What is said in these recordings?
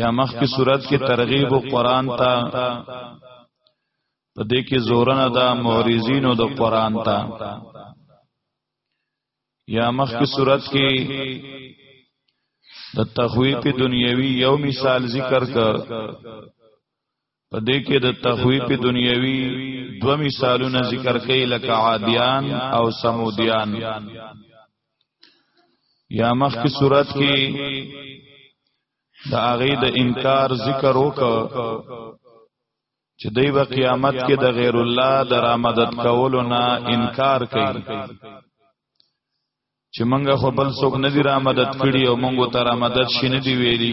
یا مخ کی صورت کې ترغیب او قران ته په دې کې زورنه ده معرضین او د قران ته یا مخ کی صورت کې د تخویف دنیوي یو مثال ذکر کړ په دې کې د تخویف دنیوي دو مثالونه ذکر کړي لکه عادیان او سمودیان یا مخ کی صورت کې د هغه د انکار ذکر وکړه چې دوی په قیامت کې د غیر الله د رامدد کولو نه انکار کوي چې منګه خو بل څوک نه دی رامدد کړی او منګو ته رامدد شینه دی ویلي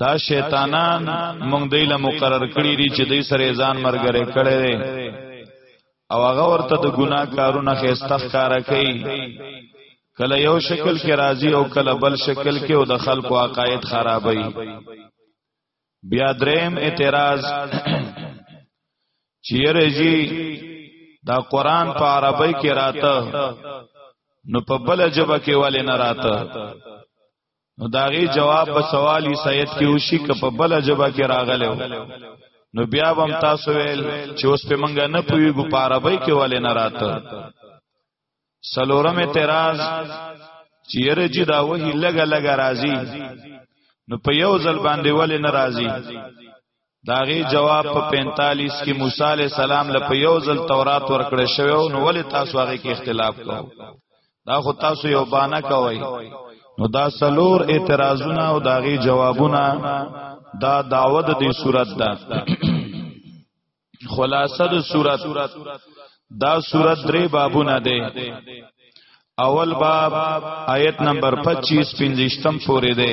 دا شیطانان مونږ دی له مقرر کړی دي چې دې سره ځان مرګره کړي دي او هغه ورته د ګناه کارونه خېسته ښکارا کوي کله یو شکل کې راضي او کله بل شکل کې او د خلکو عقاید خرابوي بیا دریم اعتراض چیرې جی دا قران په عربی کې راته نو په بل جبه کې والے نه راته نو داغي جواب په سوال سید کې وشي ک په بل جواب کې راغلو نو بیا هم تاسو ویل چې اوس په منګه نه پویګو په عربی کې ولې نه راته سلورم اعتراض چې یره چې دا وਹੀ لګه لګه راځي نو په یو ځل باندې ولې نه راځي داغي جواب په 45 کې موسی عليه السلام له په یو ځل تورات ورکړې شوی نو ولې تاسو هغه کې اختلاف کوو دا خو تاسو یو بانه کوي نو دا سلور اعتراضونه او داغي جوابونه دا داود دی صورت ده خلاصه د صورت دا صورت درې بابونه ده اول باب آیت نمبر 25 پنځشتم پورې ده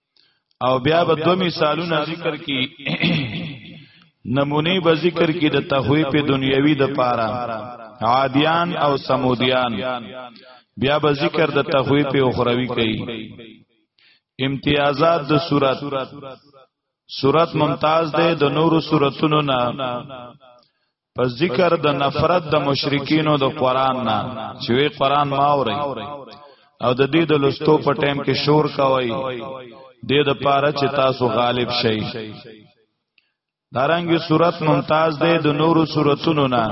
او بیا به دو مثالونه ذکر کی نمونه به ذکر کی د تخوی په دنیوي د پاره عادیان او سمودیان بیا به ذکر د تخوی په اخروی کوي امتیازات د صورت صورت ممتاز ده د نورو صورتونو نه په ذکر د نفرت د مشرکینو د قران نه چې وی قران ما اوري او د دې د لستو په ټیم کې شور کوي د دې د پاره چې تاسو غالب شئ دارنګي صورت ممتاز ده د نورو صورتونو نه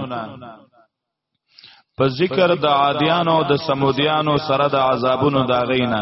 په ذکر د عادیانو د سمودیانو سره د عذابونو دا غینا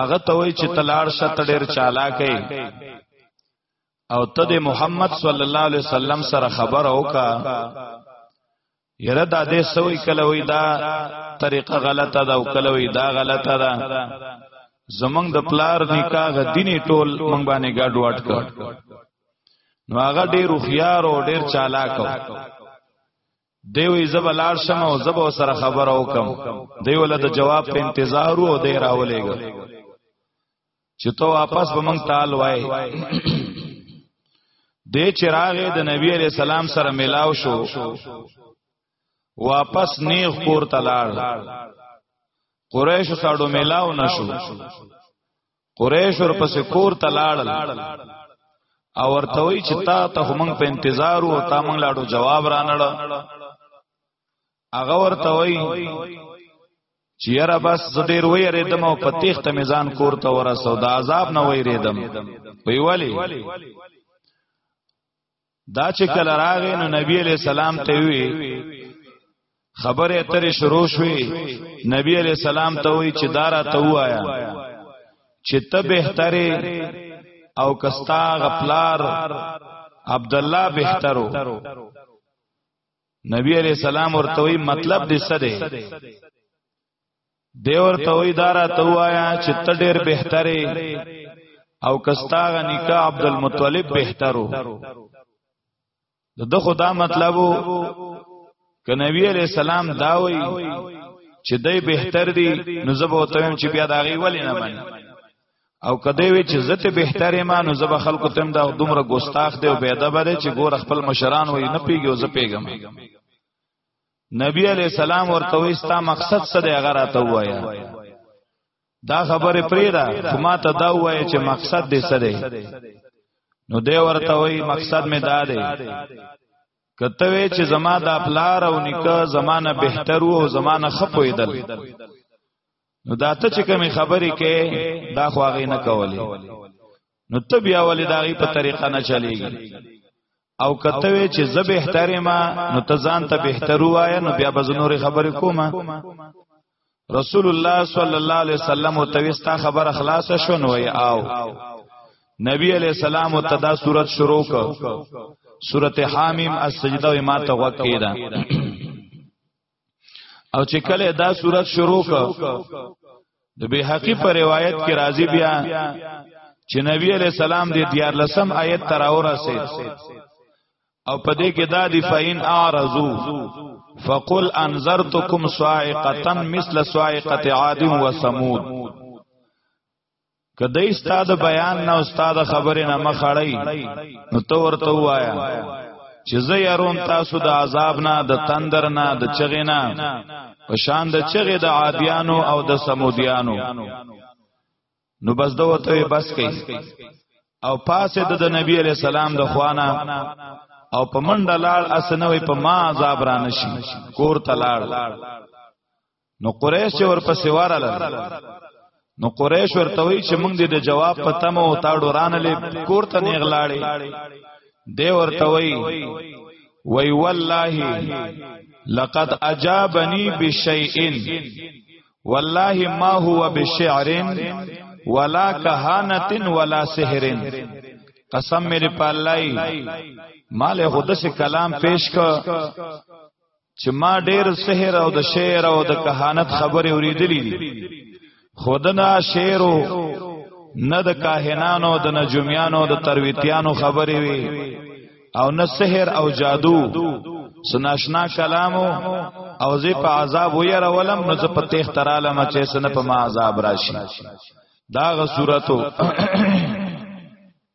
هغه ته وای چې تلاړ شت ډیر چالاکې او ته د محمد صلی الله علیه وسلم سره خبر اوکا یره دا دې سوې کله وې دا طریقه غلطه ده او کله وې دا غلطه ده زمنګ د پلار نکاح دیني ټول مونږ باندې ګډ واټ کړ نو هغه ډیر خيار او ډیر چالاک دیوی زب لار شم او زب سره خبر او کم دیو له د جواب په انتظار او دی راولېګ چې ته واپس به مونږ تعال وای د چراغ د نبی علی سلام سره ملاو شو واپس نیغ پور تلار قریش ساډو ملاو نشو قریش ور پس کور ته لاړل او ورته وی چې تا ته موږ په انتظار وو تا موږ لاړو جواب رانړ هغه ورته وی چې یاره بس زډیر وی ریدم او په تیخت میزان کور ته ورسو د عذاب نه وی ریدم وی ولی دا چې کله راغې نو نبی علیہ السلام ته وی خبره اترې شروع شوې نبی علیہ السلام ته وی چې دارا ته وایا چې ته بهتره او کستا غپلار عبد الله بهترو نبی علیہ السلام ورته وی مطلب دې څه دی دی ورته وی دارا ته وایا چې ته ډیر بهتره او کستاغه نکاح عبد المطلب بهترو د خدا مطلبو ک نبی علیہ السلام داوی چې دی بهتر دی نو زبو تم چې بیا داغي ولی نه باندې او کدی وی چې زته بهتر ما نو زبو خلکو تم دا دومره ګستاخ دی او بيدبره چې ګور خپل مشران وای نه پیږي او زه پیګم نبی علی السلام ورته وستا مقصد څه دی هغه راته وایا دا خبره پریدا ما ته دا وایي چې مقصد دې څه دی نو دی ورته وایي مقصد می دا دی کته وی چې زما د خپلار او نکه زمانہ بهتر او زمانہ خپویدل نو دا ته چې کومې خبرې کې دا خو هغه نه کولې نو ته بیا ولې داغي په طریقه نه چلیږي او کته وی چې زب احترمه نو ته ځان ته بهتر وایا نو بیا بزنور خبرې کومه رسول الله صلی الله علیه وسلم او توستا خبر خلاص شون وی آو نبی علیہ السلام او تدا صورت شروع ک صورت حامیم السجده ما ته وکیدا او چې کله دا صورت شروع کړ د بیهقی په روایت کې راځي بیا چې نبی علی سلام د دیار لسم آیت تر اورسید او په دې کې دا دی فین اعرضو فقل انذرتکم صاعقه مثل صاعقه عاد و ثمود که د استاد بیان نه استاد خبره نه مخړی نو تو ورته وایا چې زه يرون تاسو د عذاب نه د تندر نه د چغې نه په شان د چغې د عادیانو او د سمودیانو نو بس دوه ته بس کوي او پاسه د نبی علی سلام د خوانه او په منډه لاړ اسنوي په ما عذاب را نشي کور ته لاړ نو قریش چې ورپسې وارل نو قریش ورته وی چې موږ دې د جواب په تمه او تاړو رانلې کور ته نه غلاړې دی ورته وی وی والله لقد اجابني بشيء والله ما هو بشعر ولا کهانت ولا سحر قسم مې په الله مال خود سے کلام پیش کا چې ما ډېر سحر او د شعر او د کهانت خبرې اوریدلې دي خودنا شعر نه د کاهنانو د نجوميانو د ترویتیانو خبرې وي او نه سحر او جادو سناشنا کلامو او زه په عذاب ويرولم نو زه په تخ تراله ما چې سن په ما عذاب راشي دا غ صورتو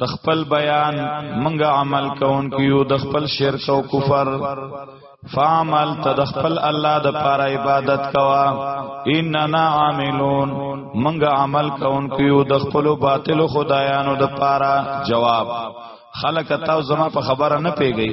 د خپل بیان منګه عمل کون کیو د خپل شرک او کفر فعمل ته د خپل الله د پاره عبادت کوا اننا عاملون منګه عمل کون کیو د خپل باطل خدایانو د پاره جواب خلق تاو زما په خبره نه پیږي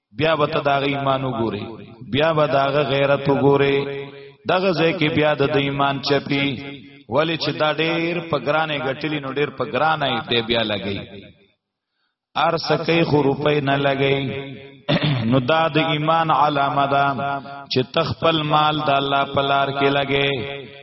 بیا به ته داغه ایمان وګوري بیا به داغه غیرت وګوري دغه ځای کې بیا د ایمان چپی ولی چې دا ډیر په ګرانه غټلی نو ډیر په ګرانه یې دی بیا لګی ار سکه خو روپې نه لګی نو دا د ایمان علامه ده چې تخپل مال د الله په لار کې لګې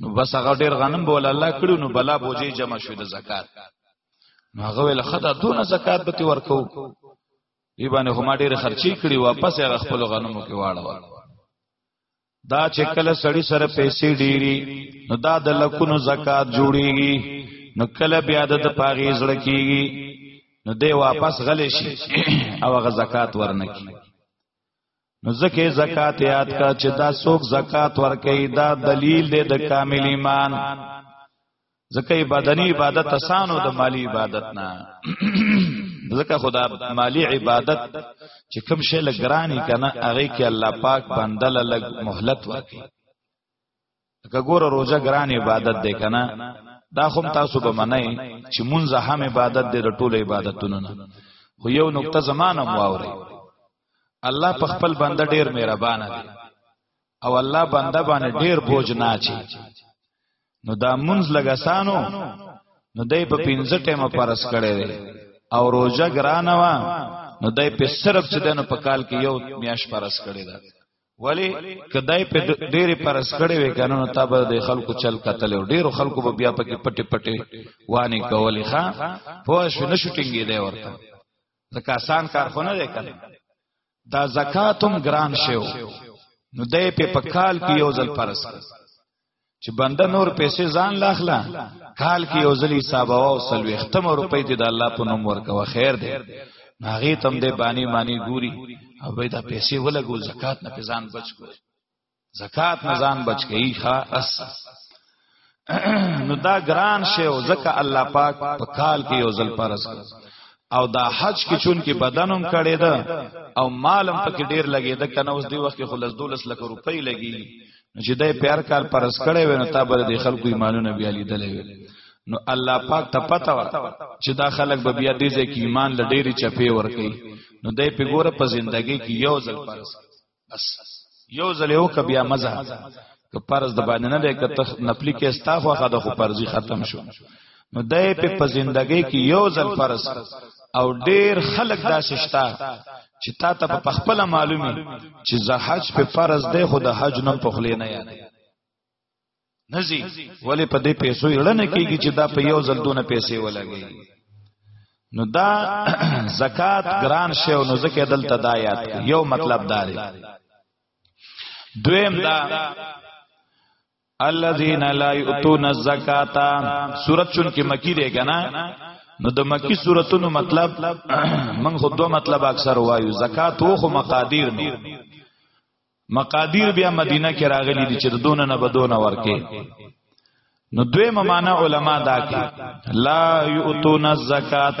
نو بس هغه ډیر غنم بول الله کړو نو بلا بوجي جمع شو د زکات نو هغه ول خدا دون زکات به ورکو دی باندې هم ډیر خرچي کړي واپس هغه خپل غنمو کې واړو دا چې کله سړی سره پیسې ډیری نو دا د لکونو زکات جوړیږي نو کله بیا د پاغي زړه کیږي نو دی واپس غلې شي او هغه زکات ورنکي نو زکه زکات یاد کا چې دا څوک زکات ورکړي دا دلیل دی د کامل ایمان زکه بدنی عبادت اسانو د مالی عبادت نه زکه خدا مالی عبادت چې کوم شی لګرانی کنه هغه کې الله پاک بندل لګ مهلت ورکړي که ګوره روزه ګران عبادت دی کنه دا خوم تاسو به منئ چې مونږ هم عبادت دی د ټول عبادتونو نه خو یو نقطه زمانه مو اوري الله په خپل بنده ډیر مهربان دی او الله بنده باندې ډیر بوج نه اچي نو دا مونږ لګسانو نو دای په پنځه ټیمه پرس کړي دی او روزه ګرانه وا نو دای په صرف چې دنه په کال کې یو میاش پرس کړي دا ولی کدای په ډېری پر اسکړې وې کنه نو تاب د خلکو چل قتل او ډېرو خلکو به بیا پکې پټه پټه وانی کولې ښا پوه شو نه شوټینګې دی ورته ځکه آسان کار خو نه دی کنه دا زکاتم ګران شیو نو دای په پکال کې یو ځل پرس چې بنده نور پیسې ځان لاخلا کال کې یو ځلی حساب او سلوي ختم روپۍ دې د الله په نوم ورکوه خیر دی هغه تم دې بانی مانی ګوري او به دا پیسې ولګو زکات نه پېزان بچ کو زکات نه ځان بچ کړي ښا اس نو دا ګران شی او زکه الله پاک په کال کې یو ځل پرس او دا حج کې چون کې بدنم کړي ده او مالم پکې ډیر لګي ده کنه اوس دی وخت کې خلص 12 لک روپۍ لګي نو چې دای پیار کار پرس کړي وي نو تا بر دي خلکو ایمانونه بیا لیدلې وي نو الله پاک ته پتا و چې دا خلک به بیا دې ځکه ایمان ل ډېری چپی ور کوي نو دای په ګوره په زندګۍ کې یو ځل پرس بس یو ځل یو ک بیا مزه که پرز د باندې نه لکه ته نپلی کې استاخو خدا خو پرزي ختم شو نو دای په په زندګۍ کې یو ځل فرض او ډیر خلک دا ششتا چې تا ته په خپل معلومي چې زه حج په فرض دی خو د حج نوم په خلی نه یاد نزي ولی په دې پیسو یړنه کیږي چې دا په یو ځل دونه پیسې ولګي نو دا زکات ګران شی او نو زکه دلته دا یاد یو مطلب داري دویم دا الذين لا يؤتون الزکات سورۃ چون کې مکی دی کنه نو د مکی سوراتونو مطلب من خو دوه مطلب اکثر وایو زکات او خو مقادیر نو مقادیر بیا مدینه کې راغلي دي چې دونه نه بدونه ورکه نو دوی ممانه علما دا کې لا یؤتون الزکات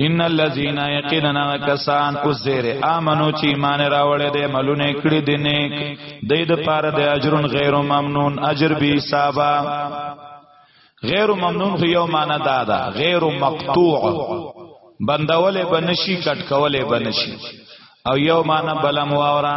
ان الذين يقيننا کسان او زیر امنو چې ایمان راوړې دې ملونه کړې دې نیک دې د پاره د اجرون غیر ممنون اجر به حساب غیر ممنون خو یو معنا دا ده غیر مقطوع بندولې بنشي کټ کولې بنشي او یو معنا بلم واورا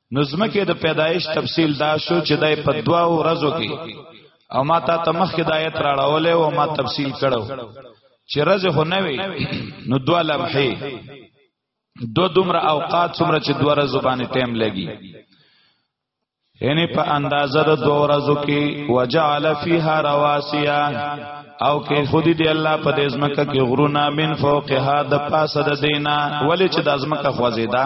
نو زمکه د پیدایش تفصیل دا شو چې دای په دوا ورځو کې او ما تا ته مخکې د آیت راړولې او ما تفصیل کړو چې رز خو نه وي نو دوا لمحې دو دومره اوقات څومره چې دوه ورځې باندې ټیم لګي یعنی په اندازه د دوه ورځو کې وجعل فیها رواسیا او کې خودی دی الله په دې ځمکه کې غرونه من فوقها د پاسه د دینا ولې چې د ځمکه خوځیدا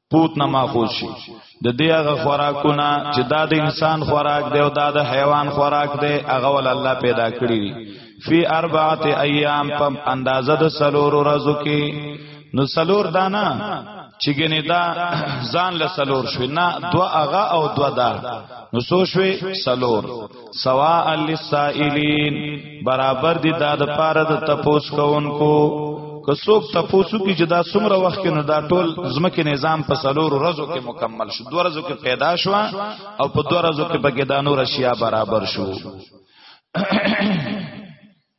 قوت نه ماخوذ شي د دې هغه خوراکونه چې دا د انسان خوراک دی او دا د حیوان خوراک دی هغه ول الله پیدا کړی دی فی اربعه ایام په اندازه د سلور ورځو کې نو سلور دانا چې ګنې دا ځان له سلور شوی نه دوا هغه او دوا دا نو سو شوی سلور سواء للسائلین برابر دي دا د پاره د تپوس کوونکو که څوک تپوسو کې چې دا څومره وخت کې نو دا ټول ځمکې نظام په سلور ورځو کې مکمل شو دوه ورځو کې پیدا شو او په دوه ورځو کې پکې دا نور اشیاء برابر شو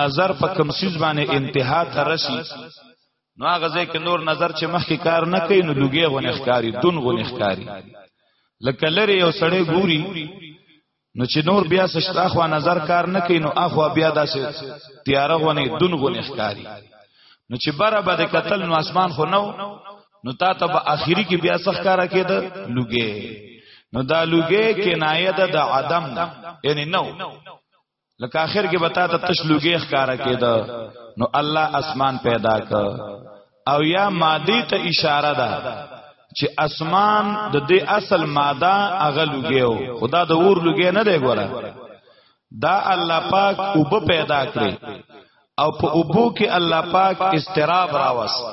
نظر په کم سیز باندې انتها ته رسی نو هغه ځکه نور نظر چې مخکې کار نه کوي نو لګي غونې ښکاری دون غونې ښکاری لکه لري یو سړی ګوري نو چې نور بیا سشتا خو نظر کار نه کوي نو اخو بیا داسې تیار غونې دون غونې ښکاری نو چې بره به د قتل نو اسمان خو نو نو تا ته به اخیری کې بیا څخ کارا کېده لګي نو دا لګي کنایه ده د عدم نه یعنی نو لکه اخر کې بتا ته تش لوګي ښکارا کېده نو الله اسمان پیدا ک او یا ماده ته اشاره ده چې اسمان د دې اصل ماده هغه لوګیو خدا د اور لوګي نه دی ګوره دا الله پاک وب پیدا کړی او په وبو کې الله پاک استراب راوست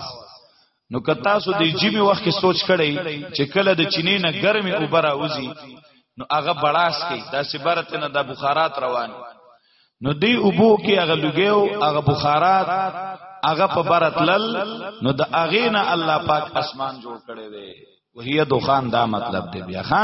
نو که تاسو د جیمی وخت کې سوچ کړئ چې کله د چینې نه ګرمي او برا وزي نو هغه بڑاس کې داسې برته نه د بخارات روان نو دی اوبو کې هغه لګیو هغه بخارات هغه په برتلل نو د هغه نه الله پاک اسمان جوړ کړي دی وهي دوخان دا مطلب دی بیا ها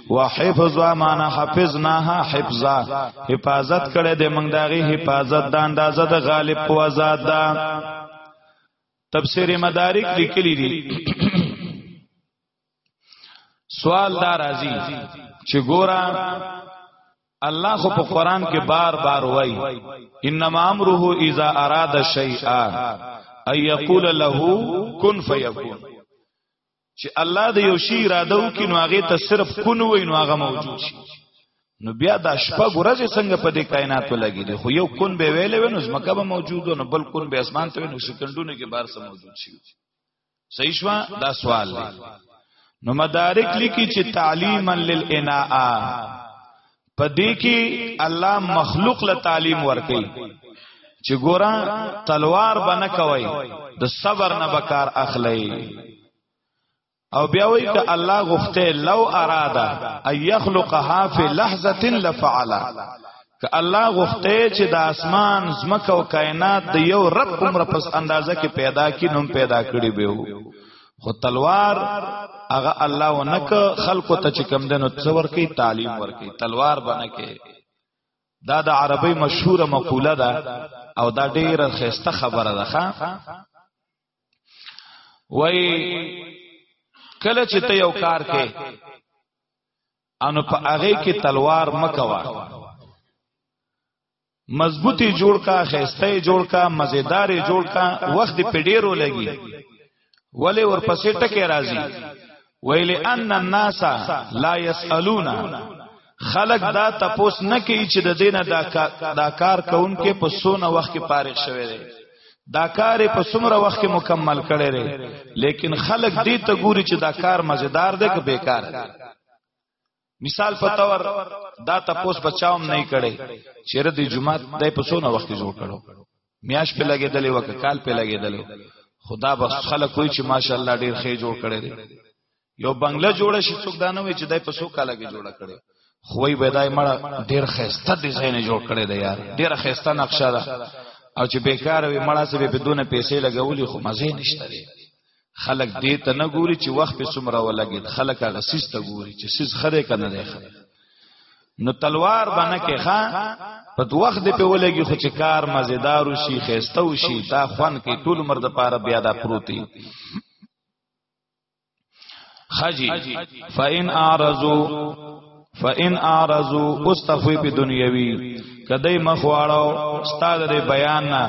وحفظ معنا حفظناها حفظا حفاظت کړي د موږ دغه حفاظت د اندازه د غالب په وزاد دا تفسیر مدارک لیکلی دي سوال دا راځي چې ګورا الله خو په قران کې بار بار وای انما امره اذا اراد شيئا اي يقول له كن فيكون چې الله د یو شی اراده وکړي نو هغه ته صرف کون وای نو هغه موجود شي نو بیا د شپه ورځې څنګه په دې کائناتو لګي دي خو یو کون به ویلې ونه زمکه به موجود نو بل کون به اسمان ته نو سکندونه کې بار سم موجود شي صحیح شو دا سوال دی نو مدارک لیکي چې تعلیما للاناء په دې کې الله مخلوق له تعلیم ورکي چې ګورا تلوار بنه کوي د صبر نه بکار اخلي او بیا وی ک الله غفته لو اراده ان يخلقها في لحظه لفعل ک الله غفته چې د اسمان زمکه او کائنات د یو رب عمر پس اندازه کې پیدا کی نوم پیدا کړی به خو تلوار هغه الله ونک خلکو ته چې کم دنو څور کوي تعلیم ورکي تلوار باندې کې دا د عربی مشهوره مقوله ده او دا ډیره خسته خبره ده ښا وای کله چې ته یو کار کې انو په هغه کې تلوار مکوا مضبوطی جوړ کا خسته جوړ کا مزیدار جوړ کا وخت په ډیرو لګي ولی ورپسې ټکی راځي ویل ان الناس لا يسالون خلق دا تپوس نه کوي چې د دینه دا کار کوونکې په سونه وخت کې فارغ شوی دی دا کار په سمره وخت کې مکمل کړي لري لیکن خلق دې ته ګوري چې دا کار مزیدار دی که بیکار دی مثال په تور دا تپوس بچاوم نه کړي چیرې د جمعه د په څونه وخت جوړ کړو میاش په لګېدلې وک کال په لګېدلې خدا بس خلک کوئی چې ماشاءالله ډیر ښه جوړ کړي دي یو بنگله جوړ شي څوک دا نه وي چې دای په څو کال کې جوړ کړي خوې بيدای مړه ډیر خسته ډیزاین جوړ کړي دی یار ډیر خسته نقشه ده او چې بیکار وي مړه سره په دونه پیسې لګولې خو مزه نشته خلق دې ته نه ګوري چې وخت په سمره ولګید خلق هغه سیس ته ګوري چې سیس خره کنه دی نو تلوار باندې کې ښا په وخت دې په ولګي خو چې کار مزیدار شي خيسته شي تا خوان کې ټول عمر د پاره بیا دا پروتي خجی فإن أعرضوا فإن اعرضوا استفوی په دنیوي کدی مخواړو استاد دې بیان نه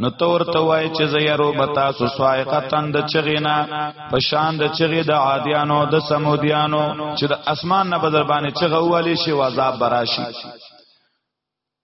نو تور ته وای چې زیرو بتا سو سوایقه تند چغینا په شان د چغی د عادیانو د سمودیانو چې د اسمان نه بدر باندې چغه والی شي عذاب براشي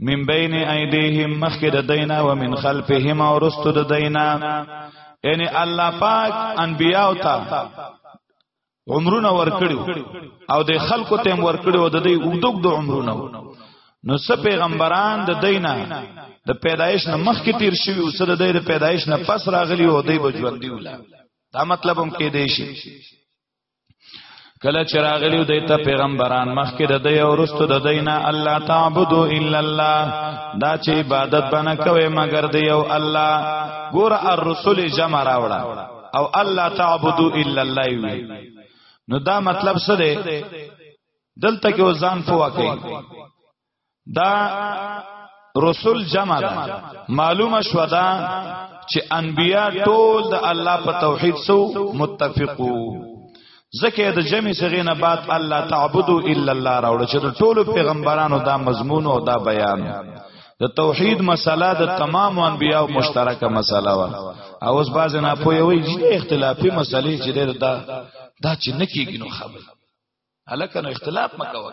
من بین ایدیهم مخک د دینا و من خلفهم او رستو د دینا یعنی الله پاک انبیاء او تا عمرونه ورکړو او د خلکو تیم ورکړو د دې اوږدوګ د عمرونه نو څه پیغمبران د دینا د پیدایش نه مخکې تیر شوی او څه د دې پیدایش نه پس راغلی او دی بجوندی ولا دا مطلب هم کې دی شي کله چې راغلیو د ته پیغمبران مخکې د دی او رستو د دینه الله تعبدو الا الله دا چې عبادت بنه کوي مگر دی او الله ګور الرسل جمع راوړه او الله تعبدو الا الله وی نو دا مطلب څه دی دلته کې ځان فوا کوي دا رسول جمع ده معلومه شو دا چې انبیا ټول د الله په توحید سو متفقو زکه د جمع صغې نه بعد الله تعبدو الا الله راوړ چې د ټولو پیغمبرانو دا مضمون او دا بیان د توحید مسله د تمام انبیاو مشترکه مسله وا او اوس باز نه پوي وي چې اختلافي مسلې چې دا دا چې نکیږي نو خبر هلکه نو اختلاف مکوه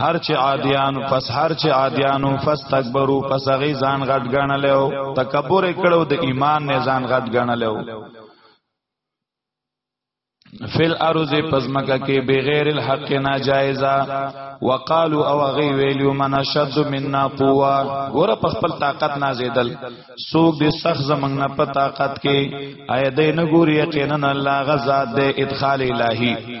هر چې عادیان پس هر چې عادیانو پس تکبرو پس غي ځان غټ غنلو تکبر کړو د ایمان نه ځان غټ غنلو فل ارض پزمکه کې بغیر الحق ناجایزا وقالو او غي ویلو من شد منا قوا ګور په خپل طاقت نازیدل سوق دې سخت زمنګ نه په طاقت کې اې دې نه ګوري یقینا الله غزاد دې ادخال الهی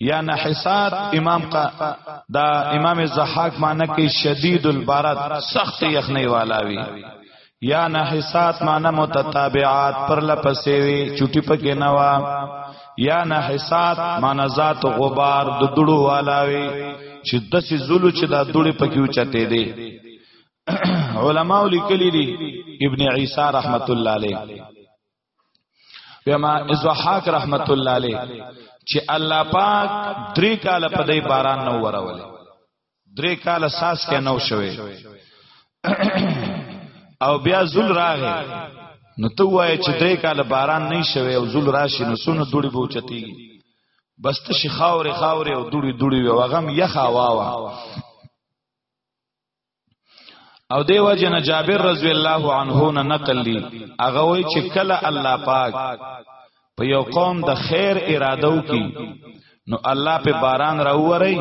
یا نحسات امام قا دا امام زحاق معنی کې شدید البرد سخت یخنی والا وی یا نحسات معنی متتابعات پر لپسې وی چټي پکې نه وا یا نحسات معنی ذات غبار د دړو والا وی چې دسې زلو چې دا دړې پکې اوچته دي علماء لیکلی دي ابن عیسی رحمت الله علیه بیا ما ازحاق رحمت الله علیه چې الله پاک درې کاله په دې باران نو وراولې درې کاله ساس کې نو شوي او بیا زول راغې نو ته وای چې درې کاله باران نه شوي او زول راشي نو سونه دوړي بوچتي بس ته شي خاورې خاورې او دوړي دوړي وغم یخا واوا او دیو جن جابر رضی الله عنه نه نقل دی هغه وای چې کله الله پاک په یو قوم د خیر اراده وکي نو الله په باران راووري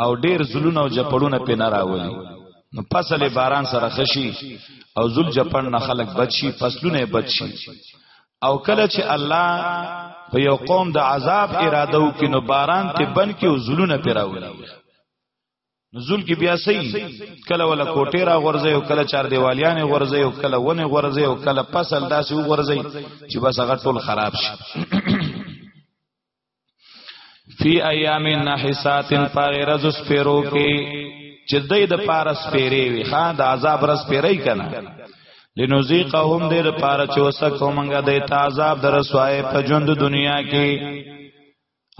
او ډیر زلون او جپړونه په نه راولي نو فصل باران سره خشي او زل جپړ نه خلق بچي فصلونه بچي او کله چې الله په یو قوم د عذاب اراده وکي نو باران ته بن کې او زلونه په راولي نزول کې بیا سي کله ولا کوټه را غورځي او کله چار دیوالیان غورځي او کله ونه غورځي او کله فصل داسې غورځي چې بس هغه ټول خراب شي فی ایام نحسات فغیر ز سپیرو کې چې دای د پارس پیری وی خان د عذاب رس پیری کنه لنذيقهم دې د پارس چې وسکو مونږه د عذاب در سوای په ژوند دنیا کې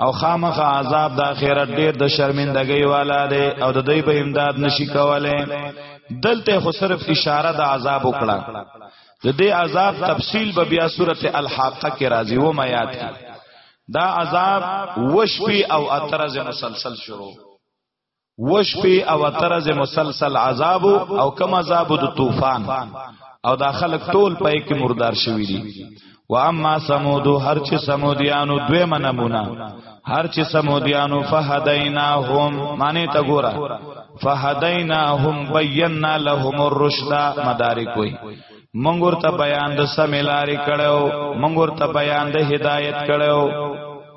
او خامخ عذاب د اخرت ډیر د شرمندګۍ والا دی او د دوی به امداد نشي کوله دلته خو صرف اشاره د عذاب وکړه د دې عذاب تفصیل به بیا سورته الحاقه کې راځي و ما یاد کی دا عذاب وشپی او اترز مسلسل شروع وشپې او ترز مسلسل عذاب او کم عذاب د طوفان او دا خلق ټول پای کې مردار شوی دي و اما سمودو هر چې سمودیانو دوی منمونه هر چې سمودیانو فهدیناهم معنی ته ګوره فهدیناهم بینا لهم الرشد مدارک وی مونږ ورته بیان د سملاري کړو مونږ ورته بیان د هدایت کړو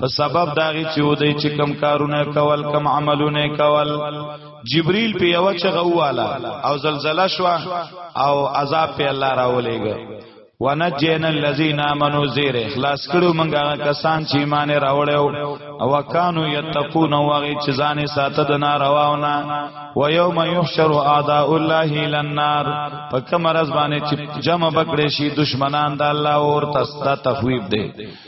په سبب داغي چې ودی چې کم کارونه کول کم عملونه کول جبريل په یو چغه واله او زلزلہ شو او عذاب په الله راولېګ ونجینا الذین آمنو زیر اخلاص کړو مونږه کسان چې ایمان راوړیو او کانو یتقون واغی چې ځان ساته د نارواونه و یوم یحشر اعداء الله الی النار پکمرز باندې چې جمع بکړې شي دشمنان د الله اور تستا تخویب دی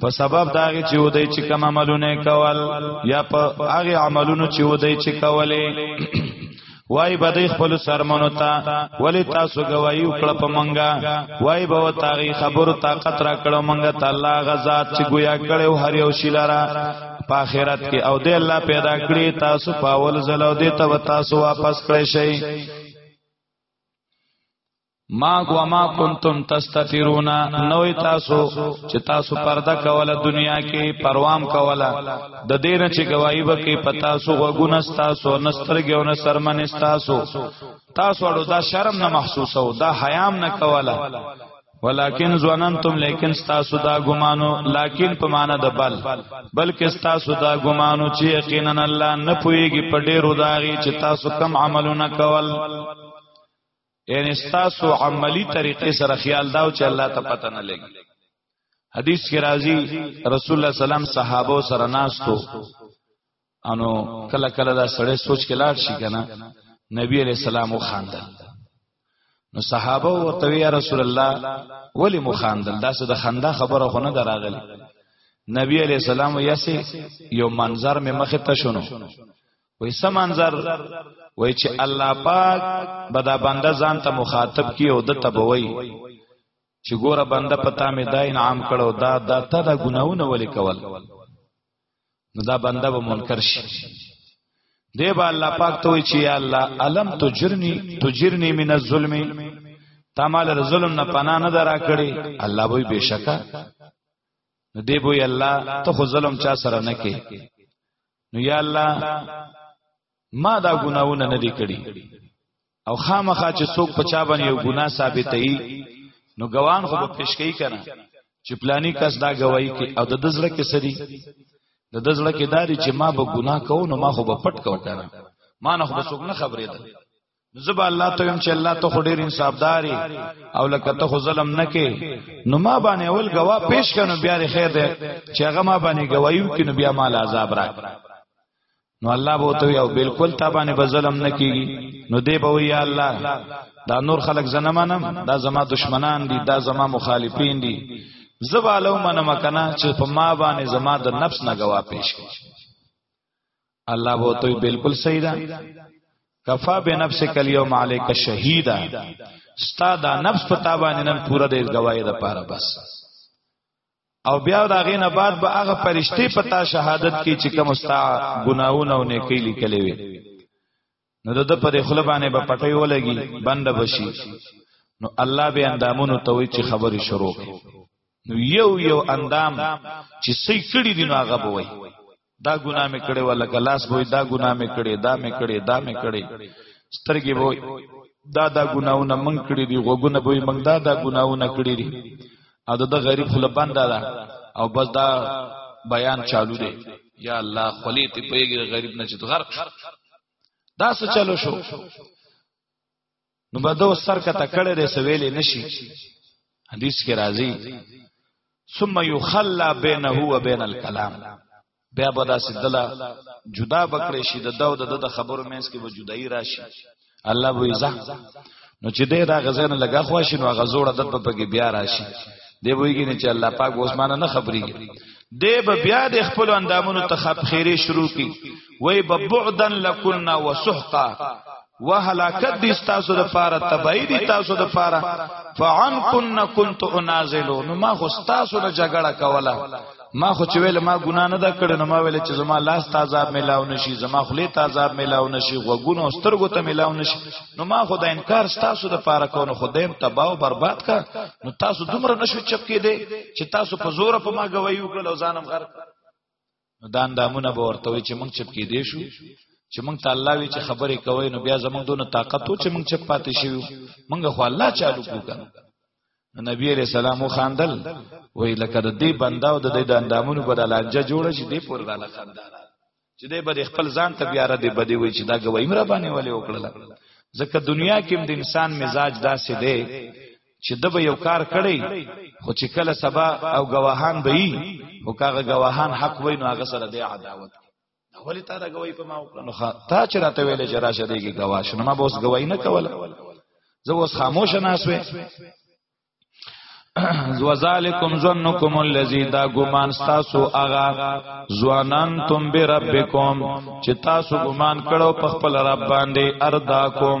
په سبب داغه چې ودی چې کوم عملونه کول یا په هغه عملونو چې ودی چې کولې وای بدای خپل سرمنو تا ولی تاسو گواہی وکړه په منګه وای به تاغي خبرو طاقت را کړو منګه تعالی غزاد چې گویا کړو هر یو شیلارا په آخرت کې او دې الله پیدا کړی تاسو پاول زلو دې ته تاسو واپس کړی شئ ما گو ما کنتم تستترون نوې تاسو چې تاسو پرده کوله دنیا کې پروام کوله د دې نه چې گواہی وکي پتا سو غوونه تاسو نسترګې او نسرمن تاسو تاسو اړو دا شرم نه محسوسو دا حیام نه کوله ولکن ظننتم لیکن تاسو دا ګمانو لیکن په معنا د بل بلکې تاسو دا ګمانو چې یقینا الله نه پويږي په ډیرو داغي چې تاسو کم عملونه کول یعنی ستاسو عملی طریقې سره خیال داو چې الله ته پته نه لګي حدیث کې راځي رسول الله سلام صحابه سره ناستو انو کله کله دا سړی سوچ کې لاړ شي کنه نبی علیہ السلام وخاندل نو صحابه ورته یا رسول الله ولی مخاندل دا څه د خندا خبره خو نه دراغلی نبی علیہ السلام یسه یو منظر می مخه ته شونو وای سمانځر وای چې الله پاک بدا بنده ځان ته مخاطب کی او د تبوي چې ګوره بنده پتا مې دا انعام کړو دا دا تا دا ګناونه ولې کول نو دا بنده به منکر شي دی با الله پاک ته وی چې یا الله الم تجرنی تجرنی من الظلم تا مال ظلم نه پنا نه درا کړی الله وی بشکا نو دی وی الله ته خو ظلم چا سره نه کې نو یا الله ما دا ګناونه نه دي کړی او خامخا چې څوک په چا باندې یو ګناه ثابتې نو ګوان خو په پیشکې کړه چې پلانی کس دا گواہی کې او د دزړه کې سری د دزړه کې داري چې ما به ګناه کوو نو ما خو به پټ کو کنه ما نه خو به څوک نه خبرې ده زبا الله ته يم چې الله ته خډیر انصافداري او لکه ته ظلم نه کې نو ما باندې اول گواه پیش کړه بیا لري خیر ده چې هغه ما باندې گوايو کې نو بیا مال عذاب راک نو الله به ته یو بالکل تا باندې به ظلم نه کیږي نو دی به وی الله دا نور خلق زنمانم دا زما دشمنان دي دا زما مخالفین دي زبالو منم کنا چې په ما باندې زما د نفس نه گواه پیش کړي الله وو ته بالکل صحیح ده کفا بنفسک الیوم علیک شهیدا ستا دا نفس پتا باندې نن پورا د گواہی ده پاره بس او بیا دا غې نه بعد به هغه پرشتي پتا شهادت کی چې کوم ستا ګناونه او نیکی لیکلې وي نو د په دې خله باندې به پټي ولګي بند بشي نو الله به اندامونو ته وی چې خبرې شروع کړي نو یو یو اندام چې سې کړي دي نو هغه به وي دا ګناه مې کړې ولا ګلاس وې دا ګناه مې کړې دا مې کړې دا مې کړې سترګې وې دا دا ګناونه من کړې دي غوګونه به من دا دا ګناونه کړې دي او د غریب خله بند ده او بس دا بیان چالو دی یا الله خلی ته پیګی غریب نه چې غرق شو دا څه چلو شو نو بده سر کته کړه دې سویلې نشي حدیث کې راځي ثم یخلا بینه و بین الکلام بیا به دا سدلا جدا بکړې شي د داو د د خبرو مینس کې به جدائی راشي الله به عزا نو چې دې دا غزنه لګا خو شي نو غزوړه دته په کې بیا راشي دی ویږي نه چې الله پاک اوس مان نه خبريږي دی به بیا د خپل اندامونو ته خپ خیره شروع کی وای ببعدن لکنا وسحقا وهلاکت دي تاسو د پاره تبعی دي تاسو د پاره فعن كن كنت انازلو نو ما خو تاسو نه جګړه کوله ما خو چې ویل ما ګنا نه دا کړ نو ما ویل چې زما لاس ته عذاب ملاو نشي زما خلی ته عذاب ملاو نشي غوګونو او سترګو ته ملاو نشي نو ما خو دا انکار تاسو د پاره کو نو خدایم تباہ او برباد کا نو تاسو دومره نشو چپ کې دي چې تاسو په زور په ما گوايو کړو ځانم غر نو دا اندامونه به ورته وي چې موږ چپ کې دی شو چې موږ ته الله وی چې خبرې کوي نو بیا زموږ دونه طاقت و چې موږ چپ پاتې شو موږ خو الله چالو کو کنه نو نبی علیہ السلام خواندل وی لکه د دې بنداو د دې د اندامونو په دلانجه جوړ شي دې پور داله خندل چې دې به خپل ځان ته بیا را دې بدی وی چې دا ګوي مر باندې ولې وکړل ځکه دنیا کې د انسان مزاج داسې دی چې د به یو کار کړي خو چې کله سبا او گواهان به وي او کاغه گواهان حق وای نو هغه سره د عداوت اولی تا دا گواہی په ما وکړه نو تا چې راته ویلې چې راشه دیږي گواه شنه ما به اوس گواہی نه کوله زه اوس خاموش نه اسوي وذالکم ظنکم الذی دا ګمان تاسو اغا ځوانان تم بربکم چې تاسو ګمان کړو په خپل رب باندې ارداکم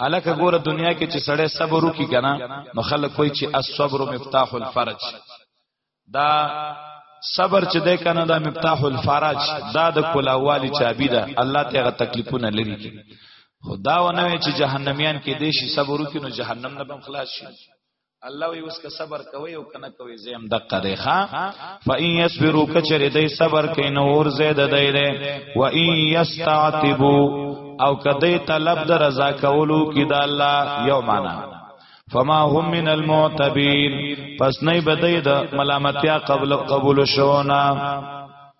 الکه ګوره دنیا کې چې سړی صبر وکي کنه نو خلک کوئی چې الصبر مفتاح الفرج دا صبر چې ده کنه دا مفتاح الفرج دا د کولاوالی چابی ده الله ته غ تکلیفونه لري کی خدا ونه چې جهنميان کې دیشي صبر وکي نو جهنم نه بم خلاص شي الله وی اوس که صبر کوي او کنه کوي زم د قره ها فإن يصبروا کچری دای صبر کین اور زید دای دی و ان یستعتبوا او کدی طلب در رضا کولو کی د الله یو معنا فما هم من المعتبین پس نه بدای د ملامتیا قبل قبول شونا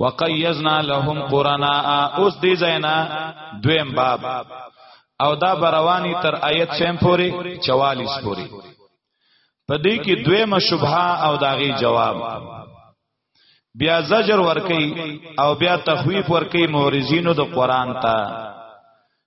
وقیزنا لهم قرانا اوس دی زینا دویم باب او دا بروانی تر آیت سیم پوری 44 پوری په دې کې دویمه شبهه او داغي جواب بیا زجر ورکی او بیا تخویف ورکی مورزینو د قران ته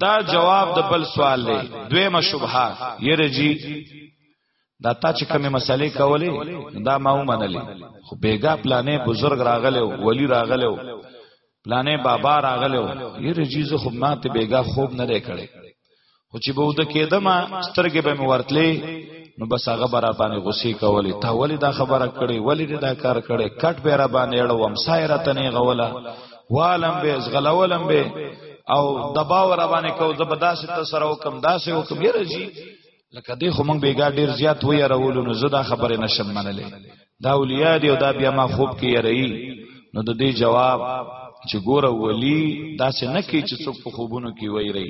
دا جواب د بل سوال دی دویمه شبهه یره جی دا تا چې کومه مسلې کولې دا ما ومنلې خو بیګا پلانې بزرگ راغله ولی راغله پلانې بابا راغله یره جی زه خو ماته بیګا خوب نه کړې خو چې به ود کېدم سترګې به مې ورتلې نو بس هغه برا باندې غصې کولې تا ولې دا خبره کړې ولې دا کار کړې کټ به را باندې اړوم سایره تنه غولا والم به زغلولم به او دبا ور باندې کو زبداسه ته سره حکم داسې حکم یې رځي لکه دې خو مونږ بیګا ډیر زیات وې راولو نو زدا خبره نشم منلې دا اولیاء دی او دا بیا ما خوب کې یری نو د دې جواب چې ګوره ولی داسې نه کی چې څوک په خوبونو کې وای ری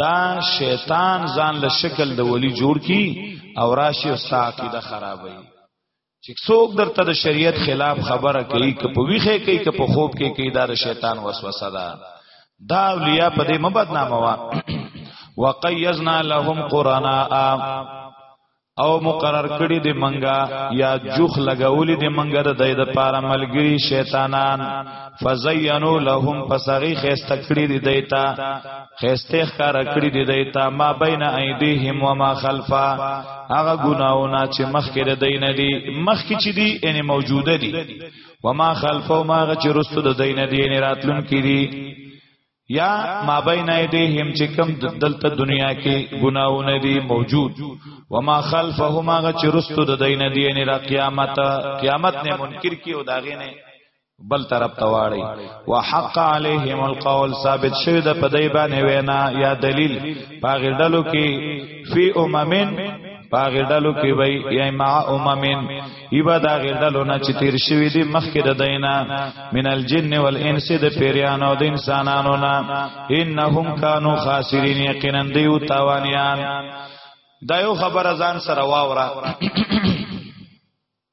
دا شیطان ځان له شکل د ولی جوړ کی او راشي او ساقی د خرابوي چې څوک درته د شریعت خلاف خبره کوي که په ویخه کوي که په خوب کې کوي دا د شیطان وسوسه ده دا اولیاء په دې مبدنامه وا وقیزنا لهم قرانا او مقرر کړی دی منګه یا جوخ لګولی دی منګه د دې د پاره ملګری شیطانان فزینو لهم فسغی خسته کړی دی دیتا خسته ښکار کړی دی د تا ما بین ایدیهم و ما خلفا هغه ګناونه چې مخکې د دین دی مخکې چې دی ان موجوده دی و ما خلفا ما غ چې رستو د دین دی ان راتلون کې دی یا ما بین ایدیهم چې کم دلته دنیا کې ګناونه دی موجود و ما خلفهما غ چې رستو د دین دی ان را قیامت قیامت نه منکر کی او داغه نه بل طرف ته واړی وحق علیهم القول ثابت شوی د پدای باندې وینا یا دلیل پاغه ډلو کې فی اممن پاغه ډلو کې وای یا مع اممن ایبا دا غیر ډلو نه چې تیر شوی دی مخکې د دینا من الجن والانس د پیریان او د انسانانو نه انهم کانوا خاسرین یقینا دیو تاوانیان دا یو خبره ځان سره واوره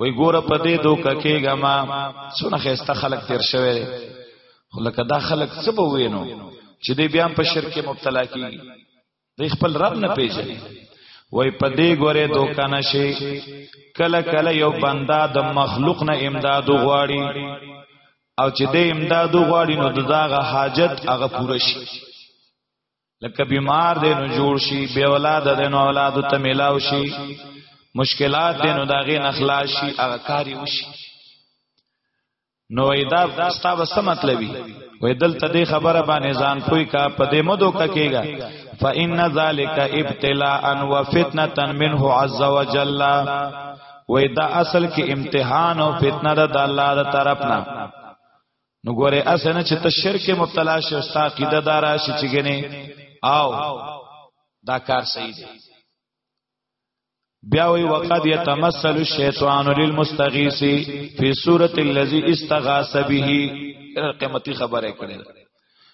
وی ګوره په دې دوکه کېګه ما څونه خسته خلک تیر شوی خو لکه دا خلک څه به وینو چې دې بیا په شرک مبتلا کیږي دې خپل رب نه پیژني وای په دې ګوره دوکه نشي کله کله یو بندا د مخلوق نه امداد غواړي او چې دې امداد غواړي نو دغه حاجت هغه پوره شي لکه بیمار دی نو جوړ شي بے اولاد دی نو اولاد ته ملاو شي مشکلات دی نو داغه نخلاص شي هغه کاری وشي نو ایدا ستا بس مطلبي وې دلته دې خبره باندې ځان پوي کا پدې مدو ککېګا فإن ذلک ابتلاء وفتنه منه عز وجل وې دا اصل کې امتحان او فتنه ده د الله تر طرفنا نو ګوره اسنه چې ته شرک مبتلا شې او ستا عقیده دارا شې چې ګنې او دا کار صحیح دی بیا وی وقد يتمثل الشیطان للمستغیث فی صورت الذی استغاث به قیمتي خبره کړې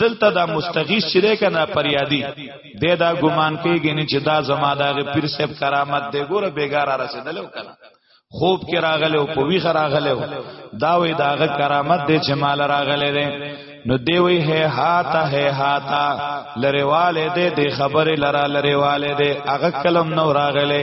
دلته دا مستغیث چې ده کنه پریادي د دا ګمان کېږي نه چې دا زما دغه پیر صاحب کرامت دی ګوره بیګار را رسیدلو کنه خوب کې راغله او په ویخ راغله دا وې داغه کرامت دی چې مال راغله ده نو دی وی ہے هاتا ہے هاتا لریواله دې د خبره لرا لریواله دې اغه کلم نو راغله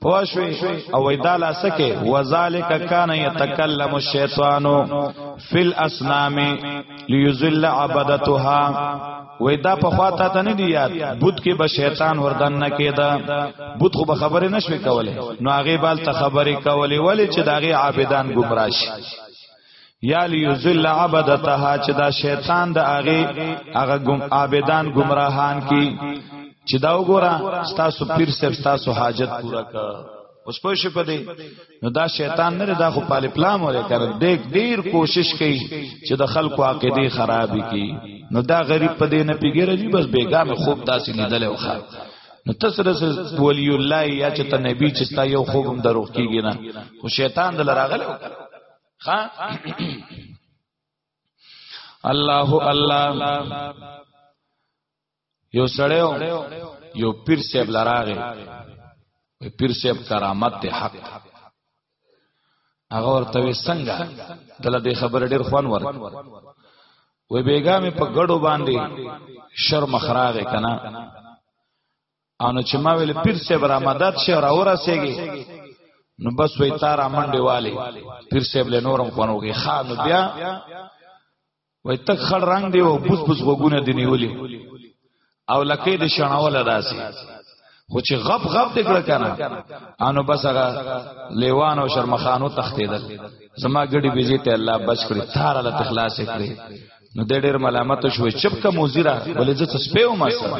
پوښوي او وېدا لاسکه وذالک کان یتکلم الشیطان فی الاسنام لیذل عبادتها وېدا په خواته ته نه دی یاد بوت کې به شیطان وردن نه کېدا بوت خو به خبره نشوي کوله نو هغه بال ته خبره کوله ولی چې داغه عابدان گمراه شي یا لیذل عبدتها چې دا شیطان د هغه هغه ګم عابدان گمراهان کی چې دا وګوره ستاسو پیر سب ستاسو حاجت پورا کا اوس په شي په دې نو دا شیطان نه دا خو پالې پلان ورې کړ دې ډیر کوشش کوي چې د خلکو عقیده خراب کی نو دا غریب په دې نه پیګره جی بس بیګا مې خوب داسې لیدل او خا نو تسره ولی الله یا چې ته نبی چې تا یو خوب هم دروغ کیږي نه خو شیطان دل راغله ها الله الله یو سړیو یو پیر صاحب لراغه پیر صاحب کرامت ته حق هغه ورته څنګه دله د خبر ډیر خوان ور وې بیګا مې په ګړو باندې شرم خراغه کنا او نو چې ما ویل پیر صاحب را مدد شي را ورسېږي نو بس وې تار منډي والي پیر صاحب له نورم خونوږي خان بیا وې تک خړ رنگ دی او بوس بوس وګونه دی نیولې او لکې د شناول راسي خو چې غب غب دې کړ کنه انو بس هغه لیوان او شرمخانو تختیدل زما ګډي بيزي ته الله بچ کړی تار له تخلاص کړی نو د ډېر ملامت شوې چپ کا موزیرا ولې زه سپېو ما سره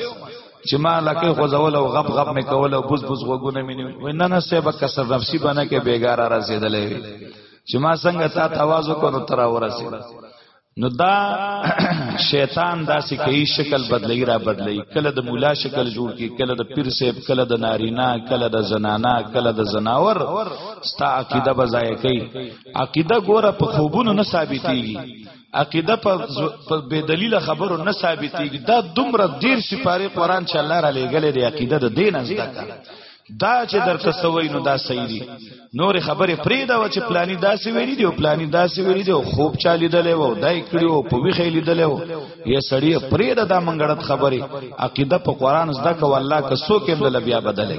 چې ما لکه غزول او غب غب مې کول او بوز بوز وګونه مې نیو وای نه نه سبا کسر نفسي باندې کې بیګار راځېدلې چې ما څنګه تا تواز وکړو تر ورسې نو دا شیطان داسې کوي شکل بدلی را بدلی کله د مولا شکل جوړ کی کله د پیر سیب کله د نارینا کله د زنانا کله د زناور ستا عقیده بځای کوي عقیده ګوره په خوبونو نه ثابتېږي عقیده په بے دلیل خبرو نه ثابتېږي دا دومره دیر سپاره قران چې الله را لېګلې دی عقیده د دین از ده دا چې درته سوي نو دا صحیح دي نور خبره پرې دا و چې پلاني داسې ویلي دی او پلاني داسې ویلي دی او خوب چا لیدلې و دای کړي او په ویخې لیدلې و یې سړی پرې دا د منګړت خبره عقیده په قران زده کو الله که سو کې بل بیا بدلې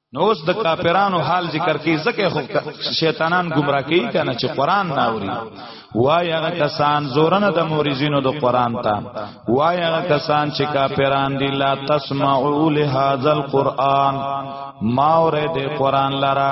نو اوس د کافرانو حال ذکر کوي ځکه خو شیطانان گمراه کوي کنه چې قران نه اوري وای هغه کسان زورنه د مورزینو د قران ته وای هغه کسان چې کافران دي لا تسمعوا لهذا القران ما اورې د قران لرا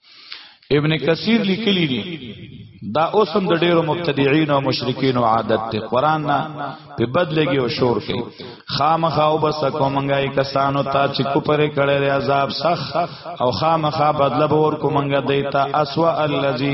ابن کثیر لیکلی دی دا اوسم د ډیرو مبتدعين او مشرکین او عادت ته قران نه په بدلږي او شور کوي خامخا او بس کومنګای کسانو ته چې کوپره کړي عذاب سخ او خامخا بدل به ور کومنګ دیتا اسوا الذی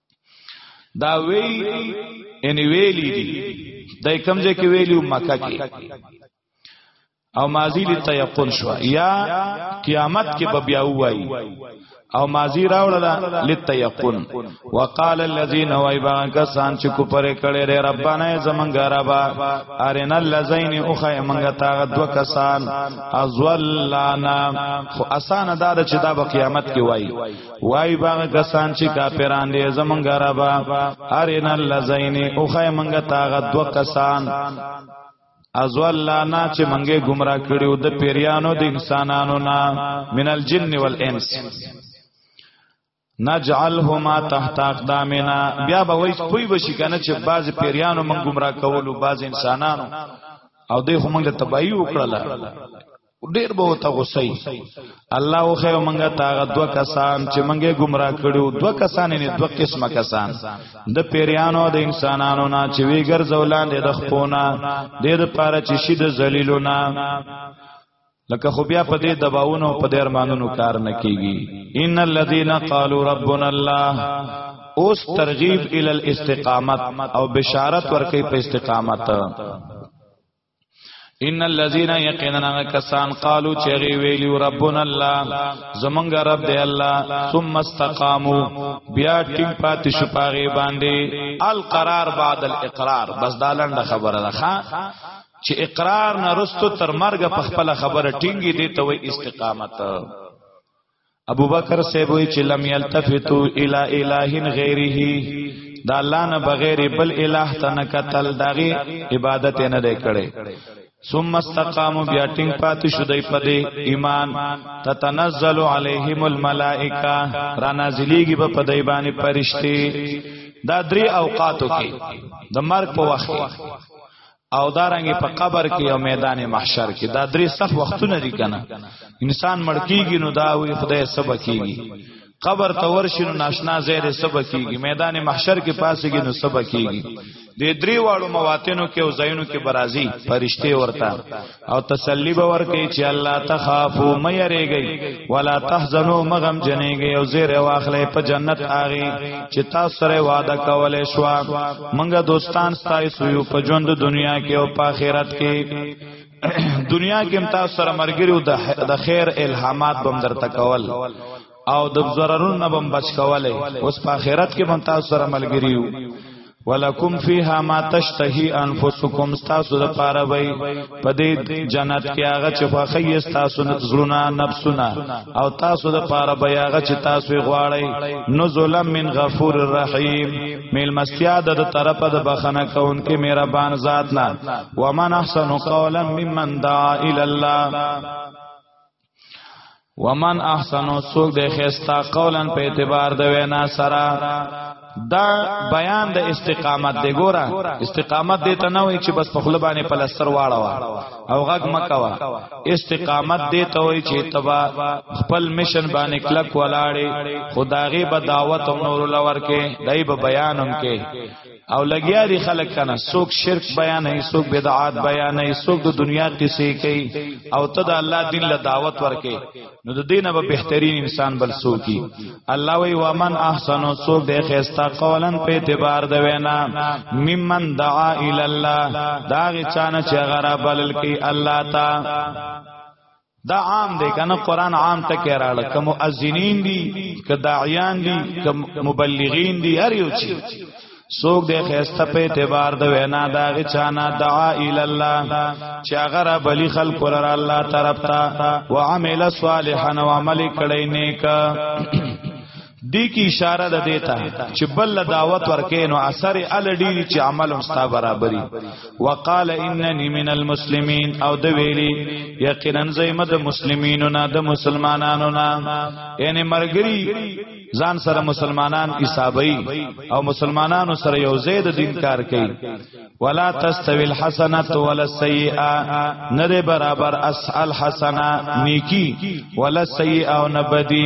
دا وی ان ویلی دی دای کمزه کې ویلی مکه کې او ماضی لی تیقن شو یا قیامت کې به بیا وای او ماضی راوړل لتیقن وقال الذين وایبا کسان چې کو پرې کړي ر ربانه زمنګ ربا ارنا الذين اخی منګ تا دو کسان ازولانا خو اسانه دار چې دا په قیامت کې وای وای باغ کسان چې کافران دي زمونږ ربا ارین اللذین او خای مونږه تاغه دو کسان ازوالانا چې مونږه گمراه کړیو د پیریانو د انسانانو نا من الجن والانس نجعلهما تحت اقدامنا بیا به وای پوی بشي کنه چې بعض پیریانو مونږ گمراه کولو بعض انسانانو او دوی هم موږ له تبعی وکړه ډیر به وته غوسی الله او خیر منګه تاغه دو کسان چې منګه گمراه کړو دو کسان نه دو قسمه کسان د پیریانو د انسانانو نه چې وی ګرځولان د خپونه د د پاره چې شید ذلیلونه لکه خو بیا په دې دباونو په دې ارمانونو کار نه کیږي ان الذين قالوا ربنا الله اوس ترغیب ال الاستقامت او بشارت ورکې په استقامت ان الذين يقيننا کسان قالو چغي ویلی ربنا الله زمونږ رب دی الله ثم استقاموا بیا ټینګ پات شو پاغي باندې القرار بعد الاقرار بس دا لنډه خبره ده ښا چې اقرار نه رستو تر مرګ په خپل خبره ټینګي دی ته وي استقامت ابو بکر صاحب وی چې لم یلتفتو الی الہ غیره دا الله نه بغیر بل الہ ته نه قتل داغي عبادت نه دی کړي ثم استقاموا بیا ټینګ پاتې شو دی په دې ایمان تتنزل علیهم الملائکه را نازلیږي په په دی باندې پرشتي دا درې اوقاتو کې د مرګ په وخت او دارنګ په قبر کې او میدان محشر کې دا درې سخت وختونه دي کنه انسان مړ کیږي نو دا وی خدای سبا کیږي قبر ته ورشي نو ناشنا زیر سبا کیږي میدان محشر کې پاسېږي نو سبا کیږي د درې واړو مواتینو کې او زینو کې برازي فرشته ورته او تسلی به ورکړي چې الله تخافو مې یریږي ولا تحزنو مغم جنېږي او زیر واخلې په جنت آغي چې تاسو سره وعده کولې شو منګه دوستان ستای سویو په ژوند دنیا کې او په آخرت کې دنیا کې تاسو سره مرګري او د خیر الهامات بم درته کول او د ضررون نه بم بچ کولای اوس په آخرت کې مون تاسو سره ملګری یو ولکم فیها ما تشتهی انفسکم تاسو د پاره وای په دې جنت کې هغه چې خوخی تاسو نه زړونه نفسونه او تاسو د پاره بیا هغه چې تاسو غواړی نزل من غفور الرحیم مل مستیا د طرفه د بخنه کون کې مهربان ذات نه ومن احسن قولا ممن دعا الی الله ومن احسنو سوک د خستا قولا په اعتبار د وینا سره دا بیان د استقامت دی ګوره استقامت دی ته نه وای چې بس په خپل باندې پلستر واړوا او غږ مکوا استقامت دی ته وای چې تبا خپل میشن باندې کلک ولاړې خداغي به دعوت نور لور کې دای به بیانم کې او لګیا دي خلک کنه څوک شرک بیان نه څوک بدعات بیان نه څوک د دنیا قصې کوي او ته د الله دین له دعوت ورکې نو د دینه به بهترین انسان بل څوکي الله وی ومن احسن څوک د خيستا قولن په اعتبار د وینا ممن دعا ال الله دا غي چانه چې غره بلل کی الله تا دا عام دی کنه قران عام ته کې راړه کوم مؤذنین دي که داعیان دي که مبلغین دي هر یو چی سوک دے خیسته په اعتبار د وینا دا غی چانا دعا ال الله چې هغه را بلی خلق ور الله طرف تا وعمل صالحا وعمل کړي نیک دې کې اشاره ده دیتا چې بل دعوت ورکې نو اثر ال ډیری چې عمل هم ستا برابرۍ وقال انني من المسلمين او د ویلي یقینا زیمه د مسلمانینو نه د مسلمانانو نه یعنی مرګري ځان سره مسلمانان حسابي او مسلمانانو سره یو زید دین کار کوي ولا تستوي الحسنه ولا السيئه نه برابر اسال حسنه نیکی ولا السيئه او نبدی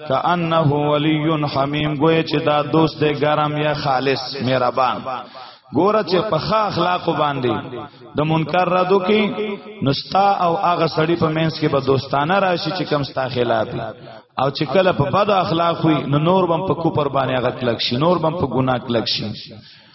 کانه ولی حمیم گوی چې دا دوست دی ګرم یا خالص مهربان ګوره چې په ښه اخلاق باندې د منکر ردو کې نستا او هغه سړی په مینس کې به دوستانه راشي چې کم ستا خلاف او چې کله په بد اخلاق وي نو نور بم په کوپر باندې هغه کلک شي نور بم په ګناه کلک شي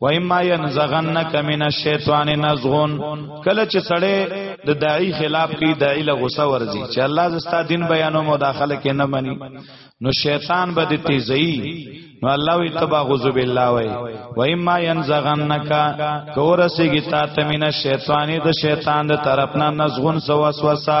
و اما ينزغنك من الشیطان نزغون کله چې سړی د داعی خلاف کوي داعی له غوسه ورزي چې الله زستا دین بیانو مداخله کې نه مني نو شیطان به د تیزی نو الله وی تبا غزو بالله وی و اما ينزغنك کورسیږي تا تمنه شیطانی د شیطان د طرف نه نزغون سو وسوسه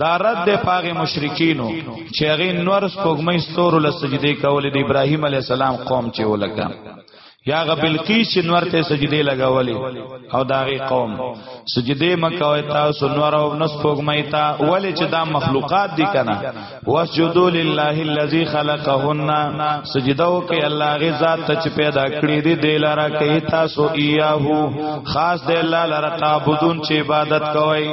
دا رد د پاغه مشرکینو چې هغه نور سپوږمۍ ستور له سجدي کول د ابراهیم علی السلام قوم چې ولګا یا غ بلقیس چې نور ته سجدي لګولې او داغه قوم سجدي مکوي تاسو نور او نس سپوږمۍ تا ولې چې دا مخلوقات دي کنه واسجدوا لله الذي خلقهن سجده وکي الله غي ذات ته چې پیدا کړی دي د لاره کوي تاسو ایاهو خاص د الله لاره تعبدون چې عبادت کوي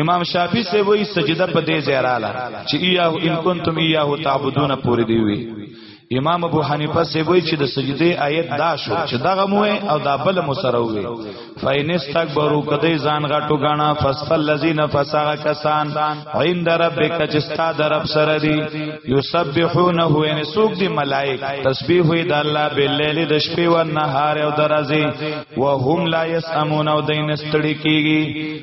امام شافعی سے وی سجده په دې ځای رااله چې ایاه ان کنتم ایاه تعبدون پوری دی وی امام ابو حنیفه سی وی چې د سجده آیت دا شو چې دغه مو او دا بل مو سره وی فاین استكبروا کدی ځان غټو غاڼه فصل الذین فسغ کسان عند ربک چې ستا در رب سره دی یسبحونه ان سوق دی ملائک تسبیح وی د الله باللیل د شپې او نهار او درځي وهم لا یسمون او دین استړی کیږي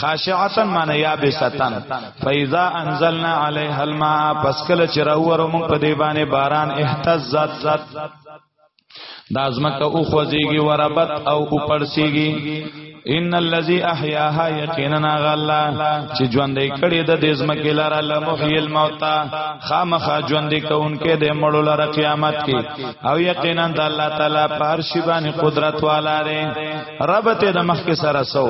خاشعتا معنی یابستان فاذا انزلنا علیها الماء پس کله چې راوورو موږ په دی باندې باران اهتزت زت دا ازمکه او خوځيږي وربت او اوپړسيږي ان الذي احياها يقينا غلا چې ژوندې کړي د دې زمکه لاره لمحي الموت خامخا ژوندې کونکې د مړو لاره قیامت کې او یقینا د الله تعالی پارشي باندې قدرت والا دی رب ته د مخ کې سره سو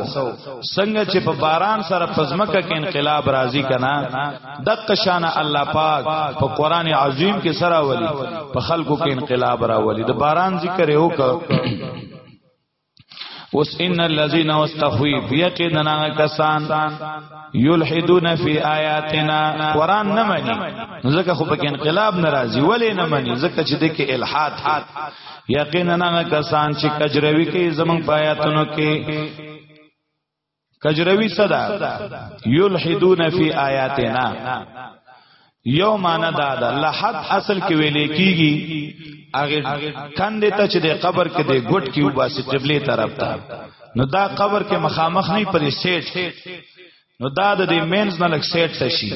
څنګه چې په باران سره پزمکه کې انقلاب راځي کنا د قشان الله پاک په قران عظیم کې سره ولي په خلکو کې انقلاب راولي د باران ذکر یو ک اوس ان الذين واستخويب یقینا کسان یلحدون فی آیاتنا قران نه مانی ځکه خو پکې انقلاب ناراضي ولې نه مانی ځکه چې دغه الحاد یقینا هغه کسان چې کجروي کې زمون پایاتونو کې کجروي صدا یلحدون فی آیاتنا یو معنا دا ده لحد اصل کې ویلې کیږي هغه کندې ته چې د قبر کې د ګټ کې وباسي قبله طرف ته نو دا قبر کې مخامخ نه پرې سیټ نو دا د دې مینز نه لک سیټ تشي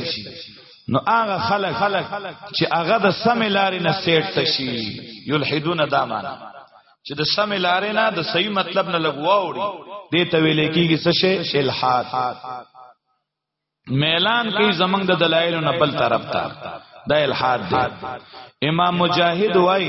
نو هغه خلق چې هغه د سم لارې نه سیټ تشي یلحدون دا معنا چې د سم لارې نه د صحیح مطلب نه لګواوړي دې ته ویل کېږي څه شی الحاد میلان کوي زمنګ د دلایل نه بل طرف ته دا الحاد دی امام مجاهد وای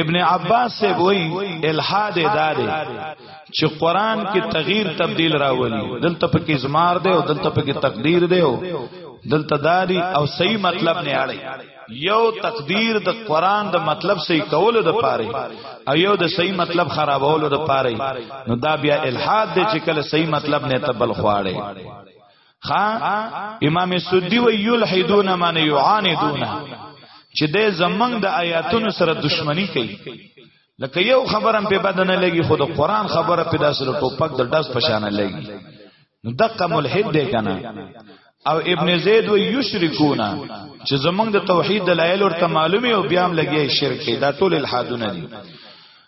ابن عباس سے وای الحاد داري چې قران کې تغییر تبديل راولي دلته په کې زمار دی او دلته په کې تقدیر دی او دلته داري او صحیح مطلب نه اړي یو تقدیر د قران د مطلب صحیح کولو د پاره او یو د صحیح مطلب خرابولو د پاره نو دا بیا الحاد دی چې کله صحیح مطلب نه تبل خواړي خا امام سدی و یلحدون من یعاندون چې د زمنګ د آیاتونو سره دښمنی کوي لکه یو خبرم په بدن لګي خود قرآن خبره په داسې ټوپک د داس پشان لګي نو دقه ملحد دی کنه او ابن زید و یشرکونا چې زمونږ د توحید دلایل ورته معلومي او بیا هم لګي شرک دا ټول الحادونه دي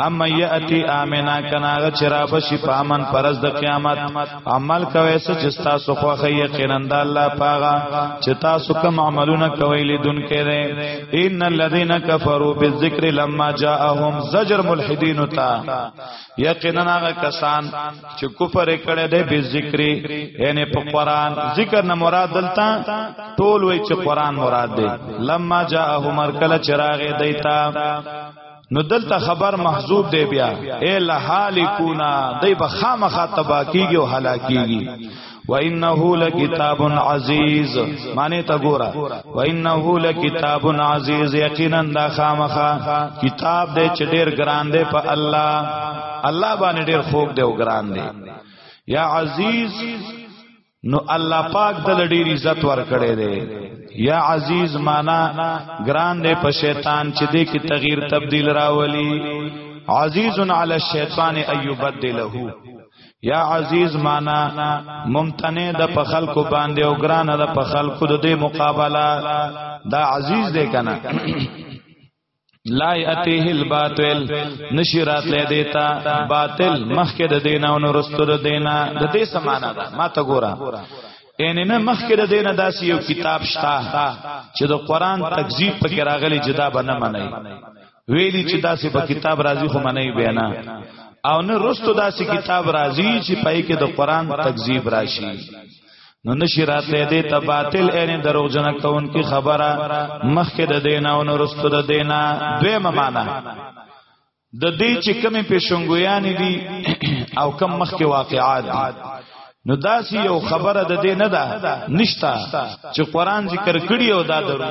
اما یاتی امنا کناغه چرا بشی په امن پرز د قیامت عمل کوي څه چې تاسو خو خی یقینا د الله پاغه چې تاسو کوم عملونه کوي لیدون کړي ان الذين كفروا بالذکر لما جاءهم زجر ملحدین تا یقینا هغه کسان چې کفر کړي د به ذکر یعنی په قران ذکر نه مراد دلته ټول وای چې قران مراد دی لما جاءهم ارکل چراغ دیتا نو دلته خبر محذوب دی بیا اے لحالکونا دی به خامخا تباکیږي او هلاکیږي وانه لکتاب عزیز معنی تا ګورا وانه لکتاب عزیز یقینا دا خامخا کتاب دې چې ډېر ګران دی په الله الله باندې ډېر خوږ دی او ګران دی یا عزیز نو الله پاک د ډیر عزت ورکړي دی یا عزیز معنا ګران دی په شیطان چې دې کې تغییر تبديل راولي عزیز علی الشیطان ایبدله یا عزیز معنا ممتنع د په خلکو باندې او ګران د په خلکو د دې مقابله دا عزیز دی کنه لا یاتیه الباطل نشرات لې دیتا باطل مخکې د دینه او نورستو د دینه د دې سمانه ده ما ته ګوره ان نه مخکې د دینه داسې یو کتاب شته چې د قران تکذیب پکې راغلی جدا بنه منای ویلی چې داسې په کتاب راځي خو منای بیانا او نه رستو داسې کتاب راځي چې پای کې د قران تکذیب راشي نو نشی راته دې ته باطل ان دروغ جن کون کی خبره مخکې د دینه او نورستو د دینه دویمه معنا د دې چې کمی پیشنګویان دي او کم مخکې واقعات دي نو داسی یو خبره د دې نه ده نشتا چې قران ذکر کړی او دا درو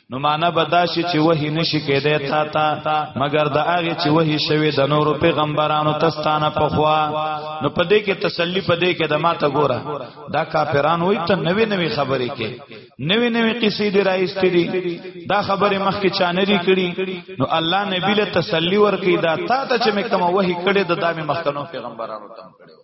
نو معنا بداشي چې وਹੀ نشي کېدای تا تا مگر د هغه چې وਹੀ شوی د نورو پیغمبرانو تستانه په خوا نو په دې کې تسلی په دې کې د ماته ګوره دا کافران وای ته نوې نوې خبرې کې نوې نوې قصې دی راایستې دي دا خبره مخکې چانه دی کړي نو الله نبی له تسلی ورکې دا تا ته چې مې کوم وਹੀ کړي د دامه مخکنو پیغمبرانو تم کړي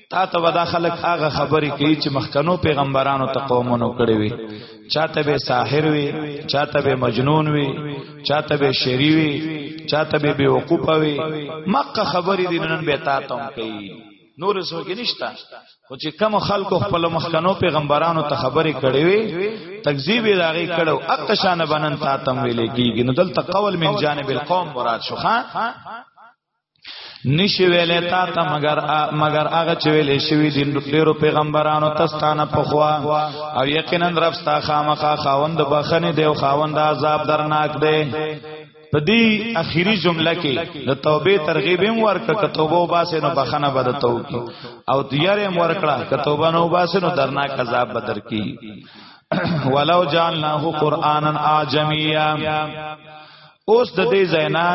تا ته ودا خلق هغه خبرې کوي چې مخکنو پیغمبرانو ته قومونو کړې وي چاته به ساحر وي چاته به مجنون وي چاته به شری وي چاته به بیوقوف وي مکه خبرې دي نن به تا ته کوي نور څه کې نشتا خو چې کم خلکو خپل مخکنو پیغمبرانو ته خبرې کړې وي تکذیب یې راغی کړو اق شان بنن تا تم ویلې کیږي نو دلته قول من جانب القوم مراد شوخه نشي ویلې تا ته مگر مگر هغه چې ویلې شوی دین ډیرو پیغمبرانو تستانه پخوا او یقینا رب ستا خامخا خاوند بخنه دی او خاوند عذاب درناک دی په دې اخیری جمله کې د توبې ترغیب هم ورکړه ک توبه وباسه نو بخنه بد توکي او دیارې هم ورکړه ک توبه نو وباسه نو درناک عذاب بدر کی ولو جعلناه قرانا اعجمیا اوس د دې زینا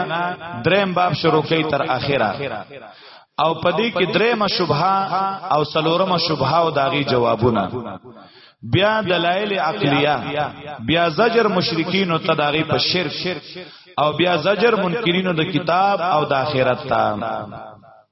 دریم باب شروع کوي تر اخره او پدې کې درېمه شبهه او سلورمه شبهه او داغي جوابونه بیا دلایل عقلیه بیا زجر مشرکین او تداغي په شرک او بیا زجر منکرینو د کتاب او د آخرت ته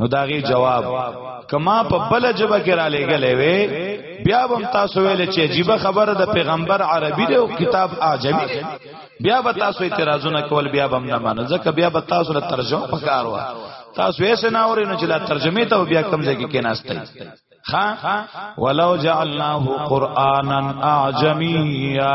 نو داغي جواب کما په بل جبه کې را لېګلې وې بیا هم تاسو ویل چې عجیب خبره د پیغمبر عربي دی او کتاب عجمي دی بیا به تاسو اعتراضونه کول بیا به نه مانو ځکه بیا به تاسو له ترجمه پکار و تاسو یې سنا اورئ نو چې لا ترجمه ته بیا کم ځای کې کېناستئ ها ولو جعلناه قرانا اعجميا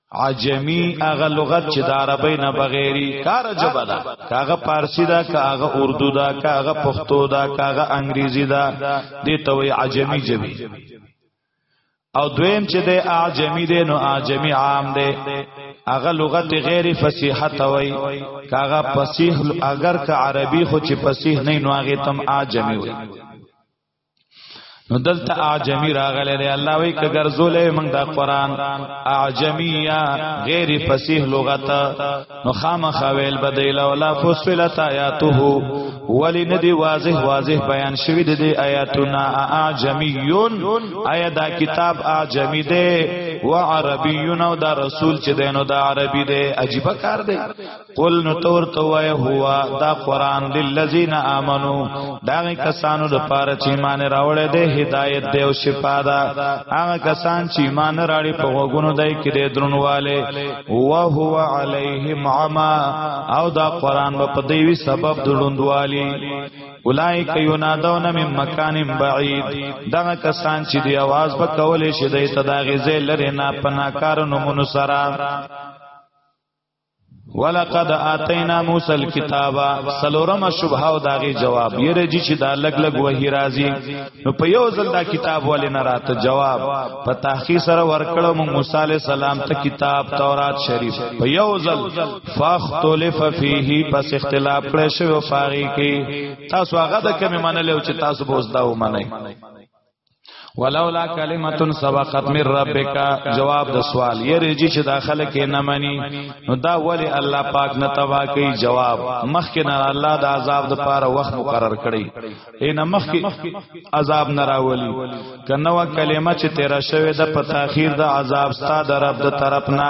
عجمی هغه لغت چې د عربی نه بغیری کار جبه ده کاغه پارسی ده کاغه اردو ده کاغه پښتو ده کاغه انګریزی ده دې ته وی عجمی جبی او دویم چې د اعجمی دی نو اعجمی عام دی هغه لغت غیر فصیحه توي کاغه فصیح اگر که عربي خو چې فصیح نه نو هغه تم اعجمی وي نو دلته اعجمی راغلی دی الله وی ک ګرځولې موږ دا قران اعجمیا غیر فصیح لغت نو خامخ ویل بدیل ولا فصلت آیاته ولی ندی واضح واضح بیان شوی دی آیاتنا اعجمیون آیا دا کتاب اعجمی دی و عربیون او دا رسول چې دینو دا عربی دی عجیب کار دی قل نو تور تو وای هوا دا قران للذین آمنو دا کسانو د پاره چې ایمان راوړې ده هدایت دی او شفا ده هغه کسان چې ایمان راړي په وګونو دای کې د درنواله او هو علیهم عما او دا قران په دیوی سبب دړوندوالی اولائک ینادون من مکان بعید دغه کسان چې دی आवाज په کولې شي د تداغې زې لري نه پناکار نمونه سره ولقد اتینا موسی الكتاب سلورم شبهه او داغي جواب یره جی چې دا لګ لګ وਹੀ راځي نو په یو ځل دا کتاب ولې نه راته جواب په تحقیق سره ورکړو موږ موسی علی السلام ته کتاب تورات شریف په یو ځل فاختلف فیه پس اختلاف کړی شو فاری کې تاسو هغه د کمی منلو چې تاسو بوز دا ومنئ ولولا کلمت سبقت من ربک جواب د سوال یریږي چې داخله کې نه مني نو دا ولی الله پاک نه توا کوي جواب مخکې نه الله د عذاب د پاره وخت مقرر کړي ان مخکې عذاب نه راولي کنه وا کلمه چې تیرا شوه د په تاخير د عذاب ستاد رب د طرف نه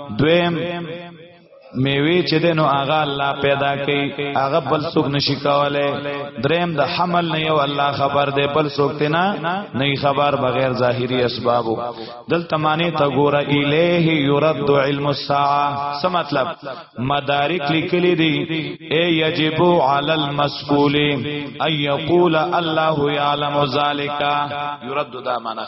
دویم میوه چې د نو هغه الله پیدا کړي هغه بل څوک نشي کولای دریم د حمل نه یو الله خبر دی بل څوک ته نه نه خبر بغیر ظاهری اسبابو دل تمانه تا ګور الیه یرد علم الساعه څه مطلب مدارک لیکلی دی ای یجب علی المسئول ان یقول الله یعلم ذالک یرد دا معنی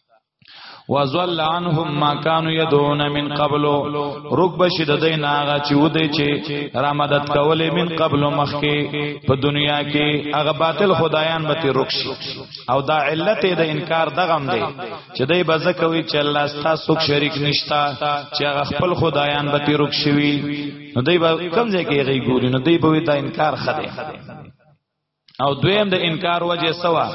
وزل عنهم ما كانوا يدعون من قبل رب بشد دین هغه چې ودی چې را مدد کولې من قبل مخکې په دنیا کې هغه باطل خدایان به رکش او دا علت د انکار دغم دی چې دای بزکوي چې الله ستا سوک شریک نشتا چې هغه خپل خدایان به رکش وي نو دای به کم ځای کې غي ګوري نو دای به دا انکار خده او دویم د انکار وجه سوا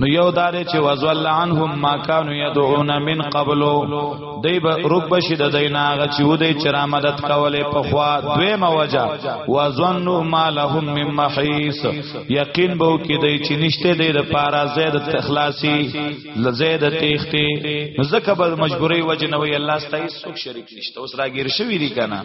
نو یو دار چې وزل عنهم ما كانوا يدعون من قبل دی به رب شي د دیناغه چې و دی چر مدد کوله په خوا دویم وجه وظنوا ما لهم من محيص یقین به کې دی چې نشته دی د پارا زید تخلاصي لزید تیختی زکه به مجبورې وجه نه وي الله ستایي څوک شریک نشته اوس راګیر شوی دی کنه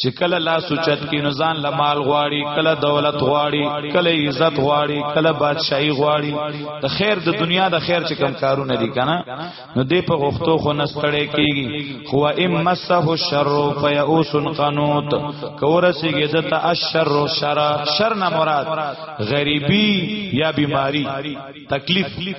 چې کله لا سوچت کې نو ځان له مال غواړي کله دولت غواړي کله عزت غواړي کله بادشاہي غواړي د خیر د دنیا د خیر چې کم کارونه دي کنه نو دې په غوښتو خو نستړې کیږي خو ام مسه الشر فیاوس قنوت کورسیږي د الشر شر شر نه مراد غریبی یا بیماری تکلیف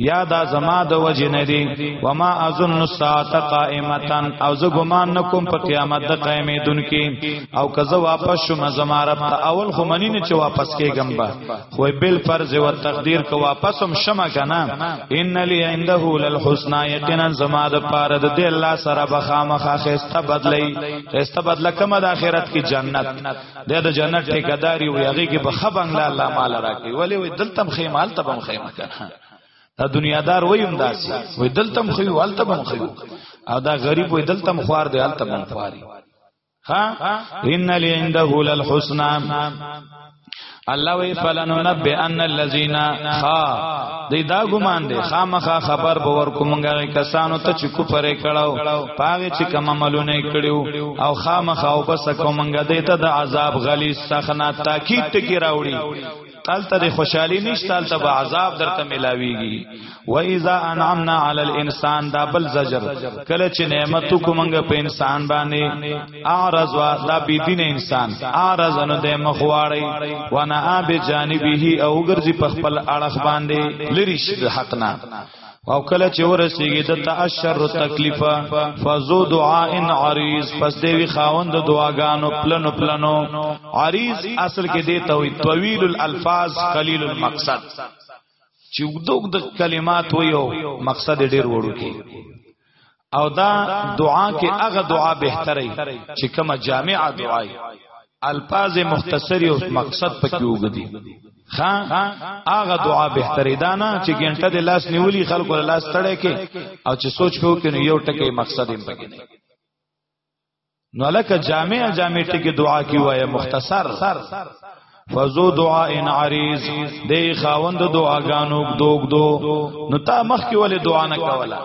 یا دا زما د وجه نه دی و ما اظن الساعه قائمتا او زه ګمان نکوم په قیامت د قائمې دن کې او که زه واپس شوم زما رب ته اول خو منی نه چې واپس کېږم با خو بل فرض او تقدیر کو واپس هم شمه کنه ان لی عنده للحسنا یقینا زما د پاره د الله سره بخامخه خسته بدلی خسته بدله کوم د اخرت کې جنت د د جنت ټیکداري وي هغه کې په خبن لا الله مال راکړي ولی وي دلته خې مال ته بم خې مکه دا دنیا دار وای هم داسي وای دلته خو یو الته بم خو او دا غریب وای دلته خوار دی الته بم خواري ها ان لعنده للحسنا الله وی فلننبئ ان الذين خا دی دا ګمان دی خامخا خبر به ورکو مونږه کسانو ته چې کو پرې کړهو پاغه چې کوم عملونه کړیو او خامخا او بس کوم مونږه دی ته د عذاب غلی سخنا تاکید ټکی راوړي تالته د خوشحالي نشته تالته به عذاب درته ملاويږي و اذا انعمنا على الانسان دا بل زجر کله چې نعمت کومنګ په انسان باندې اعرض وا دا بی دین انسان اعرض نو د مخواړی وانا اب جانبه او ګرځي په خپل اړه باندې لری شد حقنا او کله چې ورسیږي د تاشر تکلیفا فزو دعا ان عریض پس دی وی خاوند دعاګانو پلنو پلنو عریض اصل کې دی ته وی طویل الالفاظ قلیل المقصد چې وګدوګ د کلمات ویو مقصد ډیر وړو کې او دا دعا کې هغه دعا بهتري چې کومه جامعه دعای الفاظ مختصری او مقصد پکې وګدي خا هغه دعا بهتري دا نه چې ګنټه د لاس نیولی خلکو لاس تړې کې او چې سوچ کو کې یو ټکی مقصد یې پکې نه نو لکه جامع جامع ټکی دعا کی وای مختصر فزو دعا ان عریض دی خاوند دعاګانو دوګ دو نو تا مخ کې ولې دعا نه کولا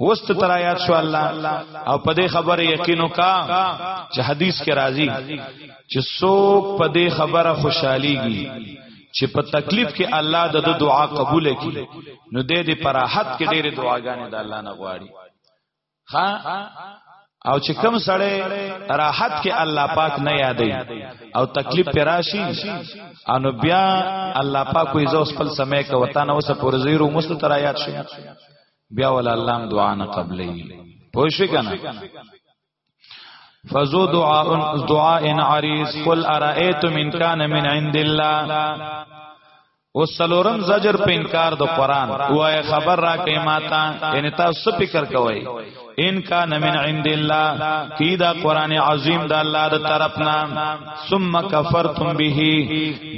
وست ترایات شو الله او په دې خبره یقینو کا چې حدیث کې راځي چې څوک په دې خبره خوشحاليږي چې په تکلیف کې الله د دعا قبول کړي نو دې دې پراحت کې ډېرې دعاګانې د الله نه غواړي ها او چې کم سړی راحت کې الله پاک نه یادې او تکلیف پر راشي انو بیا الله پاک کوئی زو خپل سمې کو وتا نه وسه پر زیرو مست تر یاد شي بیا ول الله دعا نه قبلې پوه شي کنه فزو دعاء دعاء عریض قل ارائیتم ان کان من عند الله او سلورم زجر په انکار د قران وای خبر را کې ماتا یعنی تاسو فکر کوئ ان کان من عند الله کی دا قران عظیم د الله د طرفنا ثم کفرتم به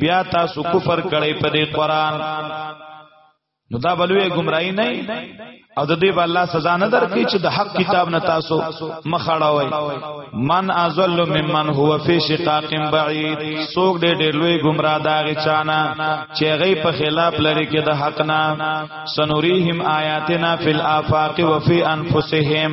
بیا تاسو کفر کړی په دې قران نو دا بلوی گمراهی نه او د دوی به الله سزا نه درکړي چې د حق کتاب نه تاسو مخاړوي من ازل ممن هو فی شقاق بعید سوق دې ډېر لوی گمراه داغه چانا چې غي په خلاف لري کې د حق نه سنوریهم آیاتنا فی الافاق وفي انفسهم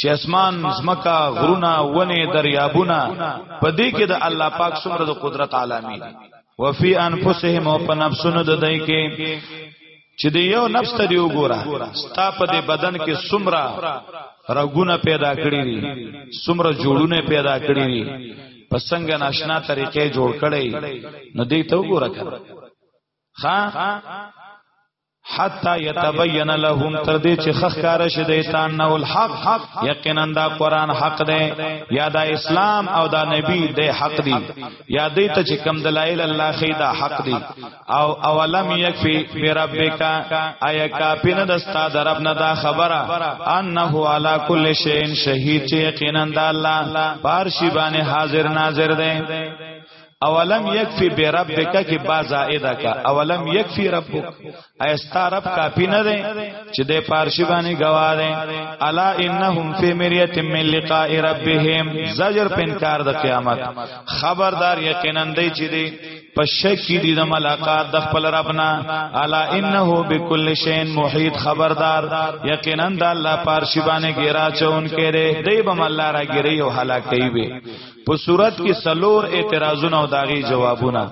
چې اسمان زمکا غرونه ونه دریابونه په دې کې د الله پاک څومره د قدرت عالمي دي وفي انفسهم او په نفسونو د دای کې چې د یو نفس ته دی وګوره ستا په دې بدن کې څومره رګونه پیدا کړی دي څومره جوړونه پیدا کړی دي په څنګه ناشنا طریقې جوړ کړي نو دې ته وګوره کړه ها حتا یتبین لهم تر دې چې خخکار شې د ایتان نو الحق یقینا دا قران حق دی یا دا اسلام او دا نبی د حق دی یا دې ته چې کم دلایل الله خې دا حق دی او اولم یکفی بربک آیا کافی نه دستا د رب نه دا خبره انه علی کل شیء شهید چې یقینا دا الله پارشی باندې حاضر ناظر دی اولم یکفی بی ربک کی با زائده کا اولم یکفی ربک ایستا رب کافی نه دی چې د پارشی باندې گواه دی الا انهم فی مریت من لقاء ربهم زجر په انکار د قیامت خبردار یقینا دی چې دی په شک کې دي د ملاقات د خپل ربنا الا انه بكل شيء محيط خبردار یقینا د الله پارشي باندې ګیرا چون کړي دی به الله را ګیری او هلاکي وي په صورت کې سلور اعتراضونه او داغي جوابونه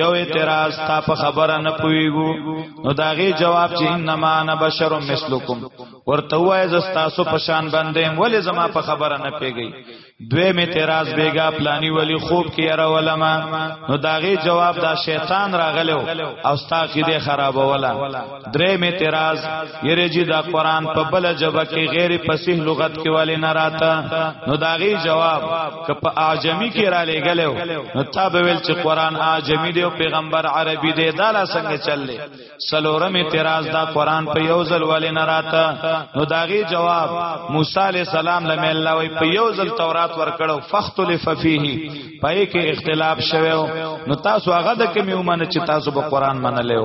یو اعتراض تا په خبره نه پويګو نو داغي جواب چې انما انا بشر مثلکم ورته وای ز تاسو په شان باندې ولې زما په خبره نه پیږي دوی می اعتراض بیگا پلانی ولی خوب کې را ولما نو داغي جواب دا شیطان راغلو او ستا کې دې خرابولا درې می اعتراض یری جی دا قران په بل جبه کې غیر فصیح لغت کې والے نه راته نو داغي جواب ک په اعجمی کې را لګلو نو تاب ویل چې قران اعجمی دی او پیغمبر عربي دی دا لا څنګه چللې سلورم اعتراض دا قران په یو ځل والے نه راته نو داغي جواب موسی علی السلام لم الله وی په یو ځل تورات ورکړو فختلف فیه پای کې اختلاف شوه نو تاسو هغه د کې میومنه چې تاسو به قران منلو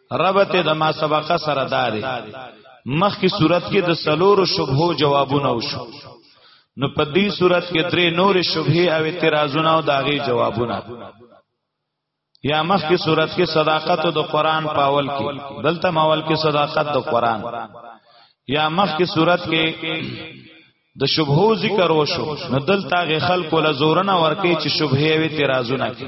ربط د ما سبقه سره داري مخکې صورت کې د سلورو شبهو جوابونه وشو نو په دې صورت کې درې نور شبهه او اعتراضونه او داغي جوابونه یا مخکې صورت کې صداقت د قران پاول کې دلته ماول کې صداقت د قران یا مخکې صورت کې د شبهو ذکر وشو نو دلته غ خلکو له زورنه ورکې چې شبهه او اعتراضونه کې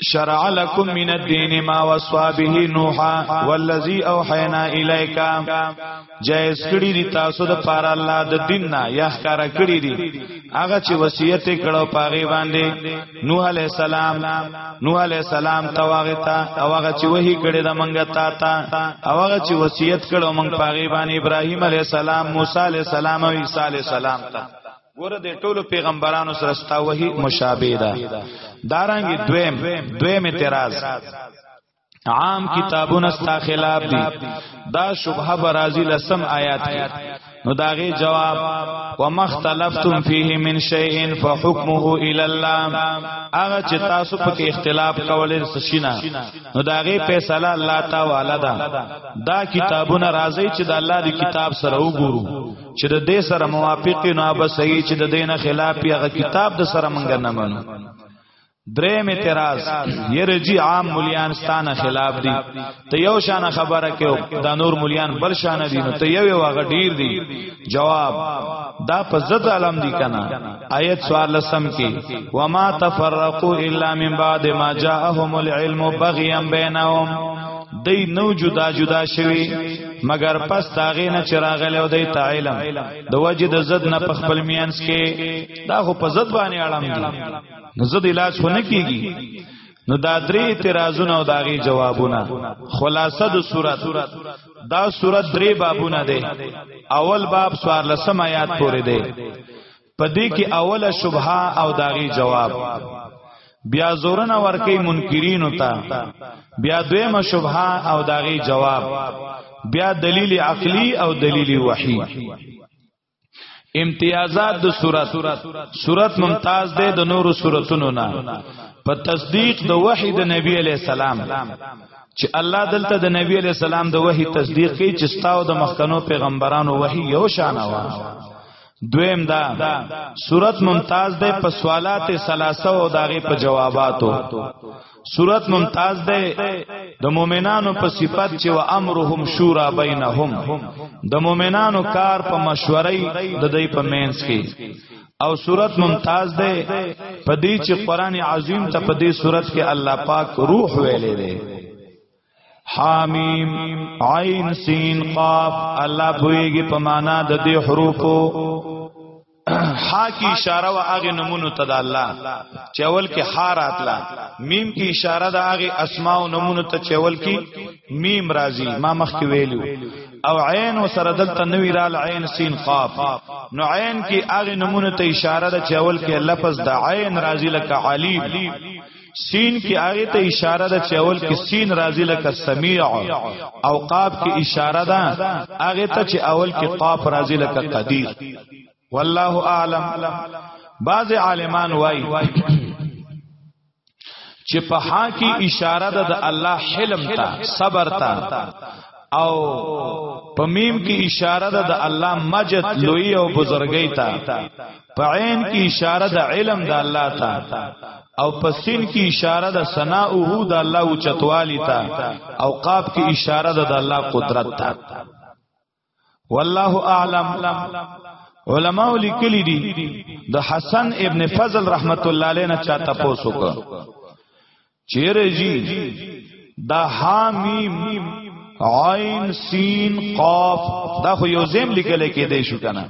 شرع لكم من الدين ما وصى به نوحا والذي اوحينا اليك جائز کړی دي تاسو د پاره الله د دین نه یا ښکار کړی دي هغه چې وصیت کړو پاغي باندې نوح علی السلام نوح علی السلام تواغتا او هغه چې وਹੀ کړی د منګه تا تا او هغه چې وصیت کړو منګ پاغي باندې ابراهیم علی السلام موسی علی السلام او عیسی علی السلام ته ګوره د ټولو پیغمبرانو سره ستا وحی مشابه ده دارنګ دویم دویم اعتراض عام کتابونه ستا خلاف دي دا شبهه برازي لسم آیات کې نو داغه جواب ومختلفتم فيه من شيء فحكمه الى الله هغه چې تاسو په کې اختلاف کولې سشینا نو داغه فیصله الله تعالی دا دا کتابونه راځي چې د الله دی کتاب سره وګورو چې د دې سره موافق نه به صحیح چې د دینه خلاف یا کتاب د سره مونږ نه منو دریم اعتراض یرجی عام مليان ستانه خلاف دي ته یو شان خبره کې دا نور مليان بل شان دي نو ته یو واغ ډیر دي جواب دا په زد علم دي کنه آیت سوال لسم کې وما تفرقوا الا من بعد ما جاءهم العلم بغيا بينهم دی نو جدا جدا شوی مگر پس تاغې نه چراغله او د تعلم د وجه د زد نه په خپل میانس کې دا خو په زد باندې اړم دي نو زد علاج خو نه کیږي نو دا درې اعتراضونه او داغي جوابونه خلاصه د صورت دا صورت درې بابونه ده اول باب سوار لسم آیات پورې ده پدې کې اوله شبهه او داغي جواب بیا زورن ورکی منکرین تا بیا دویمه شبهه او داغي جواب بیا دلیل عقلی او دلیل وحی امتیازات د صورت صورت ممتاز ده د نورو صورتونو نه په تصدیق د وحی د نبی علی السلام چې الله دلته د نبی علی السلام د وحی تصدیق کوي چې ستاو د مخکنو پیغمبرانو وحی یو شان و دویم دا صورت ممتاز ده په سوالات ثلاثه او داغه په جواباتو صورت ممتاز ده د مؤمنانو په صفت چې و امرهم شورا بینهم د مؤمنانو کار په مشورې د دوی په مینس کې او صورت ممتاز ده په دې چې قران عظیم ته په دې صورت کې الله پاک روح ویلې ده حامیم عین سین قاف الله پویږي په معنا د دې حروفو حا کی اشاره و هغه نمونه ته د الله چې اول کې حا راتلا میم کی اشاره د هغه اسماء او نمونه ته چې اول کې میم راځي ما مخ کې ویلو او عین وسره دلته نوی رال عین سین قاف نو عین کی هغه نمونه ته اشاره ده چې اول کې لفظ د عین راځي لکه علیم سین کې آیت اشاره ده چې اول کې سین راځي لکه سمیع او قاف کې اشاره ده هغه ته چې اول کې قاف راځي لکه قدیر والله اعلم بعض عالمان وای چې په ها کې اشاره ده د الله حلم ته صبر ته او په میم کې اشاره ده د الله مجد لوی او بزرګی ته په عین کې اشاره د علم د الله ته او په سین کې اشاره د ثنا او هو د الله او چتوالی ته او قاب کې اشاره د الله قدرت ته والله اعلم علماء لیکلی دي د حسن ابن فضل رحمت الله علیه نه چاته پوسوک چیرې جی دا حامیم عین سین قاف دا خو یو زم لیکل کې دی شو کنه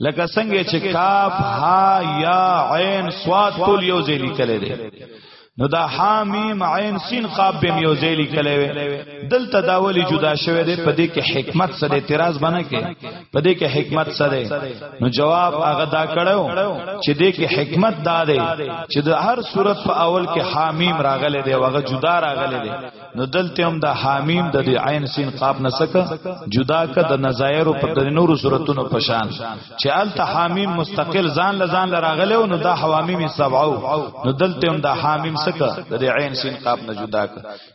لکه څنګه چې کاف ها یا عین صاد ټول یو ځای لیکل دی نو دا حامیم عین سین قاب بیم یو ځای لیکل وی دلته دا ولی جدا شوه دی په دې کې حکمت سره اعتراض بنه کې په دې کې حکمت څه دی نو جواب هغه دا کړو چې دې کې حکمت دا دی چې د هر صورت په اول کې حامیم راغله دی وغه جدا راغله دی نو دلته هم دا حامیم د دې عین سین قاف نه سکه جدا ک د نظایر او په نور صورتونو په شان چې الته حامیم مستقل ځان لزان لراغله نو دا حوامیم سبعو نو دلته هم دا حامیم سکه د دې عین سین قاف نه جدا ک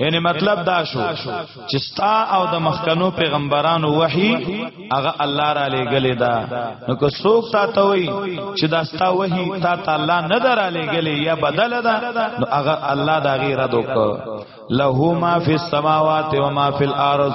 یعنی مطلب دا شو چې ستا او د مخکنو پیغمبرانو وحی هغه الله را لېګلې دا نو که څوک تا ته وای چې دا ستا وحی تا ته الله نه در لېګلې یا بدل دا نو هغه الله دا غیره دوک له ما فی السماوات و ما فی الارض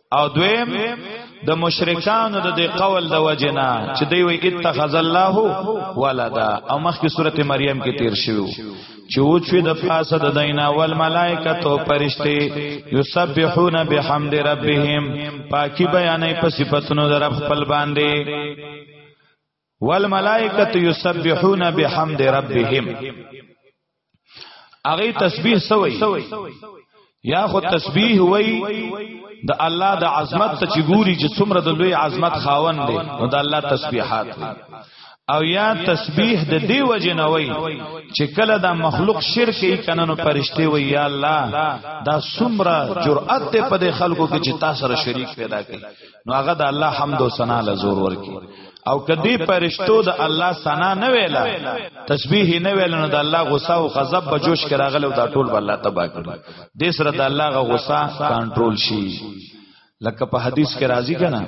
او دویم د مشرکانو د دې قول د وجنا چې دوی وی اتخذ الله ولدا او مخکې سورته مریم کې تیر شوو چې و چې د پاسه د دینا ول ملائکه تو پرشته یسبحون بحمد ربهم پاکي بیانې په صفاتونو در خپل باندې والملائکه یسبحون بحمد ربهم اغه تسبیح سوی یا خو تسبیح وای د الله د عظمت ته چې ګوري چې څومره د لوی عظمت خاوند دی نو د الله تسبیحات وي او یا تسبیح د دی وجه نه وای چې کله دا مخلوق شرک یې کنه نو پرشته وای یا الله دا سمره جرأت ته په خلکو کې چې تاسو سره شریک پیدا کړي نو هغه د الله حمد او ثنا له زور ورکی او کدی پرشتو د الله ثنا نه ویلا تسبیح نه ویل نو د الله غصه او غضب به جوش کراغلو دا ټول بل الله تبا کړو د سره د الله غ غصه کنټرول شي لکه په حدیث کې راځي کنه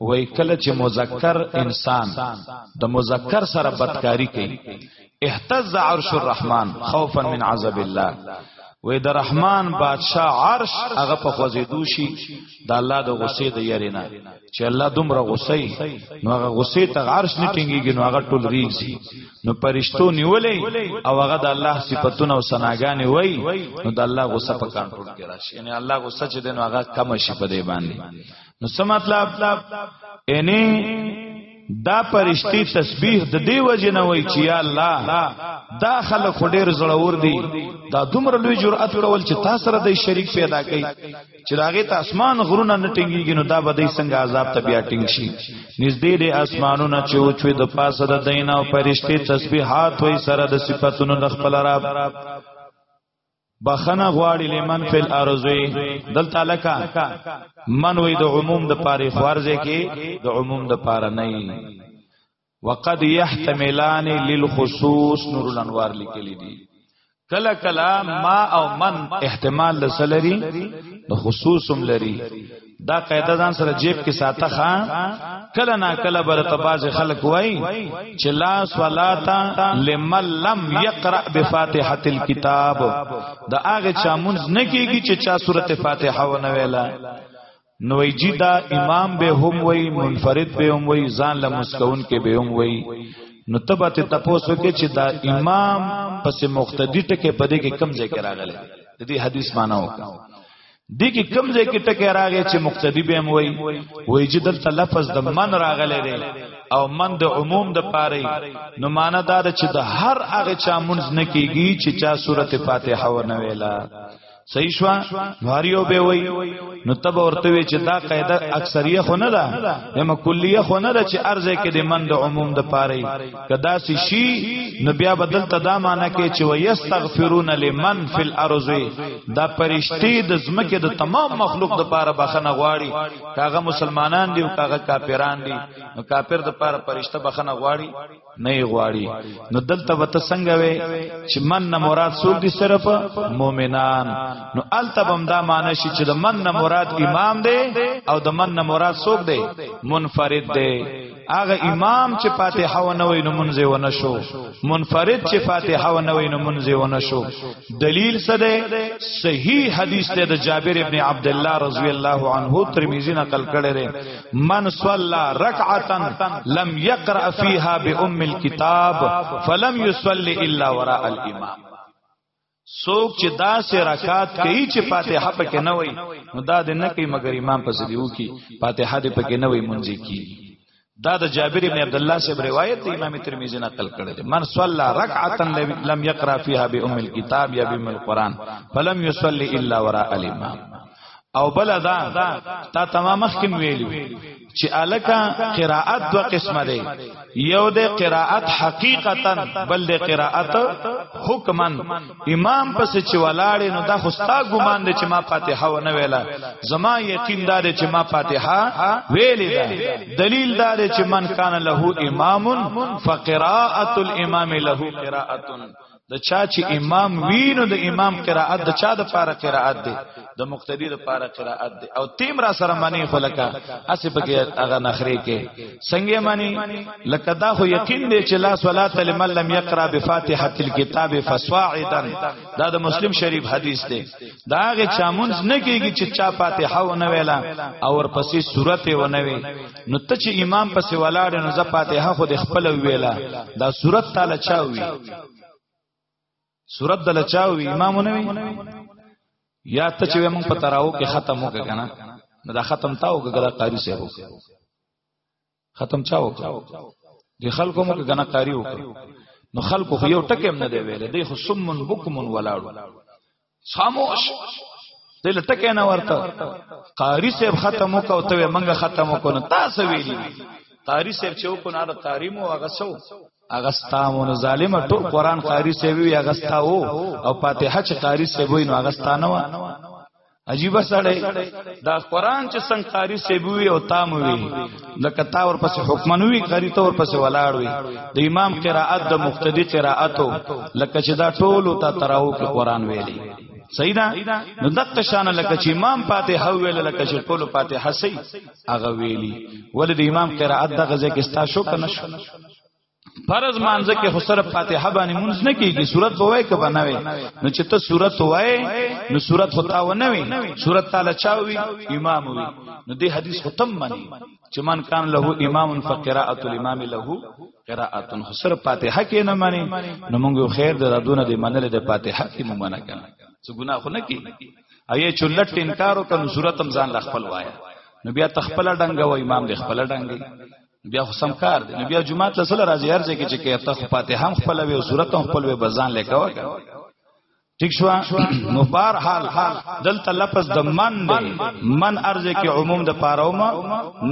وای کله چې مذکر انسان د مذکر سره بدکاری کوي اهتز عرش الرحمن خوفا من عذاب الله وې د رحمان بادشاه عرش هغه په خوځېدو شي د الله د غصې د یرینا چې الله دومره غصې نو هغه غصې ته عرش نه ټینګيږي نو هغه ټول ریږي نو پرشتو نیولې او هغه د الله صفاتونه او ثناګانې وای نو د الله غصه په کنټرول کې راشي یعنی الله غصه چې دین هغه کم شي په دې باندې نو څه مطلب یعنی دا پرشتي تسبیح د دی وجه نه وای چې یا الله دا خلک ډیر زړور دي دا دومره لوی جرأت ورول چې تاسو سره د شریک پیدا کړي چې راغې ته اسمان غرونه نه ټینګيږي نو دا به دې څنګه عذاب ته بیا ټینګ شي نږدې دې اسمانونه چې او چې د پاسه د دینه او پرشتي تسبیحات وای سره د صفاتونو د خپل رب بخنه غواړي لمن فل ارزوي دلته لکه من وي د عموم د پاره خارجه کې د عموم د پاره نه وقد يحتملان للخصوص نور الانوار لیکلي دي کله کله ما او من احتمال لسلري د خصوصم لري دا قاعده ځان سره جیب کې ساته خان کله نا کله بر تباز خلق وای چې لا صلاتا لمن لم يقرأ بفاتحه الكتاب دا هغه چا مونږ نه کیږي چې چا سورته فاتحه و نه ویلا نوې جی دا امام به هم وای منفرد به هم وای ځان له مسکون کې به هم وای نو تبه ته تاسو کې چې دا امام پس مقتدی ټکه پدې کې کم ځای کې راغله د دې حدیث معنی وکړه دې کې کم ځای کې ټکی راغی چې مقتدی به موي وای چې دلته لفظ د من راغلی دی او من د عموم د پاره نو معنا دا ده چې د هر هغه چا منځ نه کیږي چې چا سورته فاتحه و نه ویلا صحیح شو نواریو به وای نو تب ورته وی چې دا قاعده اکثریه خو نه ده یم کلیه خو نه ده چې ارزه کې د من د عموم د پاره کدا سی شی نو بیا بدل ته دا معنی کې چې ويستغفرون لمن فی الارض دا پرشتي د زمکه د تمام مخلوق د پاره بخنه غواړي کاغه مسلمانان دي او کاغه کافران دي نو کافر د پاره پرشته بخنه غواړي نه غواړي نو دلته وت څنګه وي چې من نه مراد څوک دي صرف مؤمنان نو الته بم دا معنی شي چې د من نه مراد امام دی او د من نه مراد څوک دی منفرد دی هغه امام چې فاتحه و نه وای نو منځه و نه شو منفرد چې فاتحه و نه وای نو منځه و نه شو دلیل څه دی صحیح حدیث ته د جابر ابن عبد الله رضی الله عنه ترمذی نقل کړی دی من صلى ركعه لم يقرأ فيها بأم الكتاب فلم يصلي الا وراء الامام څوک چې دا سه رکعات کوي چې فاتحه پکې نه وای نو دا د نه کوي مګر امام پسې دی وکي فاتحه دې پکې نه وای مونږ کی دا د جابر ابن عبد الله سے روایت دی امام ترمذی نقل کړی دی من صلى رکعتا لم يقرا فيها بام الكتاب یا بام القران فلم يصلي الا وراء الامام او بل دا تا تمام مخکم ویلو چې الکا قراءت دو قسمه ده یو ده قراءت حقیقتا بل ده قراءت حکما امام پس چې ولاړې نو دا خوستا ګمان ده چې ما فاتحه و نه ویلا زما یقین دا ده چې ما فاتحه ویلې ده دلیل دا ده چې من کان له امام فقراءت الامام له قراءتن د چا چې امام وینو د امام قرائت د چا د پاره قرائت دی د مقتدی د پاره قرائت دی او تیم را سره معنی خلکا اسې پکې هغه نخري کې څنګه معنی لکه دا خو یقین دی چې لا صلات لمن لم یقرا بفاتحه الكتاب فصاعدا دا د مسلم شریف حدیث دی دا هغه چامونز نه کیږي چې چا فاتحه و نه ویلا او ورپسې سورته و نه وی نو ته چې امام پسې ولاړ نو زه فاتحه خو د خپل ویلا دا صورت تعالی چاوي صورت دل چاوي امام نه وي یا ته چې موږ په تراو کې ختم وکړه کنه نو دا ختم تا وکړه قاری صاحب ختم چا وکړه د خلکو موږ کنه قاری وکړه نو خلکو خو یو ټکم نه دی ویل دی خو سمن بکمن ولاړو خاموش دل ټکه نه ورته قاری صاحب ختم وکاو ته منګه ختم وکونه تاسو ویلی قاری صاحب چې وکونه هغه تاریم او هغه سو هغه ستامون ظالم ټول قران قاری صاحب وی هغه ستاو او فاتحه چې قاری صاحب وی نو هغه ستانه و عجیب سره دا قران چې څنګه قاری صاحب وی او تام وی لکه تا ور پس حکمن وی غری تور پس ولاړ وی د امام قرائت د مقتدی قرائتو لکه چې دا ټول او تا تراو کې قران ویلی صحیح ده نو دغه شان لکه چې امام فاتحه ویل لکه چې ټول فاتحه سي هغه ویلی ولې د امام قرائت دغه ځکه ستا شو کنه شو فرض مانځه کې حسر فاتحه باندې مونږ نه کیږي صورت وای کبه نه وي نو چې ته صورت وای نو صورت هوتا و نه وي صورت تعالی چاوي امام وي نو دې حدیث ختم مانی چې من کان له امام فقراءه الامام له قراءه حسر فاتحه کې نه مانی نو مونږ خیر د دونه دې منل د فاتحه کې مونږ نه کنه څه ګناه خو نه کی اې چولټ انکار وکړو صورت هم ځان لا خپل وایا نو بیا تخپل ډنګ و امام دې خپل ډنګ بیا خو سم کار دی نو بیا جمعه ته سره راځي هر ځای کې چې کې ته فاتحه هم خپل وي او سورته هم خپل وي بزان لیکو ٹھیک شو نو بار حال دلته لفظ د من دی من ارزه کې عموم د پاروم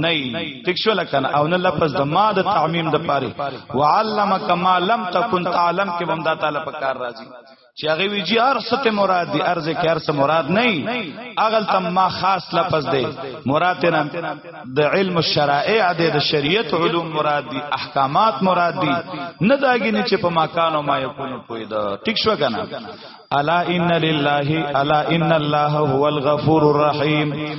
نه ٹھیک شو لکه او نه لفظ د ما د تعمیم د پاره وعلمک ما لم تکن تعلم کې بندا تعالی په کار راځي چې هغه وی جی هر څه ته مراد دی ارزه کې هر څه مراد نه اغل تم ما خاص لفظ دی مراد نه د علم الشرائع دی د شریعت علوم مراد دی احکامات مراد دی نه داګی نه چې په ماکان او ما یکون پوی دا ټیک شو کنه الا ان لله الا ان الله هو الغفور الرحیم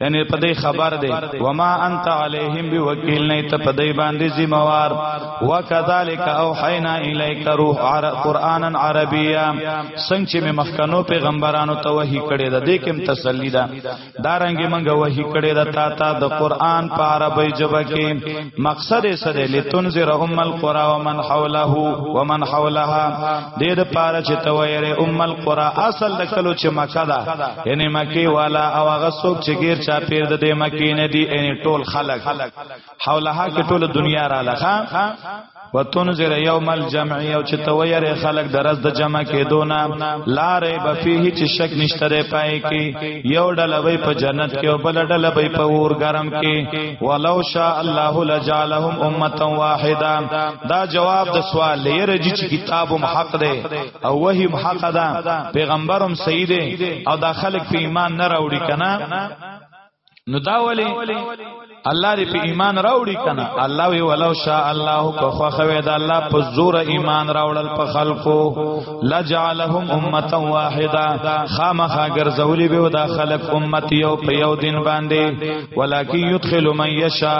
یعنی په دې خبر دی وما انت علیہم بوکیل نه ته په دې باندې ذمہوار وکذالک اوحینا الیک روح قرانا عربیا څنګه چې می مخکنو پیغمبرانو ته وحی کړی دا دې کوم تسلی ده دارنګي منګه وحی کړی دا تا ته د قران په عربی ژبه کې مقصد یې سره لتنذر ام القرى ومن حوله ومن حولها دې د پاره چې تویره ام القرى اصل د کلو چې مکه ده یعنی مکی والا او هغه څوک چې غیر چا پیر د دې مکی نه دی یعنی ټول خلق حولها کې ټول دنیا را لخه وتنذر یوم الجمع او چې تویره خلق درز د جمع کې دونه لا ریب فيه چې شک نشته دی پای کې یو ډله وي په جنت کې او بل ډله وي په اور ګرم کې ولو شاء الله لجعلهم امه واحده دا جواب د سوال لیر جی چې کتابم حق ده او وحیم حق ده پیغمبرم صحیح ده او دا خلق په ایمان نه راوړي کنه نو دا ولی الله دې په ایمان راوړي کنه الله وی ولو شاء الله کو خو خوي دا الله په زور ایمان راوړل په خلقو لجعلهم امه واحده خامخا ګرځولې به دا خلق امت یو په یو دین باندې ولکه يدخل من یشا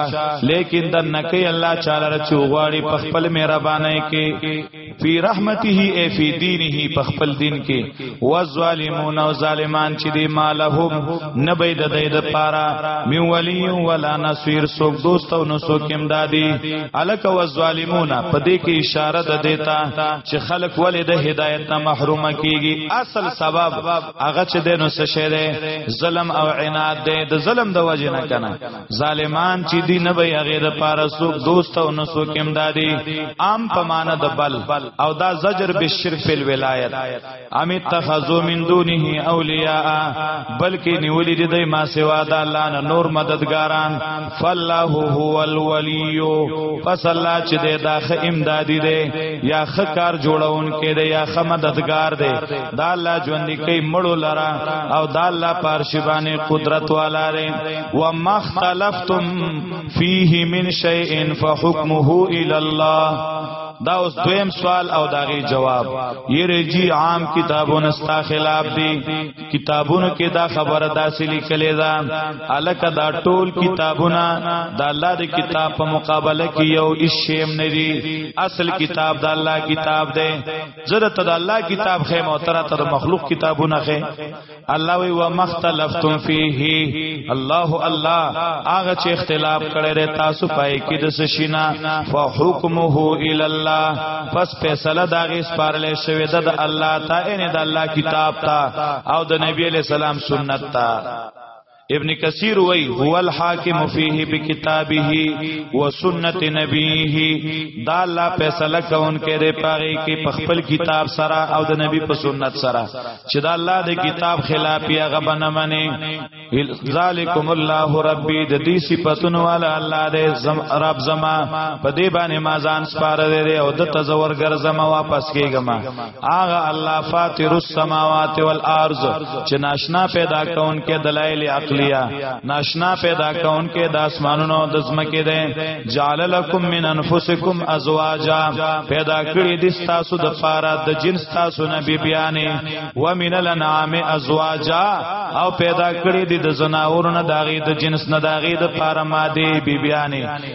لیکن د نکي الله تعالی رچو غواړي په خپل مهرباني کې فی رحمته ای فی دینه په خپل دین کې و ظالمون او ظالمان چې دی مالهم نبی د دې د پارا می ولی ولا نصير سوک دوست او نو سوکم دادی الک و ظالمون په دې کې اشاره ده دیتا چې خلک ولې د هدایت نه محروم کیږي اصل سبب هغه چې د نو څه شه ده ظلم او عناد ده د ظلم د وجه نه کنه ظالمان چې دی نه به هغه د پاره سو دوست او نو سو کېم دادي عام پمانه د بل او دا زجر به شرک په ولایت ام اتخذو من دونه اولیاء بلکې نیولې دي د ما سوا د الله نه نور مددګاران فالله هو الولی پس الله چې د داخه امدادي دی یا خ کار جوړون کې دی یا خ مددګار دی دا الله ژوند کې مړو لرا او دا الله پارشبانه قدرت والا دی و مختلفتم فيه من شيء فحكمه الى الله دا اوس دویم سوال او داغي جواب یې رجی عام کتابونه ستا خلاف دي کتابونو کې دا خبره داسې لیکلې ده الکه دا ټول کتابونه د الله د کتاب په مقابله کې یو اشیم نه دي اصل کتاب د الله کتاب دی زړه ته د الله کتاب خې موتره ته مخلوق کتابونه خې الله وی و مختلفتم فیه الله الله هغه چې اختلاف کړی دی تاسو پای کې د سشینا فحکمه الی الله پس فیصله دا غي سپارلې شوی د الله ته ان د الله کتاب ته او د نبی علی سلام سنت ته ابن کثیر وی هو الحاکم فیه بکتابه و سنت نبیه دا الله فیصله کون کې دی پاره کې په خپل کتاب سره او د نبی په سنت سره چې دا الله د کتاب خلاف یا غبن منی ذالکم الله ربی د دې صفاتون والا الله دې زم رب زما په دې باندې ما ځان سپاره دی او د تزور ګرځم واپس کېږم آغا الله فاطر السماوات والارض چې ناشنا پیدا کون کې دلایل عقلیه ناشنا پیدا کون کې د اسمانونو د زمکه ده جعل لكم من انفسکم ازواجا پیدا کړی د تاسو د پاره د جنس تاسو نه بیبیانې و من الانعام ازواجا او پیدا کړی د زناور نه داغي د جنس نه داغي د پاره ماده بیبیانې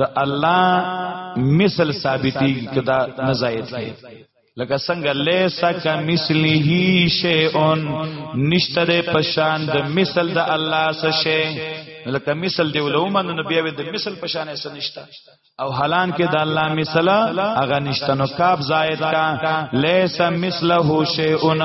د الله مثل ثابتي کدا نه زائد کړي لکه څنګه لیسا کا مثله شیئون نشته د پشان د مثل د الله سره شی لکه مثل دی ولومن نو بیا د مثل پشان سره نشته او حالان کې د الله مثل هغه نشته نو کاف زائد کا لیسا مثله شیئون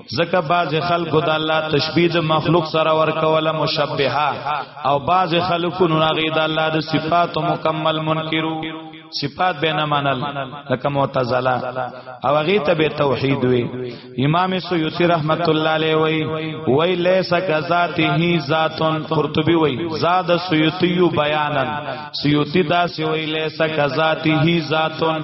زکه باز خلکو د الله تشبیه د مخلوق سره ورکوله مشبهه او باز خلکو نو هغه د الله د صفات مکمل منکرو صفات به نه منل لکه معتزله او هغه ته به توحید وی امام سیوطی رحمت الله علیه وی وی لیس کذاته ذاتن قرطبی وی زاد سیوطی بیانن سیوطی دا سی وی لیس کذاته ذاتن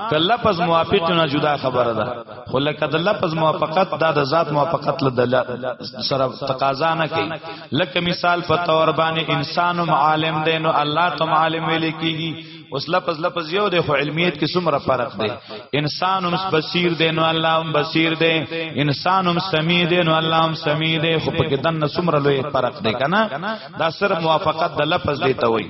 که لفظ موافق نه جدا خبره ده خو لکه د لفظ موافقت دا د ذات موافقت له سره تقاضا نه کوي لکه مثال په تور باندې انسان عالم دی نو الله تم عالم ویل کیږي اوس لفظ لفظ یو دی خو علمیت کې څومره فرق دی انسان هم بصیر دی نو الله هم بصیر دی انسان هم سمیع دی نو الله هم سمیع دی خو په کې دنه څومره لوی فرق دی کنه دا سره موافقت د لفظ دی ته وایي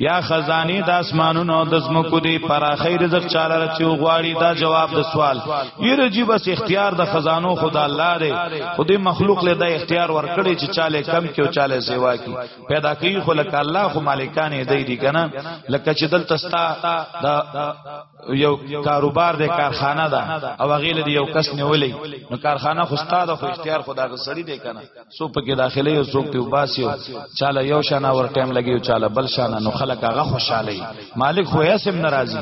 یا خزانی د اسمانونو او د زمکو دی پراخی رزق چاله رچو غواړي دا جواب د سوال یره جی بس اختیار د خزانو خدا الله دی خودی مخلوق له د اختیار ورکړي چې چاله کم کې او چاله سیوا کی پیدا کوي خو لکه الله خو مالکان دی دی کنه لکه چې دل تستا د یو کاروبار د کارخانه ده او غیله دی یو کس نیولې نو کارخانه خو ستاده خو اختیار خدا غسړي دی کنه سو پکې داخله یو څوک ته وباسیو چاله یو شانا ور ټیم لګیو چاله بل شانا نو خلک هغه خوشاله مالک خو یې سم ناراضي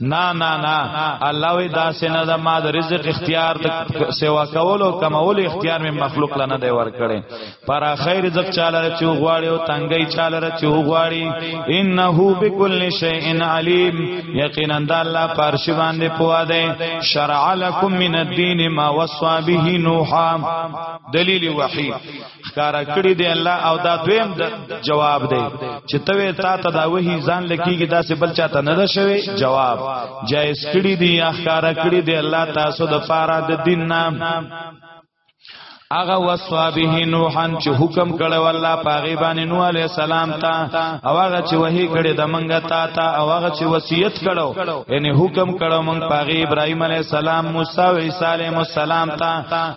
نه نه نه الله وی دا سینه د ما د رزق اختیار د سیوا کولو کمول اختیار می مخلوق لنه دی ور کړي پر خیر رزق چاله چې غواړي او تنګي چاله چې غواړي انه بكل شیء علیم یقینا د الله پارشي باندې پوهه ده شرع لكم من الدين ما وصى به نوحا دلیل وحی خکارا کړی دی الله او دا دویم جواب دی چې ته تا ته دا وਹੀ ځان لکیږي دا سه بل چاته نه ده شوی جواب جایز کړی دی یا خکارا کړی دی الله تاسو د فارا د دین نام اغه وصوا به نوحن چې حکم کړو الله پاغي باندې نوح عليه السلام ته او هغه چې وਹੀ کړي د منګه تا ته او هغه چې وصیت کړو یعنی حکم کړو من پاغي ابراهيم عليه السلام موسی او عيسى عليه السلام ته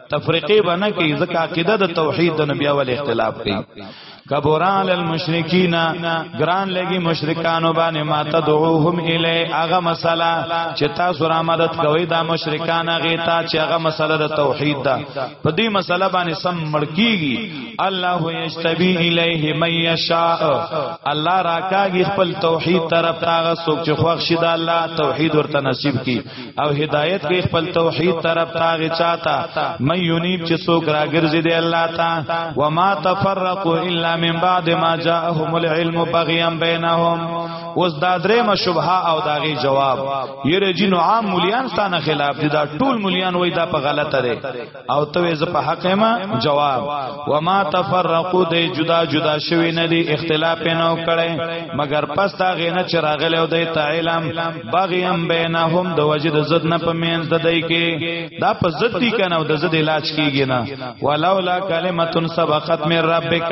تفریقې باندې کې ځکه عقیده د توحید د نبی اول اختلاف کوي کبران المشرکین ګران لګي مشرکانو باندې ما تدعوهم الی هغه مسله چې تاسو را مدد کوي دا مشرکان هغه ته چې هغه مسله د توحید ده په دې مسله باندې سم مړکیږي الله یشتبی الیه من یشاء الله راکاږي خپل توحید طرف تاغه سوچ خوښ شي د الله توحید ورته نصیب کی او هدایت کې خپل توحید طرف تاغه چاته مې یونیب چې څوک راګرځي دی الله تا و ما تفرقوا الا من بعد ما جاءهم العلم بغيا بينهم اوس دا درې ما شبهه او داغي جواب یره جن عام مليان ستانه خلاف دي دا ټول مليان وای دا په غلطه ده او ته ز په حق ما جواب و ما تفرقو د جدا جدا شوی نه دی اختلاف نه وکړي مگر پس دا غینه چراغله او د تعلم بغیم بینهم د وجد زد نه پمینز د دای کې دا په زد دی کنه او د زد علاج کیږي نه ولولا کلمت سبقت من ربک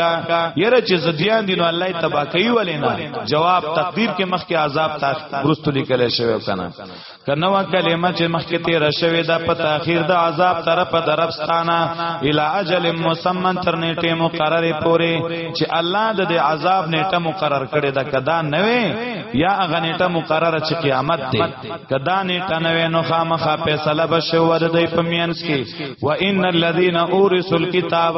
یره چې زدیان دین الله تبا کوي ولینا جواب تقدیر کې مخکې عذاب تاسو ورستو لیکل شوی کنه کنو کلمه چې مخکې تیر شوی دا په تاخير د عذاب طرف درفستانه الی اجل مسمن تر نیټه مقرر پوري چې الله د دې عذاب نیټه مقرر کړي دا کدا نه وي یا هغه نیټه مقرر چې قیامت دی کدا نیټه نه وي نو خامخا فیصله بشو ور دی په مینس کې و ان الذين اورثوا الكتاب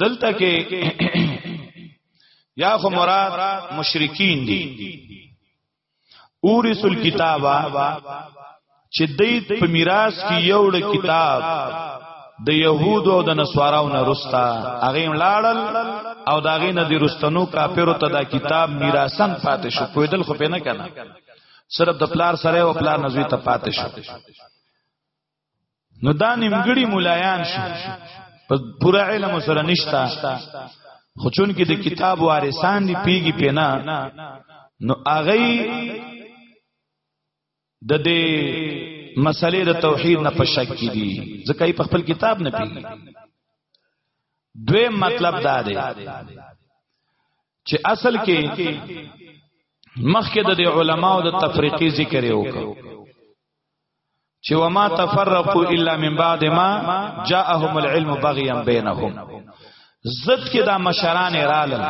دلته کې یا خو مراد مشرکین دي اورث الكتابا چې دې په میراث کې یو ډ کتاب د يهودو او د نصاراو نه رستا هغه لاړل او دا غي نه د رستنو کافرو ته دا کتاب میراثن پاتې شو کویدل خو پې نه کنه صرف د پلار سره او پلار نزوی ته پاتې شو نو دا نیمګړي مولایان شو په پورا علم سره نشتا خو چون کې د کتاب وارثان دی پیګي پینا نو اغه د دې مسلې د توحید نه په شک کې دي ځکه یې په خپل کتاب نه پیګي دوی مطلب دا دی چې اصل کې مخکې د علماو د تفریقی ذکر یې وکړ چې وما تفرقوا الا من بعد ما جاءهم العلم بغيا بينهم زد کې دا مشران رالل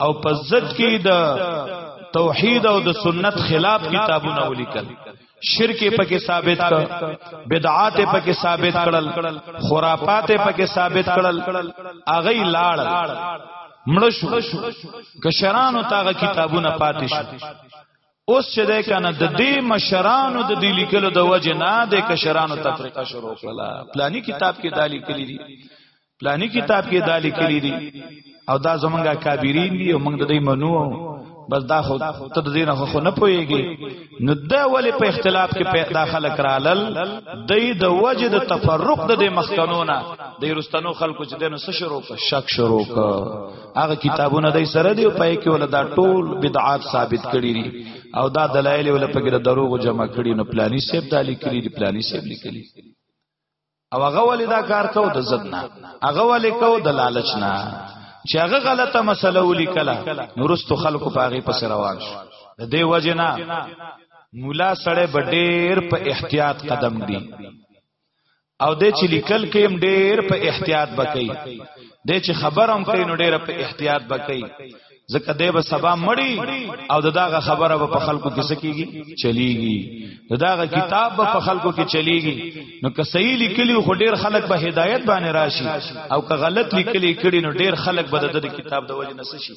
او په زد کې د توحید او د سنت خلاف کتابونه ولیکل شرک پکې ثابت کړ بدعات پکې ثابت کړل خرافات پکې ثابت کړل اغه لاړ مړ شو کشرانو تاغه کتابونه پاتې شو اوس چې ده کنه د دې مشرانو د دې لیکلو د وجه نه د کشرانو تفریقه شروع کړه پلانی کتاب کې دالی کړی دي پلانی کتاب کې دالی کړی دي او دا زمونږه کابرین دي او موږ د دې منو بس دا خو ته د دینه خو نه پويږي نو دا ولی په اختلاف کې په داخله کرالل د د وجه د تفرق د مخکنونه د رستنو خلکو چې دنه سره شروع شک شروع هغه کتابونه دای سره دی پای کې ول دا ټول بدعات ثابت کړی دي او دا دلایل ول په ګره دروغ جمع کړی نو پلاني سیب دالی کړی دی پلاني سیب لیکلی او هغه ول دا کار کو د زد نه هغه ول کو د لالچ نه چې هغه غلطه مسله ولیکله نورستو خلکو پاغي پس روان شو د دې وجنه مولا سړی بډیر په احتیاط قدم دی او د چې لیکل کې هم ډېر په احتیاط بکې د چې خبرم کوي نو ډېر په احتیاط بکې ځکه دی به سبا مړی او دغه خبره به په خلکو کې سکیږي چلیږي دغه کتاب به په خلکو کې چلیږي نو که صحیح لیکلی خو ډیر خلک به هدایت باندې راشي او که غلط لیکلی کړي نو ډیر خلک به د کتاب د وجه نس شي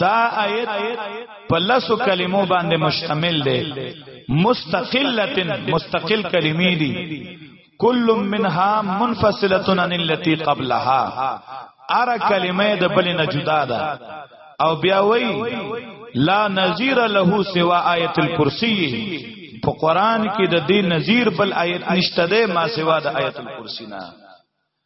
دا آیت په لسو کلمو باندې مشتمل دی مستقلتن مستقل کلمې دي کل منها منفصله عن التي قبلها ار کلمه د بل نه جدا ده او بیا وی لا نظیر له سوا آیت الکرسی په قران کې د دې نظیر بل آیت نشته ده ما سوا د آیت الکرسی نه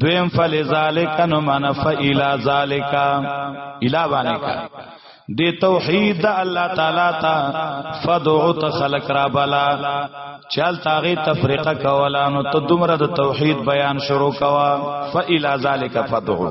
دویم فلذالک نو معنا فإلى ذالک الا باندې کا دی توحید د الله تعالی تا فدعو ته خلق را بلا چل تاغي تفریقه کولا نو ته دومره د توحید بیان شروع کوا فإلى ذالک فدعو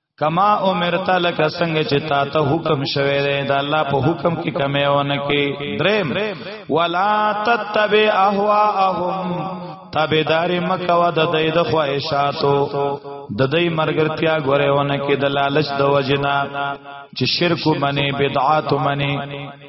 کما امرت لک څنګه چې تا ته حکم شوه دی دا الله په حکم کې کمه ونه کې دریم ولا تتبع اهواهم تابعداري مکوا د دې د خواهشاتو د دې مرګرتیا غره ونه کې د لالچ د وجنا چې شرک منی بدعات منی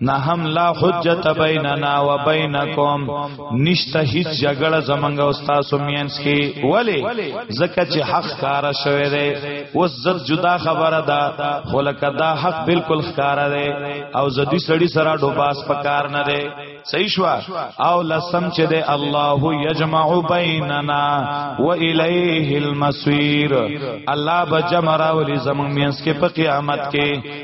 نه هم لا حجت بیننا و بینکم نشته هیڅ جګړه زمنګ او تاسو مینس کې ولی زکه چې حق کار شوه دی اوس زد جدا خبره ده خلک دا حق بالکل ښکار دی او زدی سړی سره ډوباس پکار نه دی صحیح شو او لسم چې دی الله یجمع بیننا و الیه المسیر الله بجمع راولی زمنګ مینس کې په قیامت کې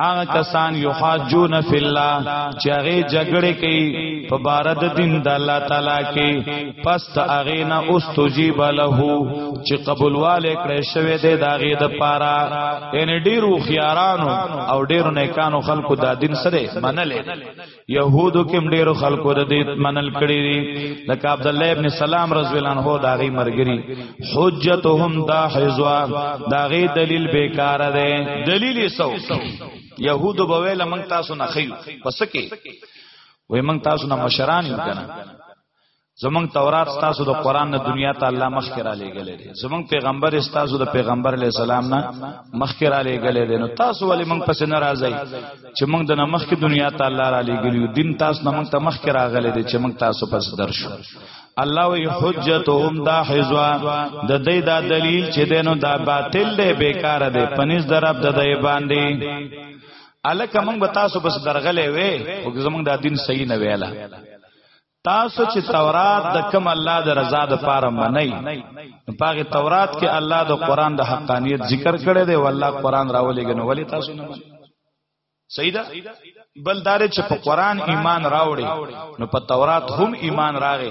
هغه کسان یحاجون فی الله چې هغه جګړه کوي په بار د دین د الله تعالی کې پس ته هغه نه استجیب له چې قبول والے کړي شوی دی دا غي د پاره ان ډیرو خيارانو او ډیرو نیکانو خلکو دا دین سره منلې يهودو کې ډېرو خلکو د دې منل کړی دي لکه عبد الله ابن سلام رضی الله عنه دا غي مرګري حجتهم دا حزوا دا غي دلیل بیکاره ده دلیل یې سو يهودو به ویل موږ تاسو نه خيو پس کې وې موږ تاسو نه مشران یو کنه زمنګ تورات ستاسو د قران نه دنیا ته الله مخکې را لېګلې دي زمنګ پیغمبر ستاسو د پیغمبر علی السلام نه مخکې را لېګلې دي نو تاسو ولې موږ پس نه راځي چې موږ د مخکې دنیا ته الله را لېګلیو دین تاسو نه موږ ته مخکې راغلې دي چې موږ تاسو پس درشو الله وی حجتهم دا حزوا د دې دا دلیل چې دینو دا باطل دی بیکار دی پنځ درب د دې باندې الکه موږ به تاسو پس درغلې وې او زموږ دا دین صحیح نه ویلا تاسو چې تورات د کم الله د رضا د پاره منئ پاغه تورات کې الله د قران د حقانیت ذکر کړی دی والله قران راولېګنو ولی تاسو نه منئ سیدا بل دار چې په قران ایمان راوړي نو په تورات هم ایمان راغی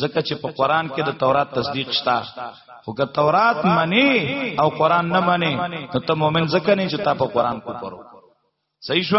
ځکه چې په قران کې د تورات تصدیق شته خو که تورات منی او قران نه منی نو ته مؤمن ځکه نه چې تا په قران کو پرو صحیح شو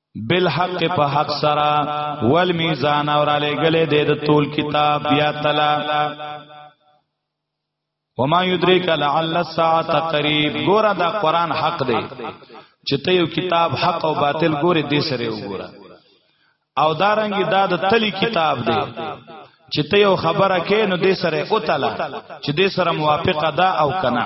بالحق په حق سره والمیزان اور علی گله د تول کتاب یا تلا وما یدریک لعل الساعه قریب ګور دا قران حق دی چې ته یو کتاب حق او باطل ګورې دې سره وګوره او دارنګ دا د تلی کتاب دی چې ته یو خبره کې نو دې سره او تعالی چې دې سره موافقه ده او کنه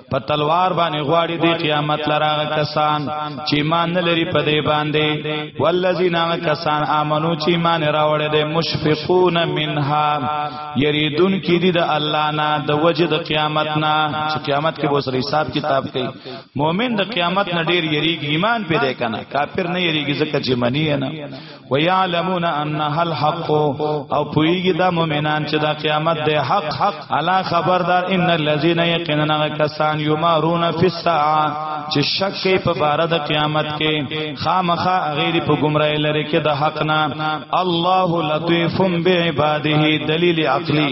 په تلوار باندې غواړي د قیامت لراغه کسان چې مان لري په دې باندې والذین کسان امنو چې مان راوړې د مشفقون منها یریدون کې دي د الله نه د وجه د قیامت نه چې قیامت کې وسره حساب کتاب کوي مؤمن د قیامت نه ډیر یریږي ایمان پیدا کنه کافر نه یریږي ځکه چې منی نه ويعلمون انها الحق او پویږي دا مؤمنان چې دا قیامت دی حق حق الا خبردار ان الذين يقيننا کسان يمارون في الساعه چې شک کوي په بار د قیامت کې خامخا غیر په گمراهی لري کې د حق نه الله لطيف بعباده دلیل عقلی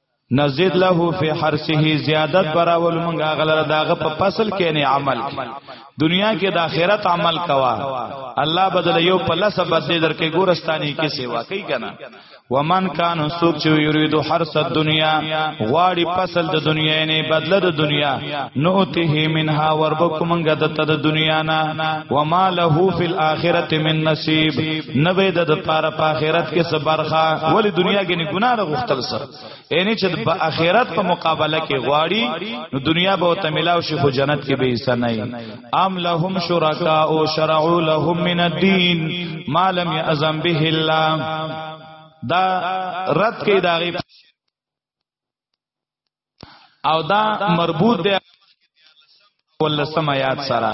نزيد له فی حرسه زیادت براول مونږه غلره داغه په فصل کې نه عمل دنیا کې د آخرت عمل کوا الله بدل یو په لس بدل درکې ګورستانی کې سیوا کوي کنه ومن کان سوک چې یرید حرس الدنیا غواړي فصل د دنیا نه بدله د دنیا نو ته منها وربکمنګ د ته د دنیا نه وما له فی الاخرته من نصیب نبه د پاره په اخرت کې صبرخه ولی دنیا کې نه ګناه غختل سره یعنی چې په اخرت په مقابله کې غواړي نو دنیا به ته ملاو شي خو جنت کې به حصہ نه ام لهم شرکا او شرعوا لهم من الدين ما لم يعزم به الله دا رد کې دا غي او دا مربوط دی ولسم آیات سره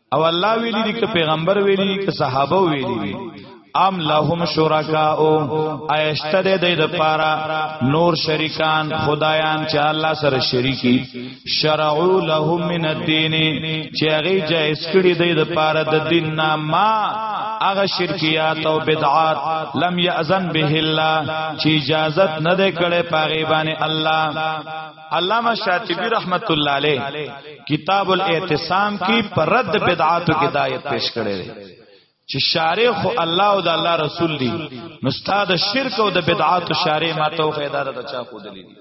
او الله ویلی دی که پیغمبر ویلی دی که صحابه ویلی دی ام لهم شرکا او ایشتر دی د پارا نور شریکان خدایان چې الله سره شریکی شرعو لهم من الدین چې هغه جائز کړی دی د پارا د دین نه ما هغه شرکیات او بدعات لم یاذن به الله چې اجازت نه دی کړی پاغي باندې الله علامہ شاطبی رحمت الله علیه کتاب الاعتصام کی پر رد بدعاتو کی دایت پیش کړی دی چې شارع خو الله او د الله رسول دی نو استاد شرک او د بدعات شارع ماته خو اداره د چا خو دلی دی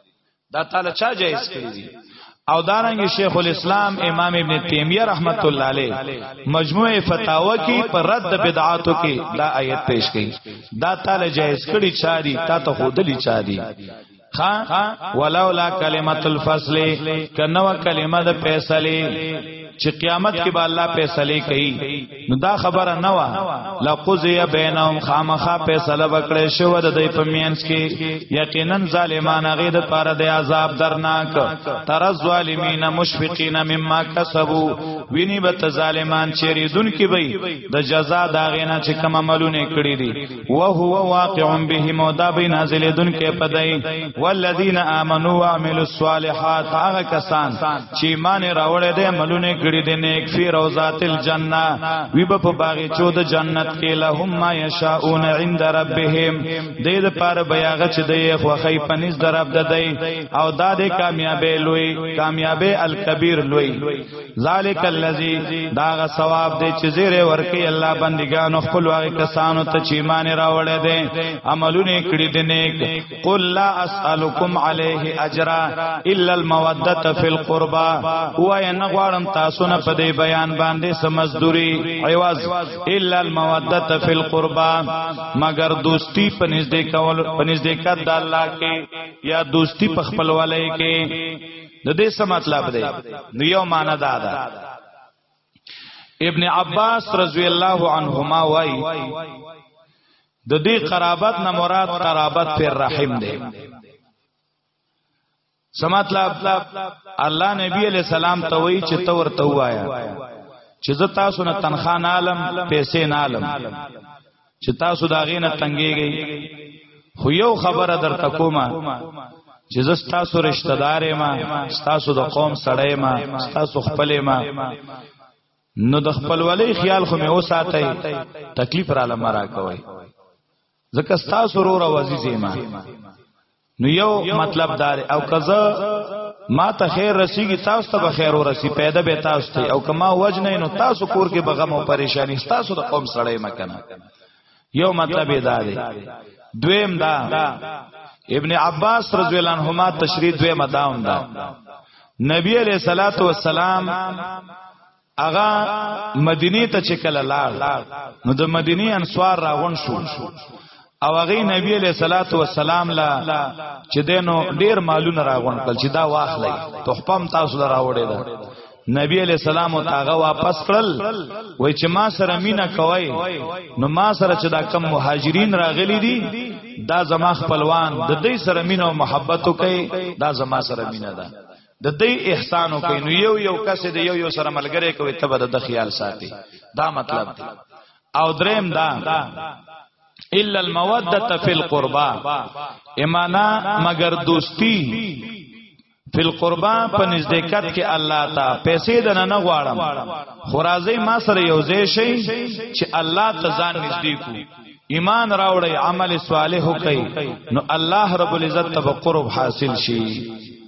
دا تعالی چا جایز کړی دی او دارنګ شیخ الاسلام امام ابن تیمیه رحمت الله علیه مجموعه فتاوا کی پر رد بدعاتو کی دا آیت پیش کړي دا تعالی جایز کړي چاري تا ته خودلی چاري ولولا کلمت الفصل کنو کلمه د فیصله چې قیامت کې به الله فیصله کوي نو دا خبره نه وا لقضی بینهم خامخا فیصله وکړي شو د دې په مینس کې یقینا ظالمان هغه د پاره د عذاب درناک تر الظالمین مشفقین مما کسبوا ویني به ظالمان چیرې دن کې وي د جزا دا غینا چې کوم عملونه کړی دي وهو واقع بهم او دا به نازل دن کې پدای والذین آمنوا وعملوا الصالحات هغه کسان چې ایمان راوړې دي عملونه کړې دي نیک فی روزات الجنه وی په باغ چود جنت کې لهم ما یشاؤون عند ربهم دې د پاره بیاغه چې دې خوخی پنځ درب ددای او دا د کامیابې لوی کامیابې الکبیر لوی ذالک الذی داغه ثواب دی چې زیره ورکی الله بندگانو خپل واغ کسانو ته چې ایمان راوړې دي عملونه کړی دي نیک قل لا اسالکم علیه اجرا الا الموده فی القربا و ان غوړم تاسو نه په دې بیان باندې سمزدوری ایواز الا الموده فی القربا مگر دوستی په نزدې کول په نزدې کد الله کې یا دوستی په خپلوالۍ کې د دې څه مطلب دی نو یو معنا دا ده ابن عباس رضی الله عنهما وای د دې قرابت نه مراد قرابت پر رحم دی سمطلب الله نبی علیہ السلام ته وای چې تو ورته وایا چې زه تاسو نه تنخوا نه علم پیسې نه علم چې تاسو دا غینه تنګيږي خو یو خبره در تکوما چې زه تاسو رشتہ دار ما تاسو د قوم سړی ما تاسو خپل ما نو د خپلولې خیال خو مې وساتای تکلیف را لمرا کوي ځکه تاسو رو را وزیزې ما نو یو مطلب دار او قضا ما ته خیر رسیږي تاسو ته به خیر ورسی پیدا به تاسو ته او کما وجه نه نو تاسو کور کې بغم او پریشانی تاسو د قوم سړی مکنه یو مطلب یې دا دی دویم دا ابن عباس رضی الله عنهما تشریح دویم داوم دا نبی علیہ الصلوۃ والسلام اغا مدینه ته چې کله لاړ نو د مدینه انصار راغون شو او هغه نبی علیہ الصلات والسلام لا چې دینو ډیر مالونه راغون کړ چې دا واخلې تحفم تاسو لا راوړې ده نبی علیہ السلام او تاغه واپس کړل وای چې ما سره مینا کوي نو ما سره چې دا کم مهاجرین راغلي دي دا زما خپلوان د دې سره مینا او محبت کوي دا زما سره مینا ده د دې احسان وکړي نو یو یو کس دی یو یو سره ملګری کوي ته به د خیال ساتي دا مطلب دی او دریم دا الا الموده فی القربا ایمانا مگر دوستی فی القربا په نزدېکت کې الله تا پیسې د نه غواړم خورازی ما سره یو ځای شي چې الله ته ځان نږدې کو ایمان راوړی عمل صالح کوي نو الله رب العزت ته قرب حاصل شي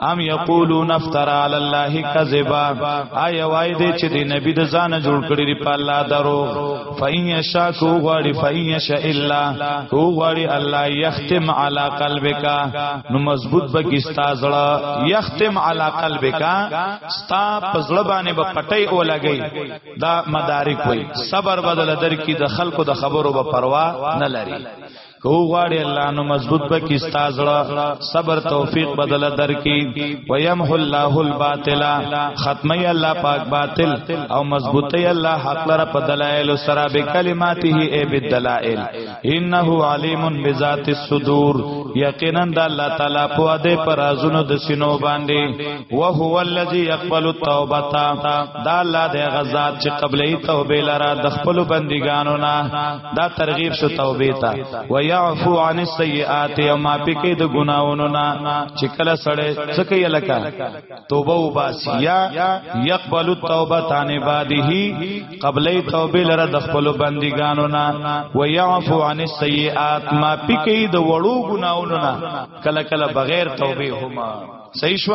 ام یقولون افترا علی الله کذبا آیا وای دې چې دې نبی د ځان جوړ کړی دی په الله درو فین یشا کو غواړي فین یشا الا کو غواړي الله یختم علی قلبک نو مضبوط بکی ستا زړه یختم علی قلبک ستا پزړه باندې په پټي او لګي دا مدارک وای صبر بدل در کی د خلکو د خبرو په پروا نه لري کو غواړي الله نو مضبوط به کی استاذړه صبر توفیق بدل درکې ويمح الله الباطل ختمي الله پاک باطل او مضبوطي الله حق لره په دلایل سره به کلماته ای بالدلائل انه علیم بذات الصدور یقینا د الله تعالی په دې پرازونو د سينو باندې وهو الذي يقبل التوبه دا الله د غزاد چې قبلې توبه لره د خپل بندګانو نه دا ترغیب شو توبه ته و يعفو عن السيئات او ما پکې د ګناونو نه چې کله سړی څکه یلکا توبه وباسیا يقبل التوبه تان بعده قبلې توبه لره د خپل بندګانو نه و يعفو عن السيئات ما پکې د وړو ګناونو نه کله کله بغیر توبه هما صحیح شو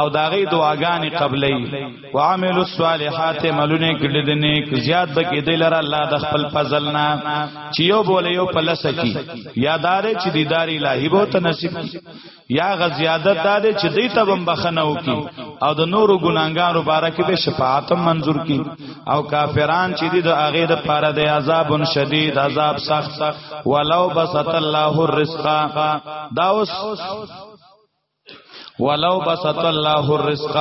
او داغي دعاګانې قبلې وعمل الصالحات ملونه کړي د نیک زیات بکې د لره الله د خپل فضل نه چې یو بوله یو پلس کی یادار چې دیداری الہی بو ته نصیب یا غزیادت داده چې دې ته بم بخنو کی او د نورو ګناګانو باره کې به شفاعت منظور کی او کافران چې دې د هغه د پاره د عذاب شدید عذاب سخت ولو بسط الله الرزق دا اوس ولو بسط الله الرزق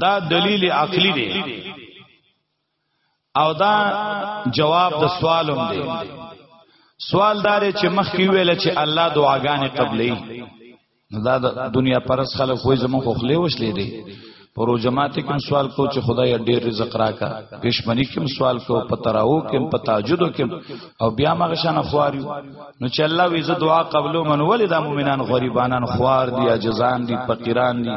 دا دلیل عقلی دی او دا جواب د سوالم دی سوال دار چې مخکې ویل چې الله دعاګانې قبلې دا د دنیا پرس خلک وې زموږ خو خلې وشلې دي پروجمات کوم سوال کو چې خدای ډیر رزق راکا پښمنی کوم سوال کو پتراو کوم پتاجد کوم او بیا مغه شان خواریو نو چې الله وی زه دعا قبلو من ولې د مؤمنان غریبانان خوار دي عاجزان دي فقیران دي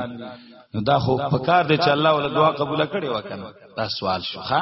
نو دا خو پکار دی چې الله ول دعا قبول کړي وکنه دا سوال شو ها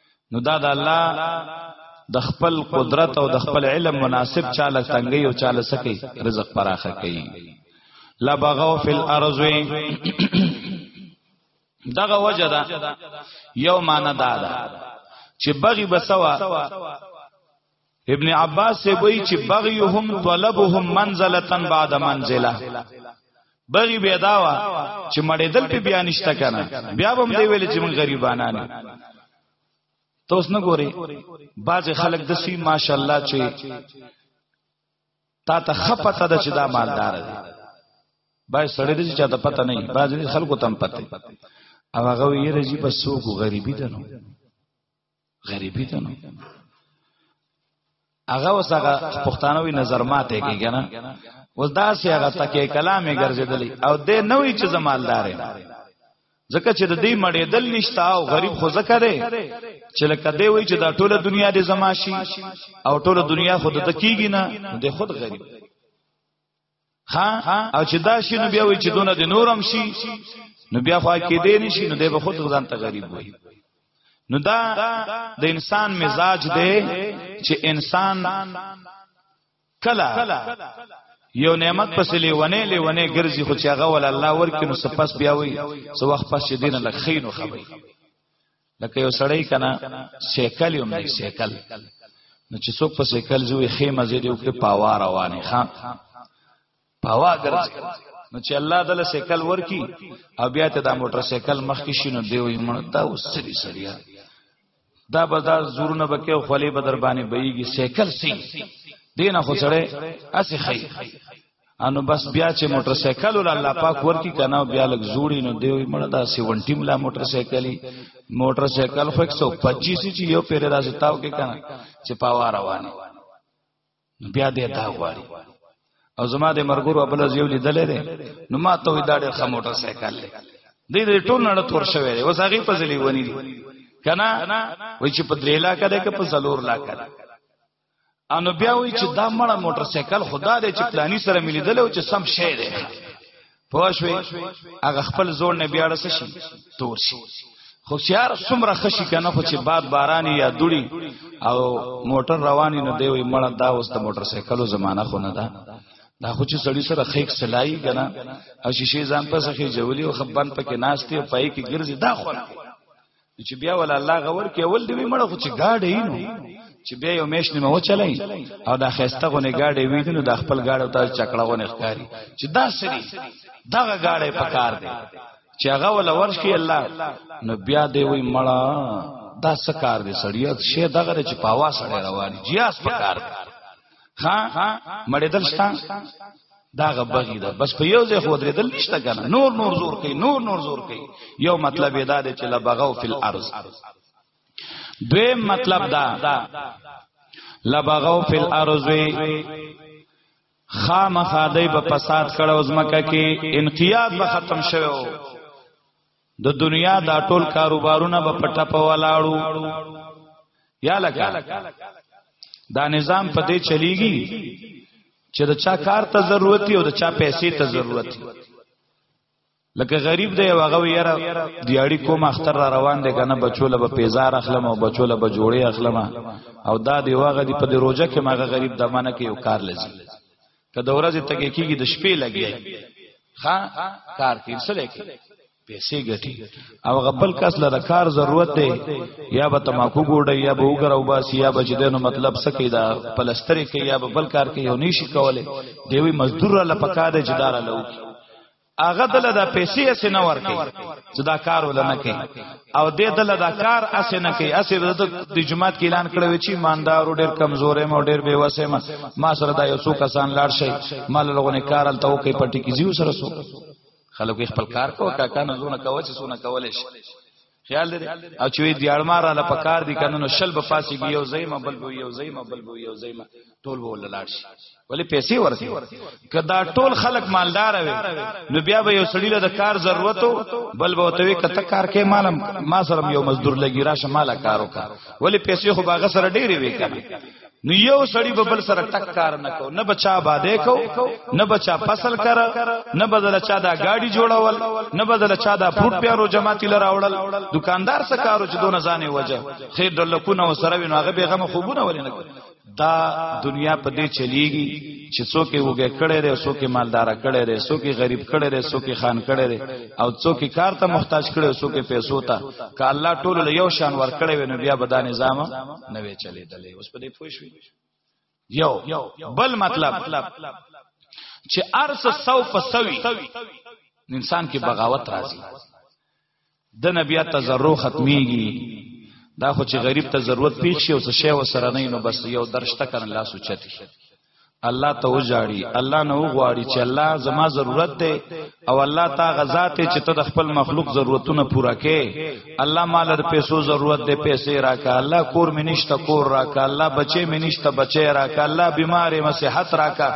نو دا د الله د خپل قدرت او د خپل علم مناسب چاله تنګي او چاله سکی رزق پراخه کوي لا بغاو فی الارض دغه وجه دا یو معنا دا ده چې بغي بسوا ابن عباس سے وی چې بغیهم طلبهم منزلتن بعد منزله بغي بيداوا چې مړې دل په بیا نشته کنه بیا به دې ویل چې موږ غریبانان ته اوس نه ګوري بعض خلک د سی ماشاءالله چې تا ته خپته ده چې دا مالدار دی بای سړی دې چې ته پته نه بعض خلکو تم پته او هغه یې رجی په سوق غریبی ده نو غریبی ده نو هغه وسغه پښتانه وی نظر ماته کیږي نه اوس دا سی هغه تکي کلامي ګرځیدلی او د نوې چې زمالدار ځکه چې د دې مړې دل نشتا او غریب خو زکه دی چې لکه دی وی چې دا ټوله دنیا دې زماشي او ټوله دنیا خود د کیږي نه د خود غریب ها او چې دا شي نو بیا وي چې دونه د نورم شي نو بیا خو کې دې نشي نو دې به خود ځان ته غریب وي نو دا د انسان مزاج دی چې انسان کلا یو نعمت پس لیونه لیونه ګرځي خو چې هغه ول الله ورکې نو سپس بیا وي سو وخت پس دین لخینو خبري لکه یو سړی کنه سیکل یو مې سیکل نو چې څوک په سیکل زوی خیمه زی دی او کې پاوا روانه خان پاوا ګرځي نو چې الله دله سیکل ورکی او بیا ته دا موټر سیکل مخ کې شینو دی وي مړ دا وسري سړیا دا به دا زورونه بکې او خلی به در باندې بېږي سیکل سي دینه خو سره اسی خی انو بس بیا چې موټر سایکل ول الله پاک ورکی کنه بیا لګ جوړی نو دی مړ دا 17 لا موټر سایکلی موټر سایکل خو 125 چې یو پیر راځي تاو کې کنه چې پاوا روانه بیا دې دا غواړي او زما د مرګورو خپل یو لیدلې ده نو ما ته دا ډېر ښه موټر سایکل لې دې دې ټول نړ تور شوی دی اوس هغه په ځلې ونی دي کنه وای چې په درې لاکه ده که په څلور لاکه ده انو بیا وی چې دا مړه موټر سایکل خدا دې چې پلاني سره ملیدل او چې سم شې دی پوښوي هغه خپل زور نه بیا رس شي تور شي خو سیار سمره خشي کنه خو چې باد بارانی یا دوړي او موټر رواني نه دی وي مړه دا اوس د موټر سایکلو زمانہ خو نه ده دا خو چې سړی سره خیک سلای کنه او شیشه ځان په سخه جوړي او خبان پکې ناشته او پای کې ګرځي دا خو نه چې بیا ول الله غور کې اول دی مړ خو چې گاډې نو چې بیا یو میش نیمه وچلای او دا خسته غونه گاډې ویدنو د خپل گاډو ته چکړه غونه ښکاری چې دا سری دغه گاډې پکار دی چې هغه ول ورش کې الله نو بیا دی وی مړ دا سکار دی سړیات شه دغه چې پاوا سړی روان جیاس پکار دی ها مړې دلشتان دا غ بغي ده بس په یو ځای خو درېدل نشته کنه نور نور زور کوي نور نور زور کوي یو مطلب دا دی چې لبغاو فی الارض دویم مطلب دا لبغاو فی الارض خامخا دی په فساد کړه او زمکه کې انقیاد به ختم شوه د دنیا دا ټول کاروبارونه به پټه په ولاړو یا لکه دا نظام په دې چلیږي چې د چا کار ته ضرورت او د چا پیسې ته ضرورت لکه غریب دی هغه یاره دیاړي کوم اختر را روان دی کنه بچوله به پیزار اخلم او بچوله به جوړي اخلم او دا دی واغه دی په دې روزه کې ماغه غریب دمانه کې یو کار لزی که د ورځې تکې کیږي د شپې لګي ها کار کې څه لګي پیسې ګټي او غبل کس لره کار ضرورت دی یا به تماکو ګوډي یا به وګره او باسي یا به چې دنو مطلب سکی دا پلسترې کوي یا به بل کار کوي او نشي کوله دیوی مزدور له پکاره جدار لوي هغه دله دا پیسې اسې نه ورکي چې دا کار ولنه کوي او دې دله دا کار اسې نه کوي اسې د جماعت کې اعلان کړو چې ایماندار ډېر کمزورې مو ډېر بے وسه ما ما سره دا یو څو کسان لاړ شي مال لغونه کار الته کوي پټي کې زیو سره سو خلکو خپل کار کوه کاکا نه زونه کوي چې سونه کولې شي خیال لري او چې دیړما را لپکار دي کنه نو شل به پاسې یو زېما بل بو یو زېما بل بو یو زېما ټول به ولاړ شي ولی پیسې ورته کدا ټول خلک مالدار وي نو بیا به یو سړی له کار ضرورت بل به وتوي کته کار کې مالم ما سره یو مزدور لګی راشه مالا کارو کا ولی پیسې خو باغ سره ډېری وي کنه نو یو سړی به بل سره ټک کار نه کو نه بچا باندې کو نه بچا فصل کر نه بدل چا دا گاډي جوړول نه بدل چا دا فروټ پیارو جماعتي لره وړل دکاندار سره کارو چې دونه ځانې وجه خیر دلکونه وسره وینو هغه بیغه مخوبونه ولې نه دا دنیا په دې چلیږي چې څوک یې وګه کړي لري څوک یې مالدار کړي لري څوک یې غریب کړي لري څوک یې خان کړي لري او څوک یې کار ته محتاج کړي څوک یې پیسو ته که الله ټول له یو شان ور کړي وي نو بیا به دا نظام نه وي چلیدل دی اوس په دې پوه شو یو بل مطلب چې ارس سو فسوي انسان کې بغاوت راځي د نبی ته ضرورت ختميږي دا خو چې غریب ته ضرورت پیښ شي او څه شی وسره نه نو بس یو درشته کنه لاس اوچتي الله ته وجاړي الله نه وغواړي چې الله زما ضرورت دی او الله تا غزا ته چې ته د خپل مخلوق ضرورتونه پوره کې الله مال د پیسو ضرورت دی پیسې راکا الله کور مې نشته کور راکا الله بچې مې نشته بچې راکا الله بیمارې مې صحت راکا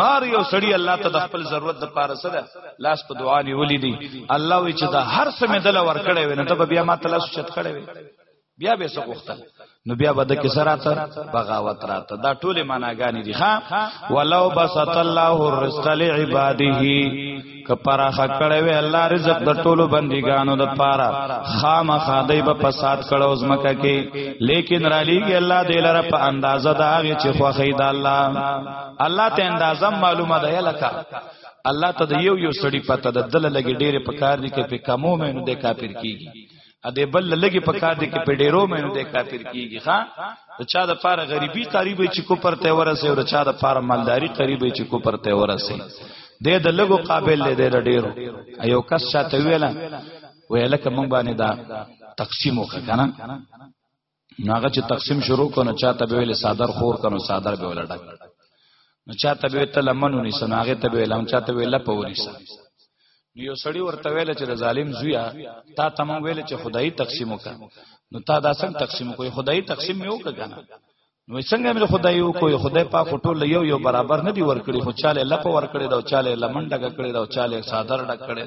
نور یو سړی الله ته د خپل ضرورت د پاره سره لاس په دعا نیولې دي الله وی چې دا هر څه مې دل ور کړې وې نه ته بیا ما تلاسو چت کړې وې بیا به څه غوښتل نو بیا به د کسراته بغاوت راته دا ټوله معناګانې دي ها ولو بسط الله الرزق لعباده که پراخه کړه وی الله رزق د ټولو بندګانو د پاره خامخا دی په فساد کړه زمکه کې لیکن را لیږي الله دې لره په اندازه دا غي چې خوخی د الله الله ته اندازه معلومه ده لکه الله ته یو یو سړی پته د دل لګي ډېر په کار دي کې په کمو مې نو د کافر کیږي ا دې بل لګي په کار دي کې په ډیرو مینو دې کافر کیږي ښا چا د پاره غریبي قریب چې کو پر ته ورسه او چا د پاره مالداری قریب چې کو پر ته ورسه دې د لګو قابل دې د ډیرو ایو کس چاته ویلا ویلکه مونږ باندې دا تقسیم وکړه کنه ناغه چې تقسیم شروع کنو چاته به ویل صادر خور کنو صادر به ویل ډک نو چاته به ته لمنو ني سناغه ته به لم چاته به لپ ونیسا نو یو سړی ورته ویل چې ظالم زویا تا تم ویل چې خدای تقسیم وکا نو تا دا څنګه تقسیم کوی خدای تقسیم مې وکا کنه نو څنګه مې خدای یو کوی خدای پاک ټول یو یو برابر نه دی ورکړي خو چاله لپ ورکړي دا چاله لمنډه کړي دا چاله صادر ډک کړي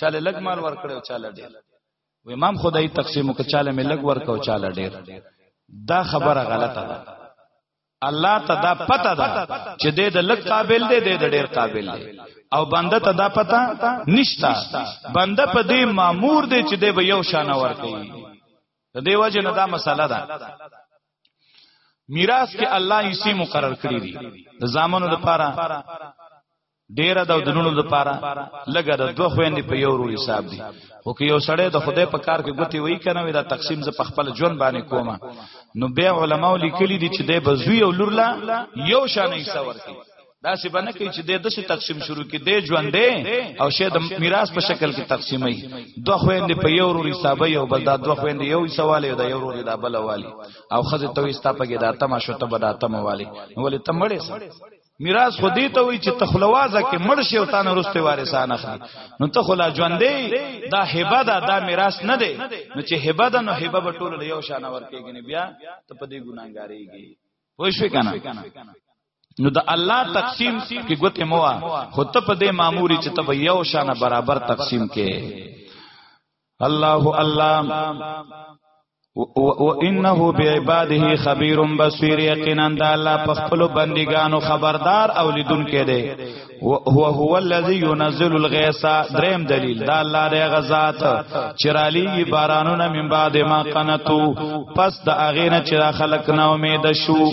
چاله لګمال ورکړي چاله ډیر و امام خدای تقسیم وک چاله مې لګ ورک او چاله ډیر دا خبره غلطه ده الله ته دا پته ده چې دې د لګ قابل دی دې د ډیر قابل دی او بنده ته دا پته نشتا بنده په دې مامور دی چې دې به یو شان ور کوي د دې وجه نه دا مسله ده میراث کې الله یې مقرر کړی دی د زامنو لپاره ډیره د دنونو لپاره لګه د دوه خويندې په یو ورو حساب دي او که یو سړی د خدای په کار کې ګوتی وای کنه وي دا تقسیم ز په خپل ژوند باندې کومه نو بیا علماو لیکلي دي چې د بزوی او لور لا یو شان حصہ ورکړي دا سی باندې کوي چې د دسه تقسیم شروع کې د ژوند دی او شه د میراث په شکل کې تقسیمي دوه خويندې په یو ورو حساب یو بل دا دوه خويندې یو سواله دا یو ورو دا بل والی او خزه توي ستا په کې دا تمه شو ته به دا تمه والی ولې تمړې میراث خو دې ته وی چې تخلوازه کې مړ شي او تا نه رسته وارثان اخلي نو ته خلا ژوندې دا هبه دا دا میراث نه دی نو چې هبه ده نو هبه به ټول یو شان ورکېږي نه بیا ته په دې ګناګارېږي پوه شو کنه نو د الله تقسیم کې ګوته موا خو ته په دې ماموري چې ته یو شان برابر تقسیم کې الله الله و انه بعباده خبير بصير یقینا د الله په خپل بندګانو خبردار او لیدونکې دی هو هو الذي ينزل الغيث دریم دلیل دا الله دی غزاد چرالی بارانونه من بعد ما قنتو پس د اغینه چې خلق نه امید شو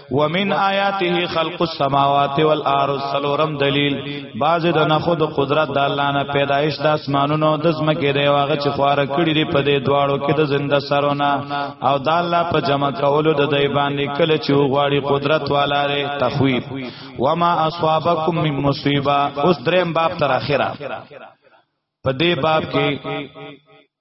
ومن آیاته خلق السماوات والارض سلورم دلیل باز د نخو د قدرت د الله نه پیدایش د اسمانونو د زمکه دی واغه چې خوار کړی دی په دې دواړو کې د زنده سرونه او د الله په جمع کولو د دی باندې کله چې غواړي قدرت والا لري تخویب وما اصابکم من مصیبه اوس دریم باب تر اخره په دې باب کې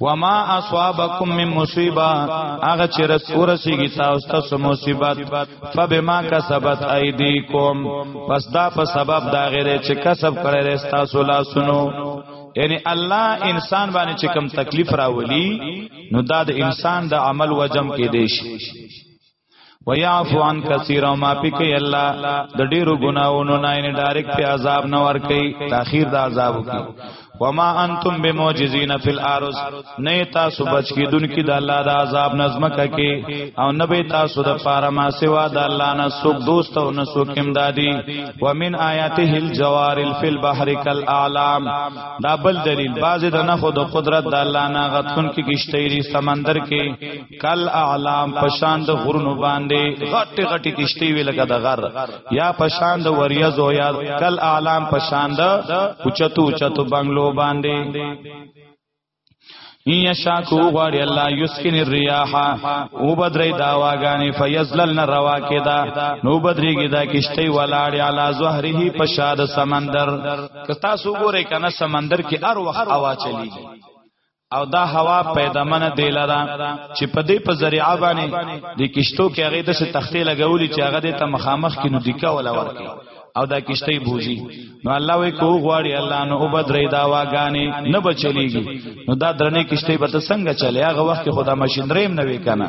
وما اصابکم من مصیبه هغه چې رس ورسیږي تاسو ته مصیبت فبما کسبت ایدیکم پس دا په سبب دا غیره چې کسب کړی رستا سولا سنو یعنی الله انسان باندې چې کم تکلیف راولي نو دا د انسان د عمل وجم کې دیش ويعفو عن كثير ما پک الله د ډیرو ګناونو نه نه ډایرک په عذاب نه ور کوي تاخير د عذاب کوي وما انتم بمعجزين في الارض نه تاسو بچ کی دن کی د الله د عذاب نظمک کی او نه به تاسو د پاره ما سوا د الله نه سوک دوست او نه سوک امدادي ومن آیاته الجوار في البحر كالاعلام دا بل دلیل بعض د نه خود قدرت د الله نه غتون کی کشتيري سمندر کې کل اعلام پشان د غرونو باندې غټي غټي کشتي وی لکه د غر یا پشان د وریزو یا کل اعلام پشان د اوچتو اوچتو بنگلو باندې یا شاکو غاری الله یسکن الرياح او بدری دا واغانی فیزللن رواکدا نو بدریږي دا کشته ولاړ علی زهره پشاد سمندر کتا سو ګوره کنه سمندر کې هر وخت هوا چلیږي او دا هوا پیدامنه دی لره چې په دې په ذریعہ باندې د کشتو کې هغه د تختې لګولې چې هغه د مخامخ کې نو دیکا ولا ورکی او دا کشته بوزي نو الله وی کو غواړي الله نو وبدري دا واغانې نه بچلېږي نو دا درنې کشته به څنګه چلے هغه وخت خدا ماشينریم نه وی کنه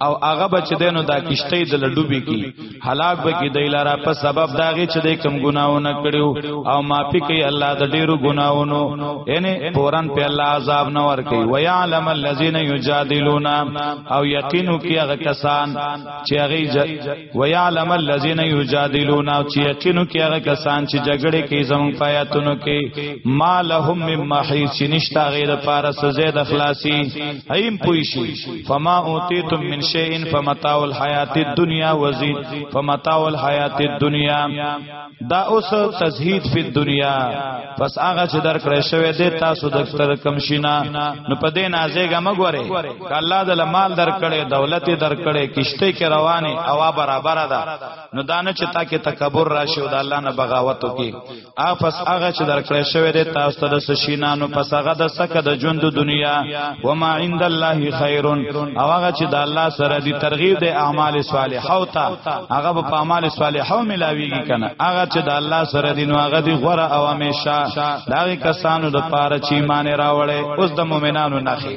او هغه بچ دینو دا کشته د لډوبي کی هلاک به کی دی لارا په سبب داغه چې د کم ګناونه کړیو او معافی کوي الله د ډیرو ګناونو یعنی پوران په الله عذاب نه ور کوي و یعلم الذین یجادلون او یقینو کی هغه کسان چې هغه و یعلم الذین یجادلون او چې یقینو کی هغه کسان چې جګړه کوي زمون پایاتونو کې ما لهم مما حیث نشتا غیر پارس زید اخلاصی ایم پویشی فما اوتیتم من شیء فمتاع الحیات الدنیا وزین فمتاع الحیات الدنیا دا اوس تزهید فی الدنیا پس هغه چې در کړی شوی دی تاسو د تر کم شینا نو په دې نازېګه مګوره ک الله د مال در کړی دولت در کړی کشته کې رواني اوا برابر ده نو دانه چې تا کې تکبر راشي او د الله نه بغاوت وکي افس هغه چې درکړې شوی دی تاسو ته د سشینانو پس هغه د سکه د ژوند دنیا و ما عند الله خیر او هغه چې د الله سره دی ترغیب د اعمال صالحه او تا هغه په اعمال صالحه او ملاویږي کنه هغه چې د الله سره دی نو هغه دی غره او همیشه دا کسانو د پاره چې ایمان راوړې اوس د مؤمنانو نخي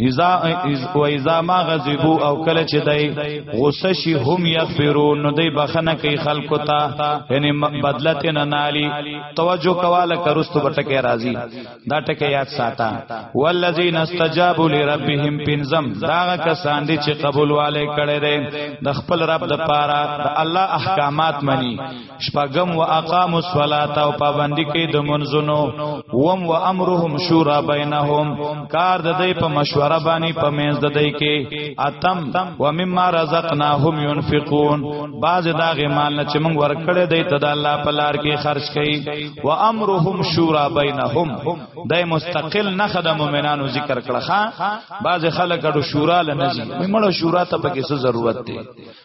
اذا از و اذا ما غضبو او کله چې دای غصه شي هم یغفرون نو دای بخنه کوي خلکو ته یعنی بدلت نه نالی توجه کواله کرستو بټکه راضی دا ټکه یاد ساته والذین استجابوا لربهم پنزم دا کسان دي چې قبول والے کړي دي د خپل رب د پاره د الله احکامات مني شپغم و اقام الصلاه او پابندی کې د منځونو وم و امرهم شورا بینهم کار د دې په مشوره باندې په منځ د دې کې اتم و مما رزقناهم ينفقون بعض داغه مال نه چې موږ ورکړې دی ته د الله په لار کې خرج کړي و امرهم شورا بینهم د مستقل نه خد مؤمنانو ذکر کړه بعض خلک د شورا لنځي مړه شورا ته پکې څه ضرورت دی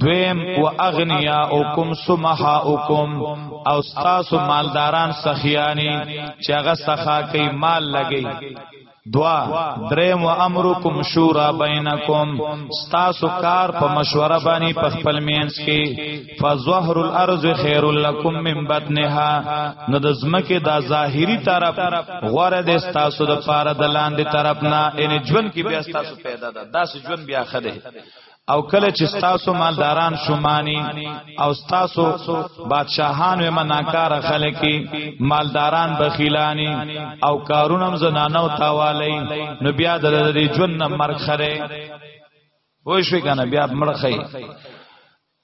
دویم و اغنیاءکم سمحاءکم او تاسو مالداران سخیانی چې هغه سخا کوي مال لګي دوا دریم و امرکم شورا بینکم ستاسو کار په مشوره باندې په خپل مینس کې فظهر الارض خیر لکم من بطنها نو د زمکه دا ظاهری طرف غوړه د ستاسو د پاره د لاندې طرف نه ان ژوند کې بیا ستاسو پیدا ده داس ژوند بیا خده او کله چې ستاسو مالداران شومانی او ستاسو بادشاهان و مناکار خلکی مالداران بخیلانی او کارونم زنانو تاوالی نو بیا د دې جون مرګ خره وای شو کنه بیا مرخی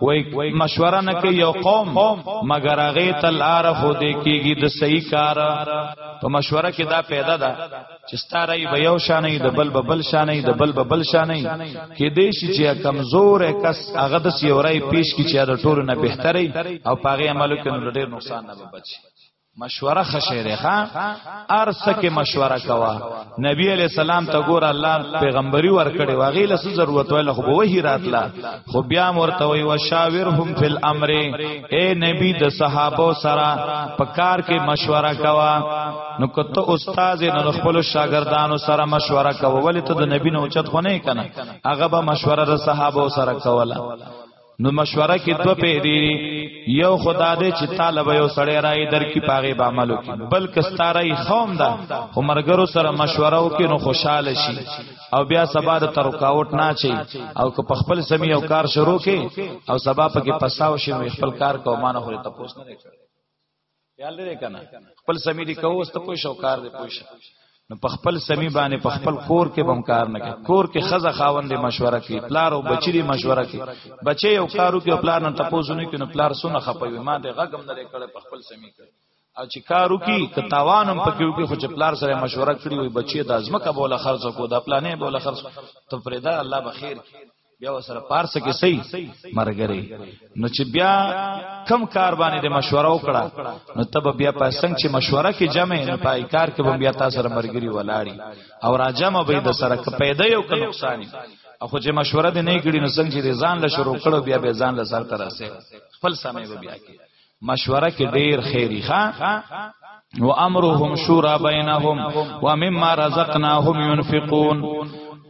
وای مشوره نه کوي یو قوم مگر هغه تل عارف دی کیږي د صحیح کار په مشوره کې دا پیدا ده چې ستاره به یو شانې د بل به بل شانې د بل به بل شانې کې دې شي چې کمزور کس هغه د سیورای پیش کی چې د ټولو نه بهتري او پاغه عملو کې نو ډېر نقصان نه بچي مشوره خشه ده ها ارس کې مشوره کوا نبی علی سلام ته ګور الله پیغمبري ور کړي واغې له ضرورت ویل خو وਹੀ راتلا خو بیا مرته وی وشاورهم فی الامر اے نبی د صحابه سره په کار کې مشوره کوا نو کته استاد نو خپل شاګردانو سره مشوره کوا ولې ته د نبی نو چت خونه کنه هغه به مشوره د صحابه سره کوله نو مشوره کې دوه پیدې یو خدا دې چې طالب یو سړی راي در کې پاغه به عملو کې بلکې ستاره خوم ده عمرګرو سره مشوره وکې نو خوشاله شي او بیا سبا د ترکاوټ نه چي او که په خپل سمي او کار شروع کې او سبا پکې پساو شي خپل کار کومانه هره تاسو نه خیال دې کنه خپل سمې دې کوو ست پوه شو کار دې پوه شو نو په خپل سمي باندې په خپل کور کې بم کار نه کوي کور کې خزه خاوندې مشوره کوي پلار او بچی دی مشوره کوي بچي یو کارو کې پلان ته پوزو نه کوي پلار سونه خپوي ما دې غږم نه کړي په خپل سمي کوي او چې کارو کې کتاوانم پکې وکي خو چې پلار سره مشوره کړی وي بچي د ازمکه بوله خرڅ کو د پلانې بوله خرڅ ته پرېدا الله بخیر بیا وسره پارس کې سي مرګري نو چې بیا کم کار باندې د مشوره وکړه نو تب بیا په څنګه چې مشوره کې جمع نه پای کار کې بیا تاسو سره مرګري ولاړی او راجمه به د سره پیدا یو که نقصان اخو چې مشوره دې نه کړی نو څنګه چې ځان له شروع کړو بیا به ځان له سر تر راسه خپل سمې به بیا کې مشوره کې ډیر خیری ښا و امرهم شورا بینهم و مما رزقناهم ينفقون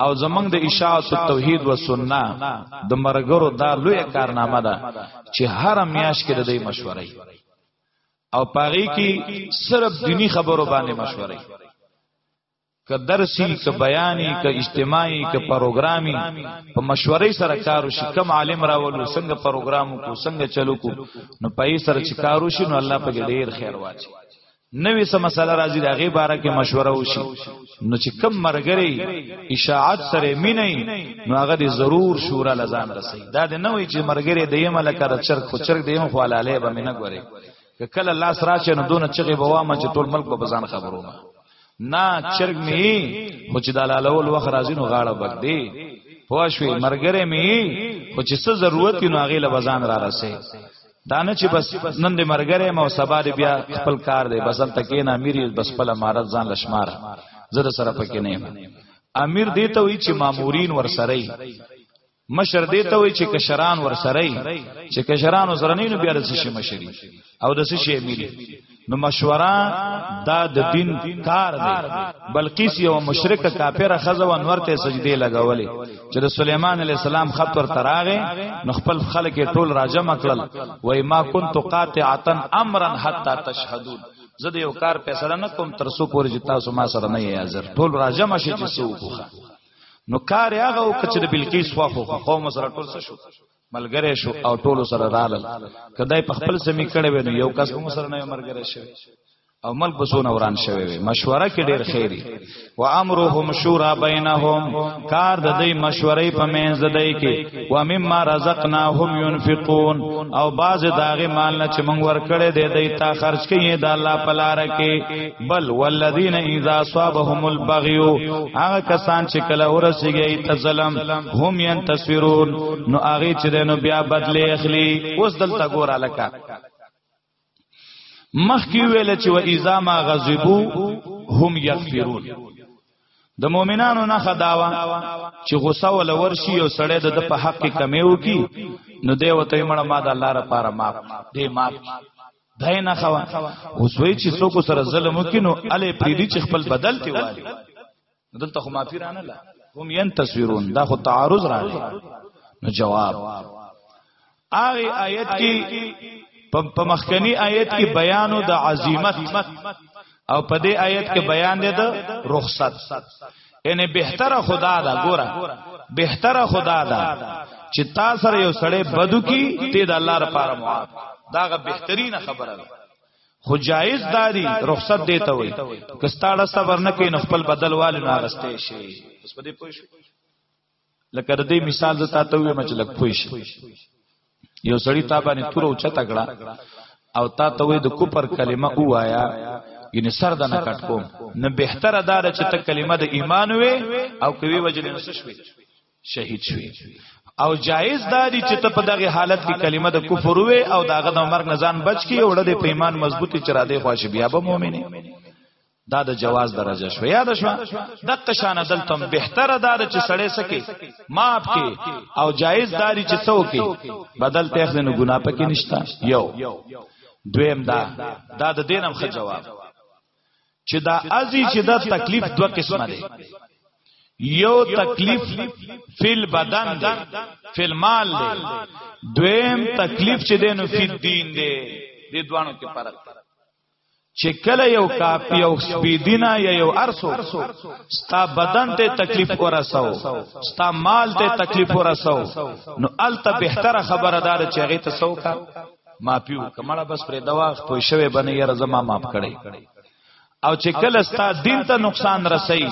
او زمنګ د اشاعت توحید و سنت د مرګرو دا لوی کارنامه ده چې هر میاش کې د دې مشورې او پاغي کې صرف دینی خبرو باندې مشورې که درسي که بیاني که اجتماعي که پروګرامي په مشورې سره کار وشي کم عالم راولو څنګه پروګرام کو څنګه چلو کو نو پای سره چې کار وشي نو الله په ډیر خیر واچي نوې سم مسله راځي د هغه باره کې مشوره وشي نو چې کم مرګري اشاعت سره مینه نو هغه دې ضرور شورا لزان رسي دا د نوې چې مرګري د یمه لکه د چرګ خو چرګ د یمه خو لاله به مینه ګوري کله لاس راچې نو دونه چغې بوامه چې ټول ملک په بزان خبرونه نه چرګ می خو چې دلالول وخت راځي نو غاړه بګ دی پوښوي مرګره می خو چې څه ضرورت نو هغه لبزان را رسي دانه چې بس نن دې مرګره مو سبا دې بیا خپل کار دی بسل تکې نه امیر بس خپل امارت ځان لشمار زره سره پکې نه امیر دې ته وی چې مامورین ور سره مشر دی ته وی چې کشران ورسره چې کشران سره نه نو بیا د شي مشري او د شي امیر نو مشوره دا د دین کار دی بلقیس یو مشرک کافر خزه و انور ته سجدي لګولې چې د سليمان عليه السلام خط ور تراغه نو خپل خلک ټول راجم کړل وای ما كنت قاطعتا امرا حتا تشهدون زه د یو کار فیصله نه کوم تر څو پورې چې تاسو ما سره نه یې حاضر ټول راجم شي چې څوک وخه نو کار هغه او کچره بلقیس واخو قوم سره ټول شو ملګری شو او ټول سره رالل کدی په خپل سمې کړي ونه یو کس هم سره نه ملګری شو او ملک بسون اوران شوی وي مشوره کې ډیر خیری و امرهم شورا بینهم کار د دې مشورې په منځ د دې کې و مما رزقناهم ينفقون او باز داغه مال نه چې مونږ ورکړې دې دې تا خرج کړي د الله په لار کې بل والذین اذا اصابهم البغي هغه کسان چې کله ورسیږي ته ظلم هم ينتصرون نو هغه چې نو بیا بدلی اخلي اوس دلته ګور الکا مخکی ویل چې و اذا ما غضبو هم یغفرون د مؤمنانو نه خداوا چې غوسه ول ورشي او سړی د په حق کې کمیو کی نو دیوته مړه ما د الله لپاره معاف دی معاف دای نه خوا اوس وای چې څوک سره ظلم وکینو الی پریدي چې خپل بدل تی والی دلته خو معافی رانه لا هم ین تصویرون دا خو تعارض راغی نو جواب هغه آیت کې په مخکنی آیت کې بیانو د عظمت او په دې آیت کې بیان دی د رخصت یعنی بهتره خدا دا ګوره بهتره خدا دا چې تا سره یو سړی بدو کی ته د الله لپاره معاف داغه بهترینه خبره ده خو جایز داری رخصت دیته وي کستاړه صبر نه کین خپل بدل وال نه غستې شي اوس په دې پوه شو لکه د دې مثال زه تاسو ته وایم چې لکه پوه شئ یو سړی تا باندې تور او چت کړه او تا ته وې د کوپر کلمه وایا یعنی سر د نه کټ کوم نه بهتره دار چې ته کلمه د ایمان وې او کوي وجل نه شوي شهید شوي او جایز دادی چې ته په دغه حالت کې کلمه د کفر وې او داغه د مرګ نه ځان بچ کی او د پیمان مضبوطی چرا دی خواشي بیا به مؤمنه دا د جواز درجه شو یاد شو دغه شان دلته بهتره دا چې سړی سکے ماپ کې او جایز داری چې څو کې بدل تخ نه ګنا پکې نشتا یو دویم دا دا د دینم خ جواب چې دا ازي چې دا تکلیف دوه قسمه دي یو تکلیف فل بدن دی فل مال دی دویم تکلیف چې دینو فی دین دی د دوانو کې فرق دی چې کله یو کاپی او سپیدینا یا یو ارسو ستا بدن ته تکلیف ورساو ستا مال ته تکلیف ورساو نو الته بهتره خبردار چې هغه ته سوکا ما پیو کمړه بس پر دواغ پوي شوی بنه یره زما ماف کړي او چې کله ستا دین ته نقصان رسي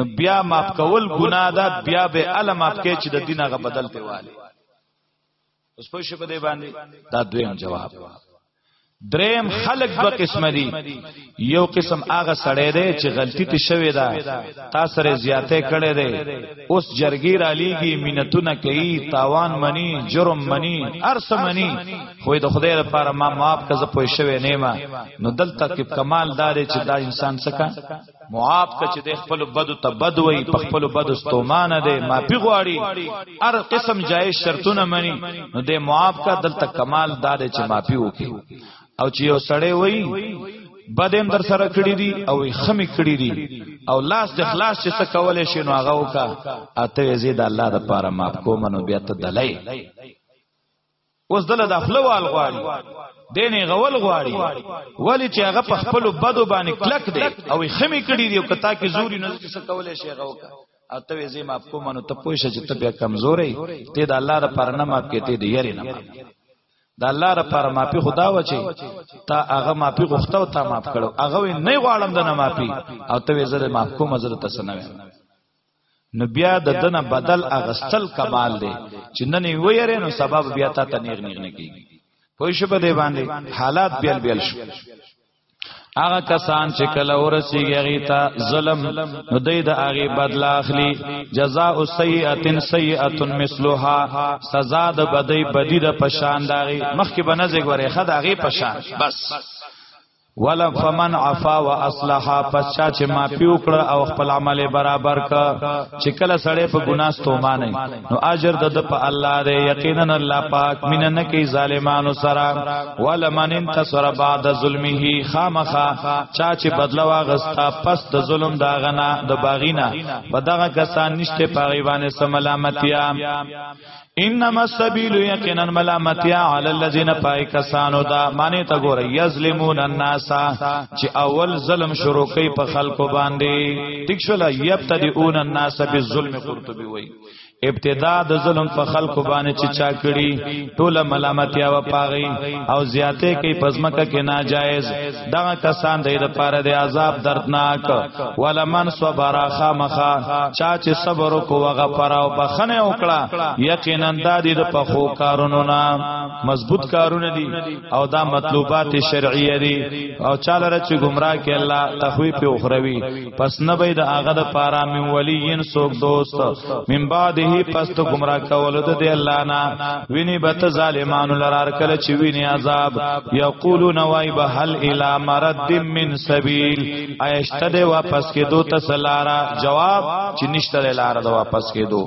نو بیا ماف کول ګناه ده بیا به علم ماف کې چې د دینه غ بدل پیواله اوس په شپه دی باندې دا دویم جواب دریم خلق دو قسم دی یو قسم هغه سړی دی چې غلطی ته شوی دا تا سره زیاته کړی دی اوس جرګی را لیږي مینتونه کوي تاوان منی جرم منی ارس منی خو د خدای لپاره ما معاف کزه پوي شوی نیما نو دلته کې کمال دار چې دا انسان څخه معاب ته چې د خپل بدو ته بد وای په خپل بدو ستومانه دی ما پی غواړي هر قسم جایز شرطونه مني نو د معاب کا دلته کمال دار چې ما پی وکي او چې یو سړی وای بدیم در سره کړی دي او خمی کړی دي او لاس د خلاص چې څه کولې شي نو هغه وکا اته زید الله د پاره ماف کوم نو بیا ته دلای اوس دله د خپل وال غواړي دینې غول غواړي ولی چې هغه په خپل بدو باندې کلک دی او خمی کړي دی او کتا کې زوري نه څه کولای شي هغه وکړي او ته یې زما په کومه نو ته پوه شې چې ته بیا کمزورې ته د الله لپاره نه ماپ کې ته دې یری نه ماپ د الله لپاره ماپی خدا و چې تا هغه ماپی غوښته او تا ماپ کړو هغه نه غواړم د نه ماپی او ته یې زره ماپ کومه زره تسنوي نو بیا د دنه بدل اغستل کمال دی چې نن ویره نو سبب بیا تا ته نیغ نیغ نه کیږي پوه شو په دې باندې حالات بیل بیل شو هغه کسان چې کله ورسیږي هغه ته ظلم نو دوی د هغه بدلا اخلي جزاء سیئه سیئه مثلها سزا د بدی بدی د پشان داغي مخکې بنځه غوړي خدای هغه پشان بس ولا فمن عفا واصلح پس چا چې ما پیو کړ او خپل عمل برابر ک چې کله سړې په ګناس تو مانې نو اجر د په الله دې یقینا الله پاک مين نه کوي ظالمانو سره ولا من انتصر بعد ظلمه خامخا چا چې بدلا واغستا پس د ظلم دا غنا د باغینا په دغه کسان نشته پاغي باندې سملامتیا انما السبيل يقينا ملامتيا على الذين پای کسانو دا معنی ته ګوره یظلمون الناس چې اول ظلم شروع کوي په خلکو باندې ټیک شول یبتدئون الناس بالظلم قرطبي وای ابتدا د ظلم په خلق باندې چې چا کړي ټوله ملامتیا و پاغي او زیاته کوي پزمکه کې ناجایز دغه کسان د دې پاره د عذاب دردناک ولمن صبر خامخا چا چې صبر کو وغه پر او بخنه وکړه یقینا د دې د پخو کارونو نه مضبوط کارونه دي او دا مطلوبات شرعیه دي او چاله چې گمراه کې الله تخویف او خروي پس نه به د هغه د پارا من ولین سوک دوست من بعده پس ته گمراه کول د دی الله نه ویني بت ظالمانو لرار کله چې ویني عذاب یقولون وای به هل الی مرد من سبیل ایشته دی واپس کېدو ته سلارا جواب چې نشته لار د واپس کېدو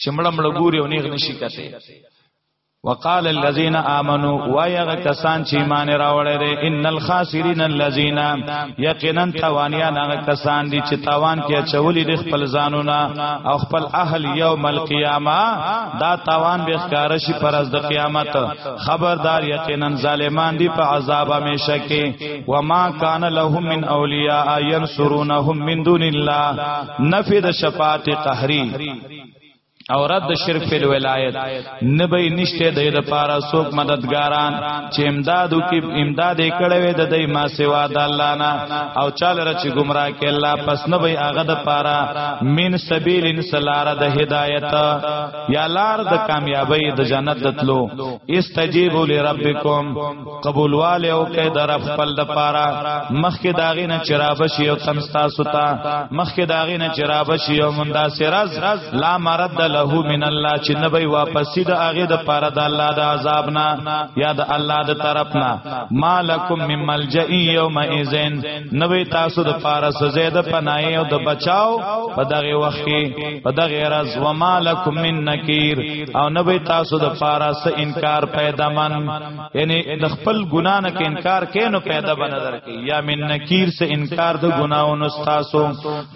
چې مړه مړه ګوري او نیغ نشي کته وقال الذين امنوا ويغ کسان چې ایمان راوړل دي ان الخاسرین الذين یقینا توانیان هغه کسان دي چې توان کې چولې د خپل ځانونه او خپل اهل یوم القیامه دا توان به ښکار شي پر از د قیامت خبردار یقینا ظالمان دي په عذاب همیشه کې وما کان لهم من اولیاء ينصرونهم من دون الله نفذ شفاعت قهری او رد شرک فی الولایت نبی نشته د د پاره سوک مددګاران چې امدادو کې امداد کړه وې د دې ما سوا د الله نه او چاله رچ گمراه کې الله پس نبی هغه د پاره من سبیل انسلار د هدایت یا لار د کامیابی د جنت دتلو استجیبوا لربکم قبولواله او کې در خپل د پاره مخکې داغې نه چراب شي او تم تاسو ته مخکې داغې نه چراب شي او مندا سرز لا مرد له من الله چې نه به واپسی د هغه د پاره د الله د عذاب نه یا د الله د طرف نه مالکم من ملجئ یوم اذن نه به تاسو د پاره سزا د پناه او د بچاو په دغه وخت کې په دغه راز و مالکم من نکیر او نه به تاسو د پاره س انکار پیدا من یعنی د خپل ګنا نه کې انکار کینو پیدا به نظر کې یا من نکیر سے انکار د ګناونو تاسو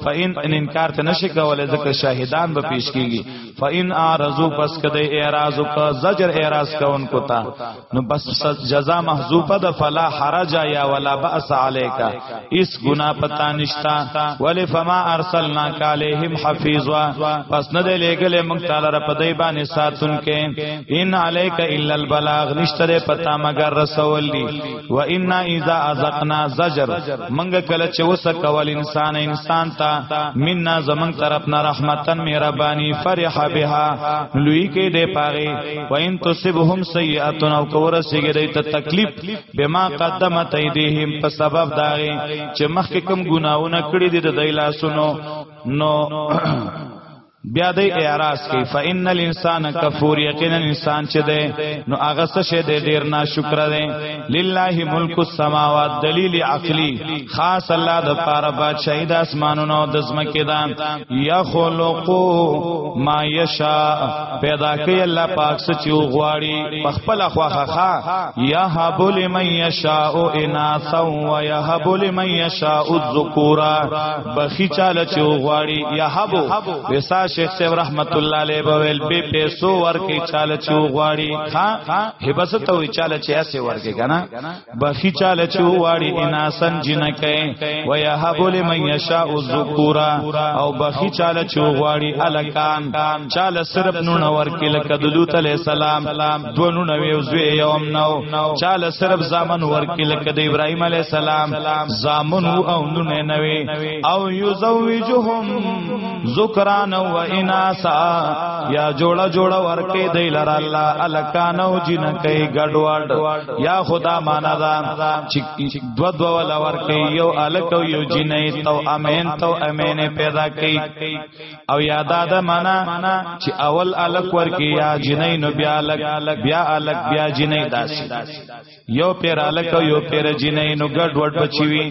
فإن ان انکار ته نشي کولای ځکه شاهدان به پیش کیږي فإن اعرضوا پس کده اعراض او زجر اعراض کوونکو ته نو بس جزاء محذوفه د فلا حرج یا ولا باس علیکا اس گنا پتا نشتا ولی فما ارسلنا کالیہم حفیظا پس نه دی لګلې مونږ تعالی را پدای باندې ساتون کې ان علیک الا البلاغ نشتره پتا مگر رسول دی و ان اذا ازقنا زجر مونږ کله چې وسه کول انسان انسان تا منا زمون طرف نه رحمتن مهربانی فرح بها لوی کې دی پاره و ان تصبهم سیئاتن او کور سیګری ته تکلیف بما قدمت ایدیهم په سبب داغه چې مخکې کوم ګناونه کړی دي د دای لاسونو نو بیا د اعراض کوي فإن الانسان کفور یقینا انسان چې ده نو هغه څه شه ده ډیر ناشکر ده لله ملک السماوات دلیل عقلی خاص الله د پاره بادشاہی د اسمانونو د زمکه ده یخلقو ما یشاء پیدا کوي الله پاک څه چې غواړي پخپل خواخخا یهب لمن یشاء اناثا و یهب لمن یشاء الذکورا بخی چاله چې غواړي یهب وسا شیخ صاحب رحمت الله علیه بویل به پیسو ورکی چاله چې غواړي ها هبه ستوي چاله چې اسه ورکی کنه بخی چاله چې واړي اناسن جنکه و يهب لمن يشاء الذکورا او بخی چاله چې واړي الکان چاله صرف نون ور کې لکه دلوت علی السلام دو نون ویو زوی یوم نو چاله صرف زامن ور کې لکه د ابراهیم علی السلام زامن او نون نوي او یزوجهم ذکران و اناسا یا جوړه جوړه ور کې دی لره الله الکان او جنکه ګډوډ یا خدا معنا دا چې دو دو ولا ورکه یو الک او یو جنې تو امین تو امین پیدا کړي او یادا دا معنا چې اول الک ورکه یا جنې نو بیا الک بیا الک بیا جنې داسي یو پیر الک او یو پیر جنې نو ګډ وډ بچوي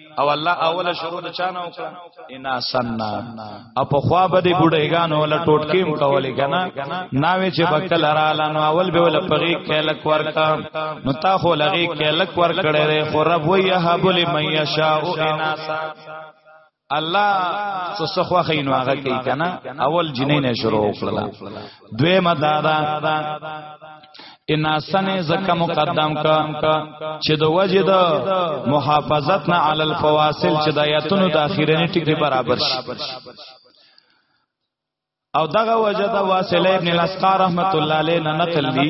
او الله اوله شروع د چانه وکړه ان سننا اپ خوا به دی بډایګان ولا ټوټکیم کولې کنه ناوې چې بکل رااله نو اول به ول پغې کلک ورکا نو تا خو لغې کلک ور کړې خو رب وی هبل میشاء اناسا الله سسخوا خینو هغه کوي کنه اول جنین شروع وکړه دوی مدارا ان سنه زکه مقدم کا چې د وجد محافظت نه علی الفواصل چې د آیاتونو د اخیرنی ټیک دی برابر شي او دغه وجد واصله ابن الاسقا رحمت الله علیه نه نقل دی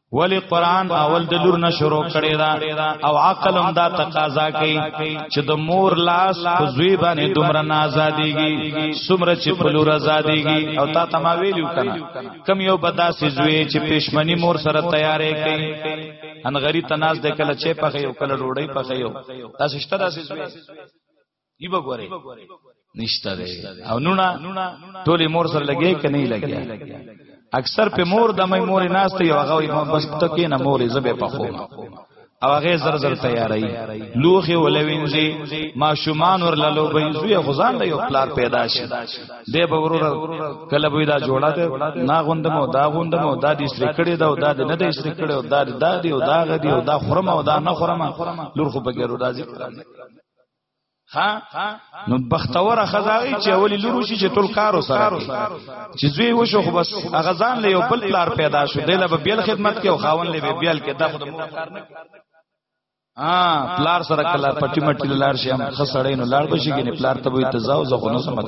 ولی قران اول د لور نه شروع کړي دا او عقل هم دا تقاضا کوي چې د مور لاس په زوی باندې دومره نازادېږي سمره چې په لور آزادېږي او تا تما ویلو کنه کم یو بداسې زوی چې پښمنی مور سره تیارې کوي ان غری تناز د کله چې پخې او کله ډوړې پخې او تاسو شته داسې زوی دی به ګوري نشته دی او نونا ټولې مور سره لګي کني لګي اکثر په مور د مې مور ناشته یو هغه ما بس تکې نه مور زبې په خو او هغه زر زر تیارای لوخي ولوینځي ما شومان ور لالو به زوی غزان له یو پلار پیدا شي د به ورور کله به دا جوړا ته نا غوندم او دا غوندم او دا دې سری کړي دا او دا دې نه دې سری کړي او دا دا دې او دا غدي او دا خرمه او دا نه خرمه لور خو بګیرو راځي نو بختور خزاغي چې اولی لورو شي چې تل کارو سره چې زوی وشو خو بس هغه ځان له یو بل پلار پیدا شو دله به بیل خدمت کې او خاون له به بیل کې دا خو د مور کار نه ها پلار سره کله پټی مټی لار شي هم خسړې نو لار بشي کې نه پلار ته وي تزاو زغونه سمد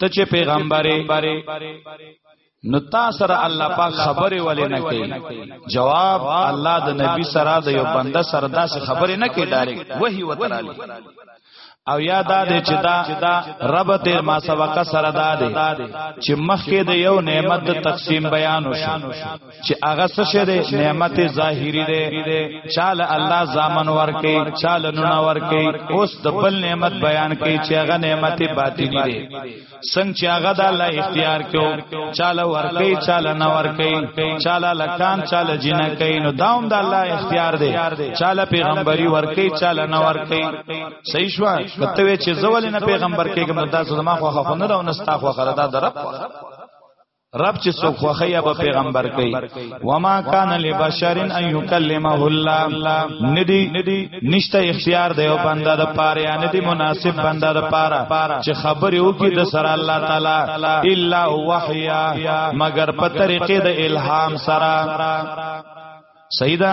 ته چې پیغمبرې نو تا سره الله پاک خبرې ولې نه کوي جواب الله د نبی سره د یو بنده سره داسې خبرې نه کوي ډایرکټ وਹੀ وترالی او یا دا دې چې دا رب ته ما سبق سره دا دې چې مخکې د یو نعمت تقسیم بیان وشو چې هغه څه شه ده نعمت ظاهری ده چاله الله زامن ورکي چاله نونه ورکي اوس د بل نعمت بیان کوي چې هغه نعمت باطنی ده څنګه چې هغه د الله اختیار کو چاله ورکي چاله نه ورکي چاله لکان چاله جنہ کوي نو داوم د الله اختیار ده چاله پیغمبري ورکي چاله نه ورکي صحیح شو کته چې زول نه پیغمبر کېږم دا زما خو خو نه راو نستا خو خره دا درپ رب چې څوک خوخیا به پیغمبر کوي وما کان لبشر ان یکلمه الله ندی نشته اختیار دی او بنده د پاره یا ندی مناسب بنده د پاره چې خبرې وکړي د سره الله تعالی الا وحیا مگر په طریقې د الهام سره سیدا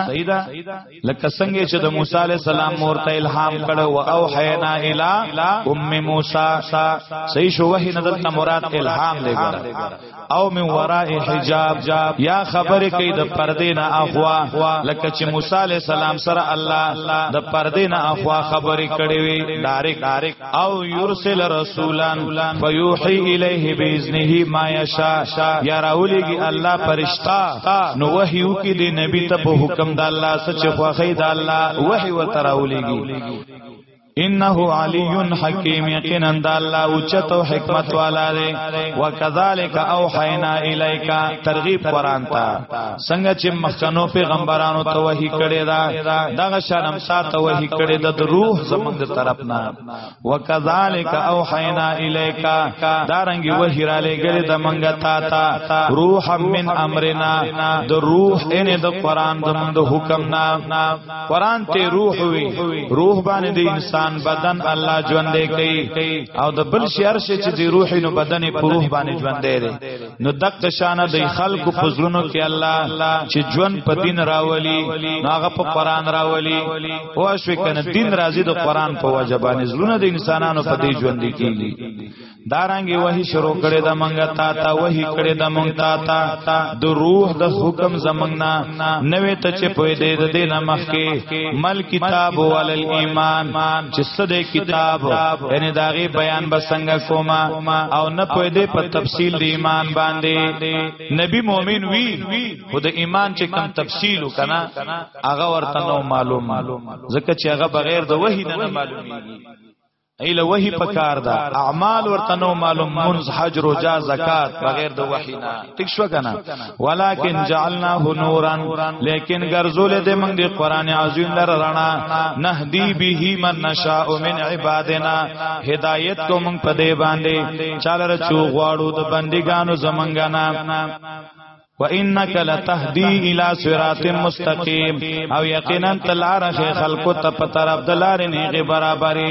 لکه څنګه چې د موسی علی السلام مور ته الهام کړو او اوحینا الی ام موسی صحیح شو وحی نظر ته مراد الهام دی او من وراء حجاب یا خبره کوي د پردې نه اخوا لکه چې موسی علی السلام سره الله د پردې نه اخوا خبرې کړې وي ډایرک او یرسل رسولان فیوحی الیه باذنه ما یشاء یا راولیږي الله فرشتہ نو وحیو کې دی نبی ته په حکم د الله سچ خوخی د الله وحی و تراولیږي انه علی حکیم یقینا د الله او چتو حکمت والا دی وکذالک اوحینا الیک ترغیب قران ته څنګه چې مخکنو پیغمبرانو ته وحی کړی دا دغه شرم ساته وحی کړی د روح زمونږ د طرف نه وکذالک اوحینا الیک دا رنګ وحی را لګړي د منګه تا تا روح من امرنا د روح ان د قران د منګ د حکم نه قران ته روح وی روح باندې د انسان بدن الله ژوندې کوي او د بل شهر شي چې د روح نو بدن په روح باندې ژوندې دی نو دک شانه د خلکو په زړونو کې الله چې ژوند په دین راولي هغه په قران راولي او شو کنه دین راځي د قران په وجبانه زړونه د انسانانو په دې ژوند کېږي دارانګي وਹੀ شروع کړي د منګه تا تا وਹੀ کړي د منګ تا تا د روح د حکم زمنګنا نوې ته چې په دې د دینه مخ کې مل کتاب ول ایمان چې صد کتاب یعنی داغي بیان بسنګ کوما او نه پوی دی په تفصیل د ایمان باندې نبی مؤمن وی خو د ایمان چې کم تفصیل وکنا هغه ورته نو معلوم ځکه چې هغه بغیر د وحی نه معلومیږي ایله وحی پکار دا اعمال ورته نو معلوم منز حج روزه زکات بغیر د وحی نه ټیک شو کنه ولکن جعلناه نورا لیکن ګرځول دې موږ دې قران عظیم لره رڼا نهدی به من نشاء من عبادنا هدایت کو موږ په دې باندې چاله چو غواړو د بندګانو زمنګانا وانك لتهدي الى صراط مستقيم او یقینا تلار خلق ته په طرف دلار نه برابرې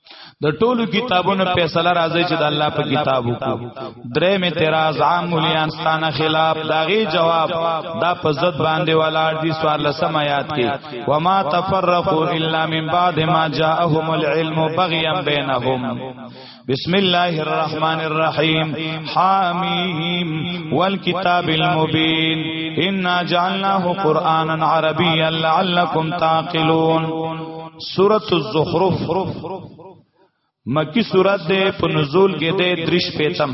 د ټولو کتابونو فیصله راځي چې د الله په کتاب وکړو درې می اعتراض عام مليان ستانه خلاف داغي جواب دا په ضد باندې ولاړ دي سوال لسم آیات کې وما تفرقوا الا من بعد ما جاءهم العلم بغيا بينهم بسم الله الرحمن الرحيم حاميم والكتاب المبين إنا جعلناه قرآنا عربيا لعلكم تعقلون سورۃ الزخرف مکی سورۃ ده په نزول کې ده درش پیتم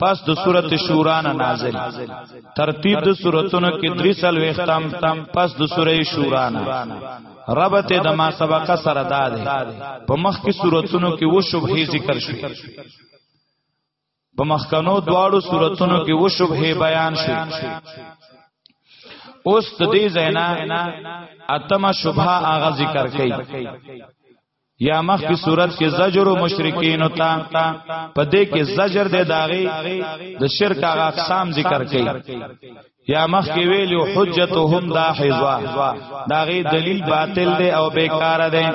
پس د سورۃ شورا نه نازل ترتیب د سوراتونو کې درې سال وختم تم پس د سورې شورا نه ربط د ما سبقه سره ده په مخ کې سوراتونو کې و شبهه ذکر شوه په مخکنو دواړو صورتونو کې و شبهه بیان شي اوس د دې زینا اتمه شبهه اغا ذکر کړي یا مخ کی صورت کې زجر او مشرکین او تا په دې کې زجر دې داغي د شرک هغه اقسام ذکر کړي یا مخکې ویلو حجتهم دا حزوا دا غي دلیل باطل دی او بیکار دی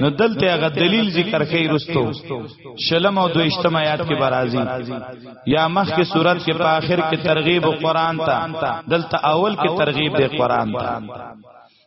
نو دلته هغه دلیل ذکر کوي رستو شلم او دو اجتماعات کې برازي یا مخکې صورت کې په آخر کې ترغیب قرآن ته دلته اول کې ترغیب دی قرآن ته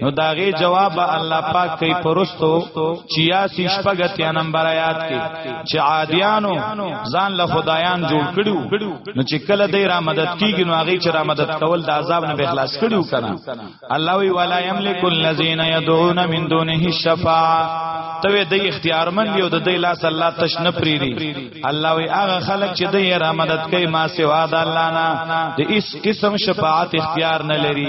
نو داغه جواب الله پاک کوي پرستو 86 شپږتیا نمبر آیات کې چې عادیانو ځان له خدایان جوړ کړو نو چې کله دې را مدد کیږي نو هغه چې را مدد کول د عذاب نه بخلاص کړو کنه الله وی ولا یملک الذین یدعون من دونه الشفاعه ته دې اختیارمن یو د دې لاس الله تش نه پریری الله وی هغه خلک چې دې را مدد کوي ما سوا د الله نه د اس قسم شفاعت اختیار نه لري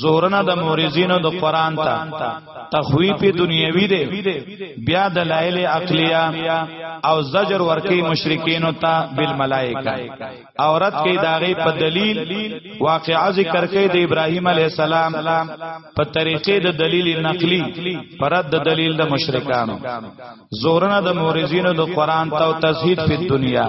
زورنا د مورزینو د قران ته تخویف دنیوی دی بیا دلایل عقلیه او زجر ورکی مشرکین ته بالملائکه اورت کې داغه په دلیل واقعا ذکر کې د ابراهیم علی السلام په طریقې د دلیل نقلی پرد د دلیل د مشرکانو زورنا د مورزینو د قران ته او تزهید په دنیا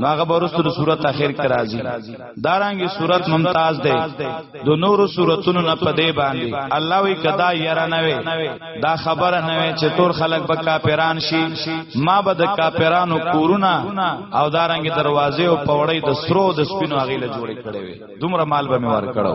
نو هغه برستو د صورت اخر کې راځي دارانګي صورت ممتاز ده د نورو صورتونو نه پدې باندې الله وی کدا یرا نه وي دا خبره نه وي چې تور خلک به کاپیران شي ما به د کاپیرانو کورونا او دارانګي دروازې او پوړې د سرو د سپینو هغه له جوړې کړې وي دومره مال به مې ور کړو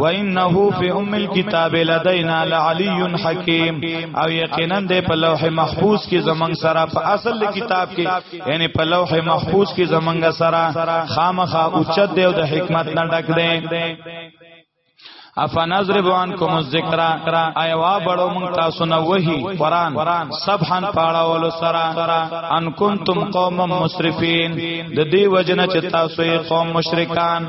وانه فی ام الكتاب لدینا لعلی حکیم او یقینا د په لوح محفوظ کې زمنګ سره په اصل کتاب کې یعنی په لوح محفوظ کې زمنګ سره خامخا اوچت دی او د حکمت نه ډک دی افنضرب عنکم الذکر ایا وا بړو مون تاسو نه وਹੀ قران سبحان پاړاولو سرا ان کنتم قوم مسرفین د دې وجنه چې تاسو یې قوم مشرکان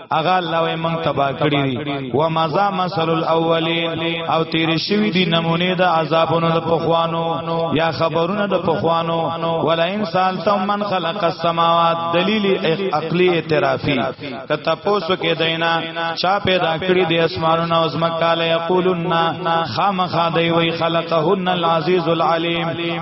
اغا الله وې مونږ تبا کړی دي و مزا مثل الاولین او تیر شوی دي نمونه د عذابونو د پخوانو یا خبرونه د پخوانو ولا ان سالتم من خلق السماوات دلیل عقلی اعترافی ک تاسو کې دینا چا پیدا کړی دي اسمانونه او زمکاله یقولون خامخا دی وی خلقهن العزیز العلیم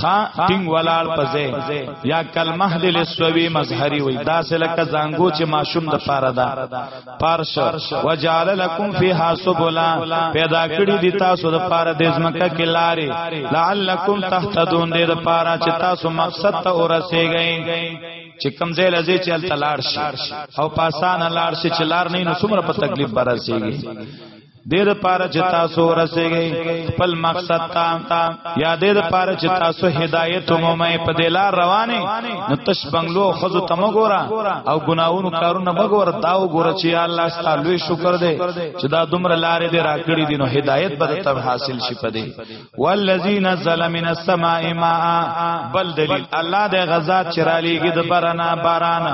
خا ټینګ ولاړ پځه یا کل محل لسوی مظهری وای دا سلک زنګو چې ماشوم د پاره دا پارش وجعل لكم فیها سبلا پیدا کړی دی تاسو د پاره د زمکه کې لارې لعلکم تهتدون دې د پاره چې تاسو مقصد ته ورسیږئ چې کم ځای لځي چې تلار شي او پاسان لار شي چې لار نه نو څومره په تکلیف برسیږي دیر پارا چې تاسو ورسېږئ خپل مقصد ته یا دیر پارا چې تاسو هدایت مومې په دلار روانه نو تش بنگلو خزو تم ګورا او ګناونو کارونه مګور دا وګور چې الله ستاسو شکر دې چې دا دومره لارې دې راکړې دي نو هدایت به تر حاصل شي پدې والذی نزل من السماء ماء بل دلیل الله د غزا چرالیږي د برنا باران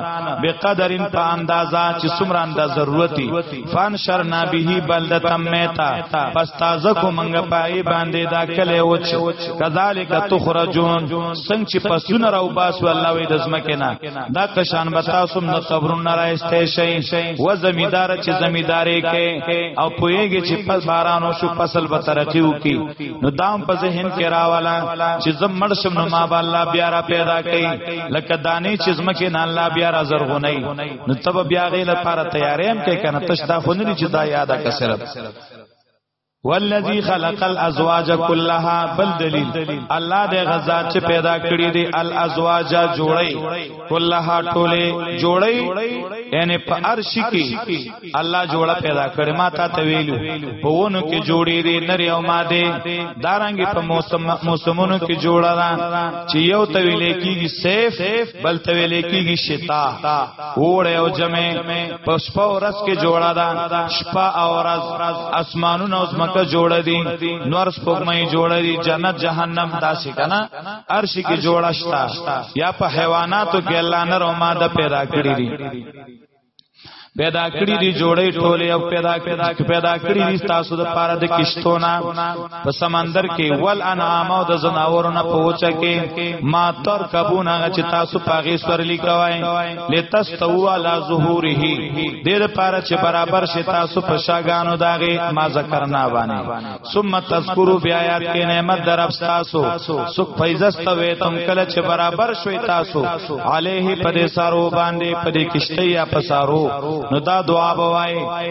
به قدرن په اندازا چې څومره انداز ضرورتي فان شرنا به بلدتم میتا پس تازه کو منګه پای باندې دا کله اوچ کذالک تخرجون څنګه چې پسونه راو باسو الله وې د زمکه نه دا کشان به تاسو نه قبرون نه راځته شي و زمیدار چې زمیداری کې او پویږي چې پس بارانو شو فصل به ترقی وکي نو دام په ذهن کې راوالا چې زم مړ شم نو ما به الله بیا را پیدا کړي لکه دانی چې زمکه نه الله بیا را زرغونی نو تب بیا غیله لپاره تیارې هم کې کنه تشدا خو نه چې دا یاده کسرت والذي خلق الازواج كلها بل دلیل الله د غزاد چې پیدا کړی دی الازواج جوړی كلها ټوله جوړی یعنی په عرش کې الله جوړه پیدا کړی ما تا ته ویلو په ونو کې جوړی دی نری او ماده دارنګ په موسم موسمونو کې جوړا چې یو ته ویل کېږي سیف بل ته ویل کېږي شتا اوړه او جمع په شپه او ورځ کې جوړه ده شپه او ورځ اسمانونه او زمکه جوړه دي نور سپوږمۍ جوړه دي جنت جهنم داسې کنه عرش کې جوړه شتا یا په حیواناتو کې الله نر او ماده پیدا کړی دي پیدا کړی دي جوړې ټوله او پیدا کړی پیدا کړی دي تاسو د پاره د کشتونه په سمندر کې ول انعام او د زناورو نه پوهچا کې ما تر کبونه چې تاسو پاغي سورلی کوي لتستو علی ظهوره دیر پاره چې برابر شي تاسو په شاګانو داغه ما ذکر نه باندې ثم تذکروا بیاات کې نعمت در اب تاسو سخ فیزست وې تم کله چې برابر شوي تاسو علیه پدې سارو باندې پدې کشته یا پسارو نو دا دعا بوای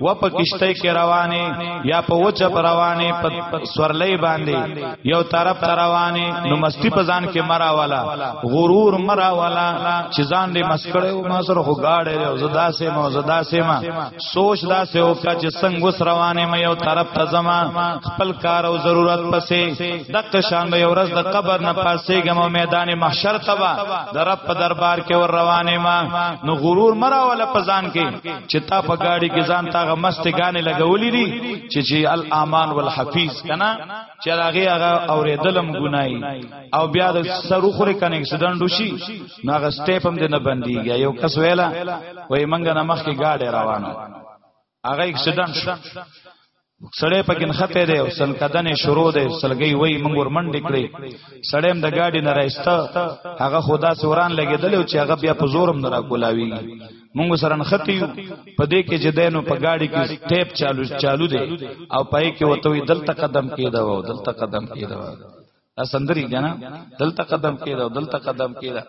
و په کشته کې روانه یا په وچ پر روانه په سورلې باندې یو طرف ته روانه نو مستی په ځان کې مرا والا غرور مرا والا چې ځان دې مسکړې او ما سره خو گاډې او زدا سه ما زدا سه ما سوچ دا سه او کا چې څنګه وس روانه مې یو طرف ته زما خپل کار او ضرورت پسې دغه شان به ورځ د قبر نه پاسې ګم میدان محشر تبا د رب په دربار کې ور روانه ما نو غرور مرا والا په ځان کې چې تا په گاډي کې ځان تاغه مست غانې لګولې دي چې چې الامان والحفیظ کنا چې هغه هغه اوریدلم ګنای او بیا د سروخره کنه اکسیډنټ وشي نو هغه سټیپ هم نه بنديږي یو کس ویلا وای منګه نه مخ کې گاډي روانه هغه اکسیډنټ شو سړې په ګنخته دی او سنکدنې شروع دی سلګي وای موږ ورمنډې کړې سړېم د گاډي نه راځته هغه خدا سوران لګیدل او چې هغه بیا په زورم نه راکولاوي موږ سره نختی په دې کې جدینو په گاډي کې ټیپ چالو چالو دی او پای کې وته دلته قدم کېدا و دلته قدم کېدا و سندري جنا دلته قدم کېدا دلته قدم کېدا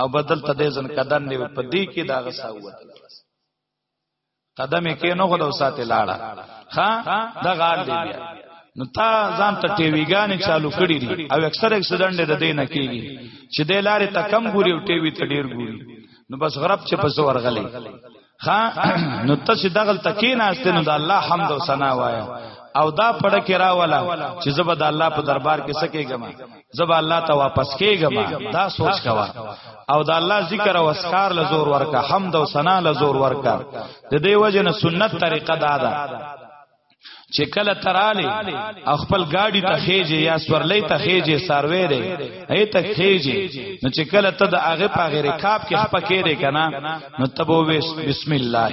او بدل تدې ځن قدم دی په دې کې دا غساوت قدم یې کې نه غلو ساتي لاړه ها د غال دی بیا نو تا ځان ته ټیوی غانې چالو کړی دي او اکثر اکسیډنټ د دې نه کیږي چې د لارې ته کم ګوري او ټیوی ته ډیر ګوري نو بس غرب چې په زور غلې ها نو ته چې دغل تکې نه است نو د الله حمد او ثنا وایا او دا پړه کې راولا چې زبد الله په دربار کې سکیږم زبا الله ته واپس کېږم دا سوچ کوا او دا الله ذکر او اسکار له زور ورکا حمد او ثنا له زور ورکا د دې وجه نه سنت طریقه دا ده چې کله تراله خپل گاډي ته خېجه یا سورلې ته خېجه سروي دی اې ته خېجه نو چې کله ته د هغه په غیر کاپ کې خپکې دی کنه نو تبو بسم الله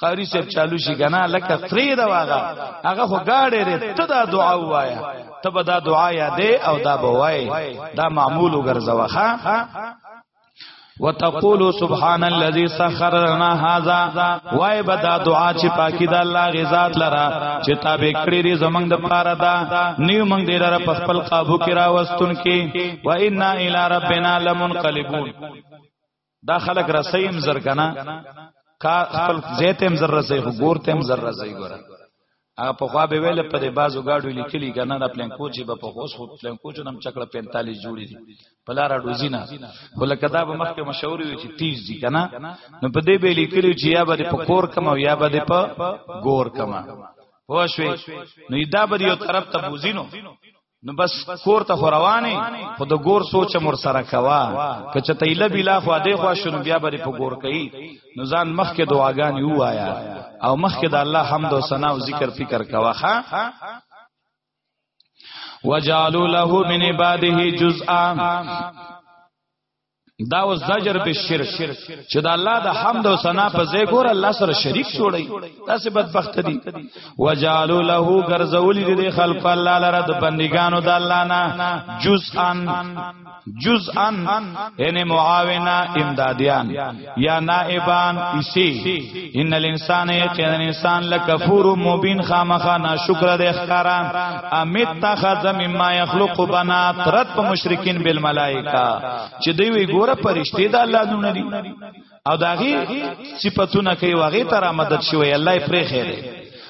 قاری صاحب چالو شي کنه لکه فری دا واغه هغه خو گاډه ری ته دا دعا وایا ته به دا دعا یادې او دا بوای دا معمول وګرځوخه وتقول سبحان الذي سخر لنا هذا وای بدا دعا چې پاکی د الله غزاد لرا چې تابع کړی ری زمنګ د پاره دا نیو منګ دې لرا په خپل قابو کې راوستون کې و انا الی ربنا لمنقلبون دا خلک رسیم زر کنه کا خپل زیتم زر رسې خو ګورتم زر رسې ګوره هغه په خوا به ویل په دې بازو گاډو لیکلی کنه د پلان کوچي په خوښ خو پلان کوچو نم چکړه 45 جوړی دي پلار اډوزینا ولکه دا به مخکې مشهور وي چې 30 دي کنه نو په دې به لیکلی چې یا به په کور کم او یا به په ګور کم پوښوي نو دا به یو طرف ته بوزینو نو بس کور ته روانه خو د ګور سوچ مر سره کوا که چته ایله بلا خو دې خو شنو بیا بری په ګور کوي نو ځان مخ کې دعاګان یو وایا او مخ کې د الله حمد او ثنا او ذکر فکر کوا ښا وجالو له من عباده جزءا دا اوس زجر به شرک چې دا الله د حمد او ثنا په ځای ګور الله سره شریک جوړي تاسو بدبخت دي وجالو له غرزولی دي خلق الله لره د بندګانو د الله نه جزءا جزءا ان معاونا امدادیان یا نائبان اسی ان الانسان یقینا انسان لکفور مبین خامخا ناشکر د اخکارا امیت تخذ مما یخلق بنات رد په مشرکین بالملائکه چې دوی وی ګوره پرشته د الله نونه دي او داغي صفاتونه کوي واغې تر مدد شوی الله یې پرې خیره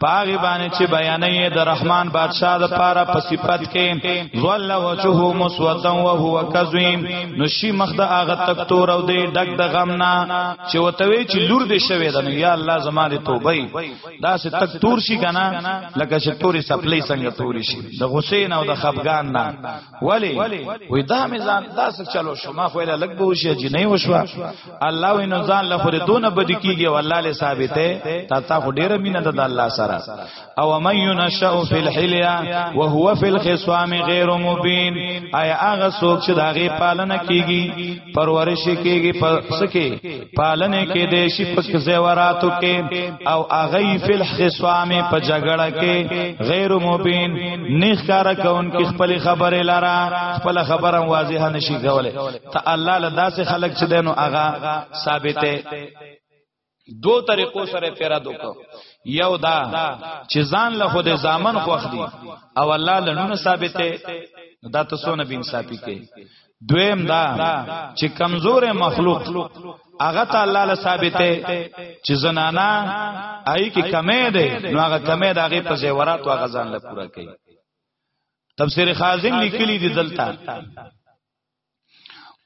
پاغي باندې چې بیانې د رحمان بادشاہ د پاره په صفت کې ظل وجهه مسودا وهو کظیم نو شي مخ د هغه تکتور او دی ډک د غم نه چې وتوي چې لور دې شوی د یا الله زما دې توبه دا سه تکتور شي کنه لکه چې توري سپلې څنګه توري شي د غصې نه او د خفقان نه ولی وې دا میزان دا څه چلو شما خو له لګ به وشي چې نه وشوا الله وینو ځان له خوري دون بد کیږي او الله له ثابته تا تا خو ډیره مینه ده د الله سره او من ينشأ فی الحلیا وهو فی الخصام غیر مبین آی هغه څوک چې داغه پالنه کیږي پرورش کیږي پسکه پالنه کې د شي پک زیوراتو کې او هغه فی الخصام په جګړه کې غیر مبین نه ښکارا کون کې خپل خبره لاره خپل خبره واضحه نشي کوله ته الله له داسې خلق چې دینو هغه ثابته دو طریقو سره پیرا دوکو یو دا چې ځان له خود زامن خوخ دی او الله لنونه ثابته دا تاسو نه بین صافی کې دویم دا چې کمزور مخلوق هغه ته الله له ثابته چې زنانا آی کې کمې ده نو هغه کمې ده هغه په زیورات او غزان له پورا کوي تفسیر خازن لیکلی دی دلته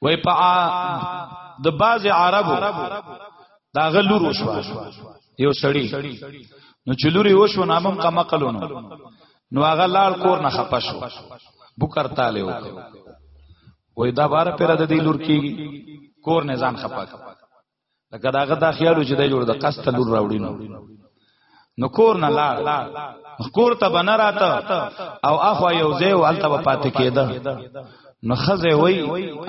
وای په د باز عربو دا غلور وشو یو سړی نو چلوري وشو نامم کا مقلونو نو هغه لال کور نه خپشو بوکر تاله وک وای دا بار پر د دې لور کیږي کور نه ځان خپک لکه داغه دا خیالو چې دی جوړ د قصد ته لور راوړي نو نو کور نه لاړ کور ته بنه راته او اخو یو ځای او الته په پاتې کېده نو خزه وای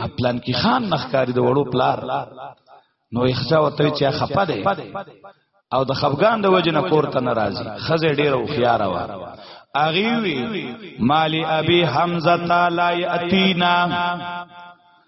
خپلان کی خان نخکاری د وړو پلار نو اخچا وته چې خپه ده او د خفغان د وجه نه کور ته ناراضي خزه ډیر او خيار وا اغيوي مالی ابي حمزه تعالی اتینا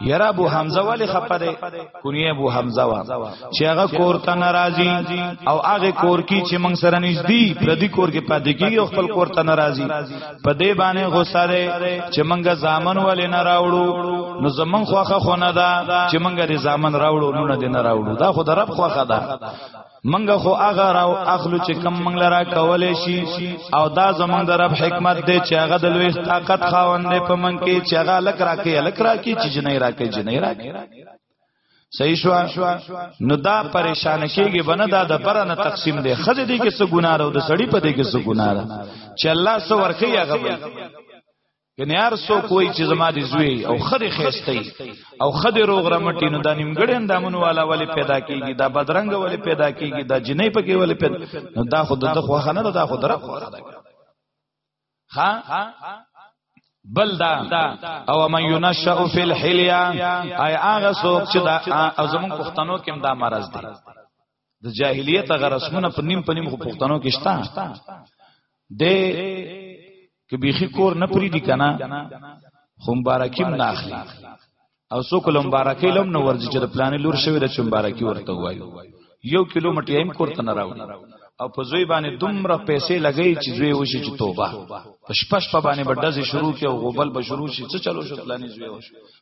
یرا ابو حمزه ولی خپره کونی ابو حمزه وا چې هغه کور ته ناراضي او هغه کور کی چې موږ سره نږدې پردي کور کې پاتې کیږي او خپل کور ته ناراضي په دې باندې غوسه ده چې موږ ځامن ولې نه راوړو نو زمون خوخه خونه ده چې موږ دې ځامن راوړو نو نه دې نه راوړو دا خو د رب خوخه ده منګ خو هغه راو اخلو چې کم منګ لرا کولې شي او دا زمونږ د رب حکمت دی چې هغه د لوی طاقت خاوند دی په من کې چې هغه لک راکې لک راکې چې جنې راکې جنې راکې صحیح شو نو دا پریشان کیږي بنه دا د پر نه تقسیم دی خځه دی کې څه ګناه او د سړی په دی کې څه ګناه چې الله سو ورکه یا غوي کنه هر سو کوئی چې زما دي زوی او خدي خېستي او خدي روغ رمټي نو د نیمګړې اندامونو والا ولې پیدا کیږي دا بدرنګ ولې پیدا کیږي دا جنې پکې ولې پیدا نو دا خود د خوخه نه دا خود را خوخه ده ها بل دا او من ينشأ في الحليا اي هغه څوک چې دا ازمن پښتنو کې دا مرز دی د جاهلیت هغه رسمونه په نیم په نیم خو پښتنو کې شته د کې بیخي کور نه پری دي کنه خو مبارکیم نه اخلي او سو کلم مبارکې لم نو ورځي چې د پلانې لور شوی د چمبارکی ورته وایو یو کیلو مټی هم کوته نه راوړي او په زوی باندې دومره پیسې لګی چې زوی وشي چې توبه په شپش په باندې بډزې شروع کې او غوبل به شروع شي څه چلو شو پلانې زوی وشي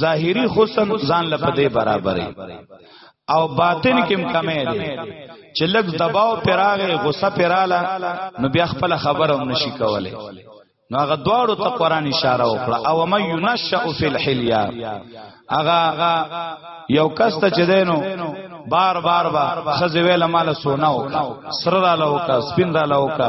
ظاهری حسن ځان له پدې برابرې او باطن کې کمې دي چې لګ دباو پراغه غصه پراله نو بیا خپل خبره هم نشي کولای نو هغه دواړو ته قران اشاره وکړه او مې ينشأ فی الحلیا هغه یو کس ته چې دینو بار بار با خزویل مال سونا وکا سر را لوکا سپین را لوکا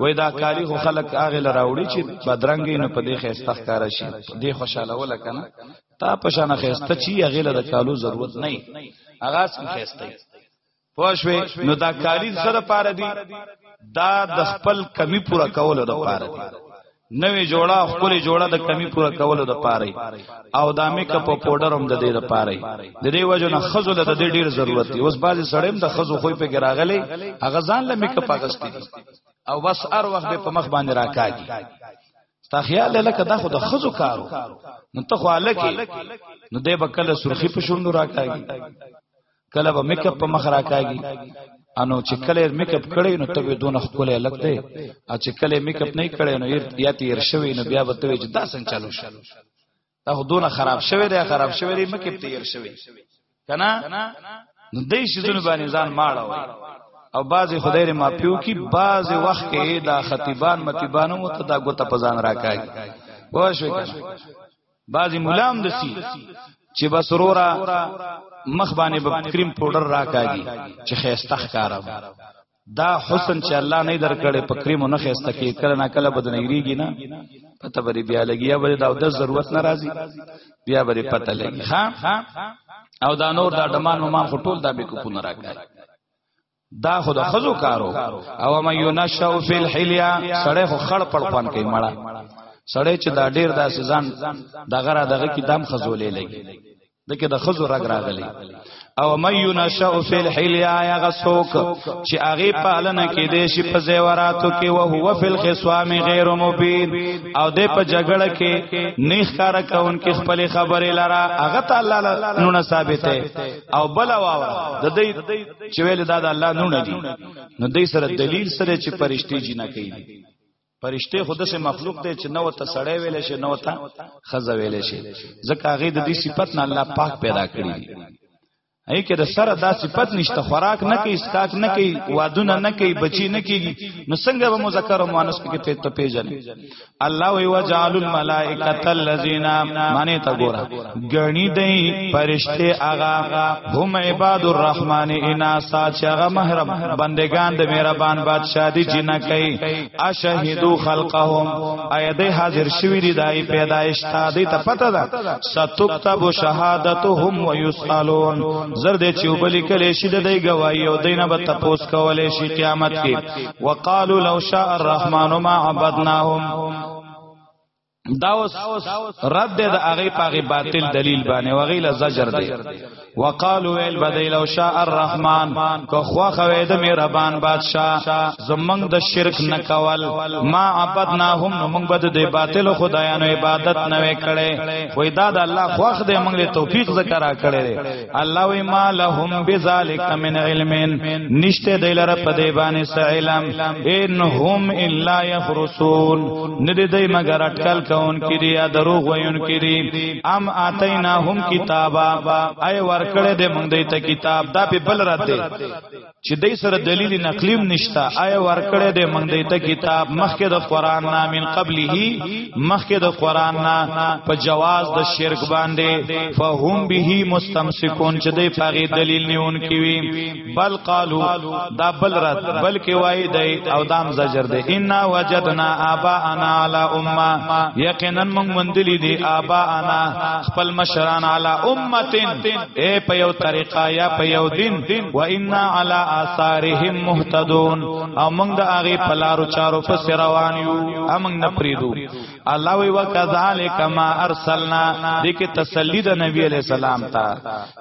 وای دا کاری خو خلک هغه لراوړي چې بدرنګي نه په دې خسته ښکار شي دې خوشاله ولا کنه تا په شان خسته چی هغه له کالو ضرورت نه هغه سم خسته پوښوي نو دا کاری سره پاره دی دا د خپل کمی پورا کولو د پاره دی نوې جوړه خپل جوړه د کمی پوره کولو د پاره او د میک اپ پاوډر هم د دې د پاره د دې وجه نه خزو له د دې ډیر ضرورت دی اوس بعضی سړیم د خزو خوې په ګراغلې هغه ځان له میک اپ اغستې او بس هر وخت به په مخ باندې راکاږي تا خیال لکه دا خو د خزو کارو نو ته خو الکه نو دې بکله سرخی په شوندو راکاږي کله به میک اپ په مخ راکاږي انو چې کله میک اپ کړي نو تبه دون خپل الګ دی او چې کله میک اپ نه کړي نو ير بیا تیر شوی نو بیا به توې چې دا څنګه چالو شي دا دون خراب شوی دی خراب شوی دی میک اپ تیر شوی کنه نو دې شیزونه باندې ځان ماړه وای او بعضی خدای ری ماپیو کی بعضی وخت کې دا خطیبان متیبانو متدا ګوت په ځان راکاږي وښوي کنه بعضی ملام دسی چې بسرورا مخ باندې به کریم پاوډر راکاږي چې خيسته ښکارم دا حسن چې الله نه درکړي په کریم نه خيسته کې کله نه کله بدنګریږي نه پته بری بیا لګیا بری دا د ضرورت ناراضي بیا بری پته لګي ها او دا نور دا دمان ممان خټول دا به کو پونه راکاږي دا خو د خزو کارو او ما ينشأ فی الحلیا سړی خو خړ پړ پان کوي مړه سړی چې دا ډیر د سزان دغه را دغه کې دم خزولې لګي دکې د خزو رګ راغلی او مې ينشأ فی الحلیا یا غسوک چې هغه پالنه کې دې شي په زیوراتو کې او هو فی الخصام غیر مبین او دې په جګړه کې نیخ کار کون کې خپل خبره لرا هغه تعالی نو ثابته او بل واو د دې چې ویل دا د الله نونه دي نو دې سره دلیل سره چې پرشتي جنا کوي پرشته خود سه مخلوق ته چې نو ته سړی ویل شي نو ته خزه ویل شي ځکه هغه د دې صفت نه الله پاک پیدا کړی دی هي کې د سره دا صفت نشته خوراک نه کوي اسکاک نه کوي وادونه نه کوي بچي نه کوي نو څنګه به مذکر او مؤنث کې ته ته پیژنې الله وی وجعل الملائکۃ الذین معنی تا ګورا غنی دی فرشته آغا هم عباد الرحمن اناسا چې هغه محرم بندگان د مهربان بادشاہ دی جنا کوي اشهدو خلقهم ايدې حاضر شوی دی دای پیدایش تا دی ته پته ده ستكتب شهادتهم ويسالون زر دې چې وبلی کله شي د دی گواہی او دینه به تپوس کولې شي قیامت کې وقالو لو شاء الرحمن ما عبدناهم داوس رد د هغه پاغه باطل دلیل باندې وغیله زجر دی وقالو ویل بدی لو شاء الرحمن کو خو خوید مهربان بادشاہ زمنګ د شرک نکول ما عبدناهم موږ بد د باطل خدایانو عبادت نه وکړي خو دا د الله خوخ دې موږ له توفیق ذکر کړي الله وی ما لهم بذالک من علم نشته دلر په دی باندې س علم ان هم الا يخرسون ندی دی مگر اٹکل کون کړي یا دروغ وین کړي ام اتینا هم کتابا ای ورکړه دې مونږ دې ته کتاب دا په بل راته چې دای سره دلیل نقلیم نشتا آیا ورکړې د منګ دیته کتاب مخکې د قران نه من قبله مخکې د قران نه په جواز د شرک باندې فهم به مستمسکون چې دای پاغي دلیل نیون کیوي بل قالو دا بل رات بلکې وای دی او دام زجر دی ان وجدنا اباءنا علی امه یقینا موږ مندلې دي اباءنا خپل مشران علی امه اے په یو طریقه یا په یو دین و انا علی آثارهم مهتدون او موږ د هغه په لارو چارو پس روان یو موږ نه پریدو الله وی وکذالک ما ارسلنا دې کې تسلی د نبی علی السلام ته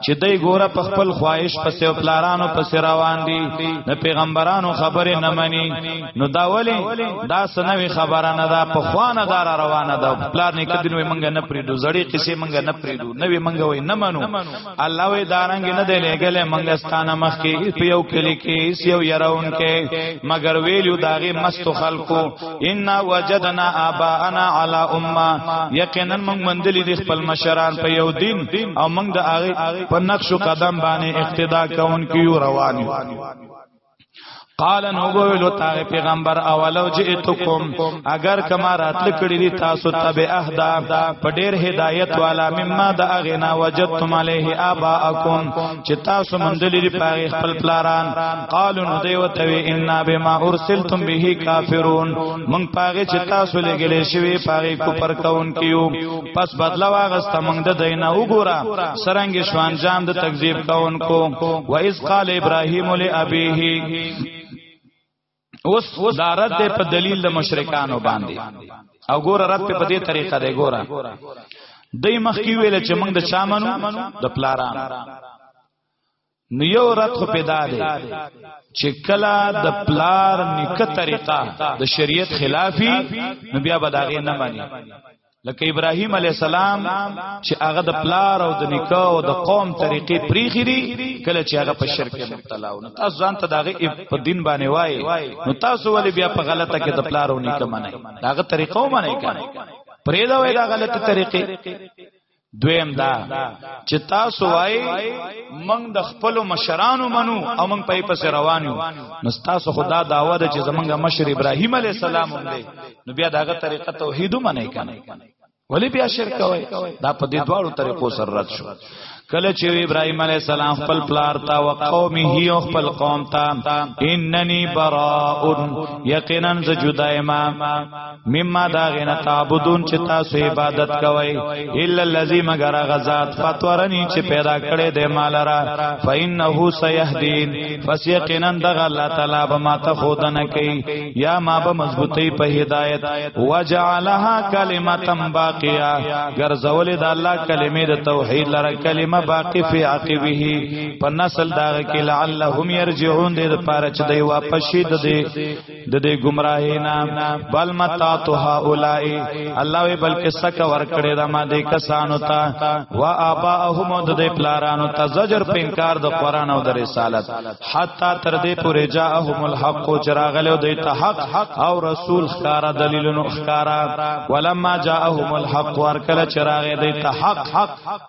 چې دای ګوره په خپل خواهش پس او پلارانو پس روان دي د پیغمبرانو خبره نه مني نو دا ولی دا سنوي خبره نه دا په خوانه دار روانه ده پلار نه کدنوي منګه نه پریدو زړی قصې منګه نه پریدو نوې منګه وای نه منو الله وې دارنګ نه دی لګلې منګه ستانه مخ کې په یو کلی کې یو يرون کې مگر ویلو داغه مست خلقو ان وجدنا ابانا علی امه یقینا موږ مندلې د خپل مشران په یو دین او موږ د هغه په نقش قدم باندې اقتدا کوونکو روان یو قال نو ویلو تا پیغمبر اولو جئتکم اگر کما راتل کړی دی تاسو تب اهدا په ډیر هدایت والا مما د اغنا وجدتم علیه اباءکم چې تاسو مندلې دی پاره خپل پلاران قالو نو دیو توی ان بما ارسلتم به کافرون من پاره چې تاسو لګلې شوی پاره کو پر کون کیو پس بدلا واغست موږ د دینه وګوره سرنګ شو انجام د تکذیب کونکو و اذ قال ابراهیم لابیه اوس دا رد په دلیل د مشرکانو باندې او ګور رد په دې طریقه دی ګور دای مخکی ویل چې موږ د چامنو د پلاران نو یو رات خو پیدا دی چې کلا د پلار نیکه طریقه د شریعت خلافی نو بیا به داغه نه مانی لکه ابراهیم علی السلام چې هغه د پلار او د نکاح او د قوم طریقې پریخي دي کله چې هغه په شرک مبتلا و نو تاسو ځان ته دغه په دین باندې وای نو تاسو ولې بیا په غلطه کې د پلار او نکاح منئ داغه طریقو منئ کنه پرې دا وای دا غلطه طریقې دویم دا چې تاسو وای موږ د خپل مشرانو منو او موږ په پس روان یو نو تاسو خدا داوا ده چې زمونږ مشر ابراهیم علی السلام دی نو بیا داغه طریقه توحید منه کنه ولی بیا شرک وای دا په دې دواړو طریقو سره رد شو کله چې ابراهيم عليه السلام خپل پلار تا او قومه او خپل قوم تا انني براء یقینا ز جدایما مما دا غینا تعبدون چې تاسو عبادت کوئ الا الذی مگر غزاد فطرنی چې پیدا کړې د مال را فینه سیهدین پس یقینا دغه الله تعالی به ما ته خودنه کوي یا ما به مضبوطی په هدایت وجعلها کلمتا باقیه ګرځولې د الله کلمې د توحید لره کلمه باقی فی عقبه په نسل دا کې لعلهم یرجعون دې لپاره چې دوی واپس شي د د دې گمراهی نام بل متا تو هؤلاء الله وی بلکې سکه ور کړې دا ما دې کسانو ته وا اباهم د دې پلارانو ته زجر په انکار د قران او د رسالت حتا تر دې پورې جاءهم الحق چراغلو دې ته حق او رسول خارا دلیلونو خارا ولما جاءهم الحق ور کړه چراغ دې ته حق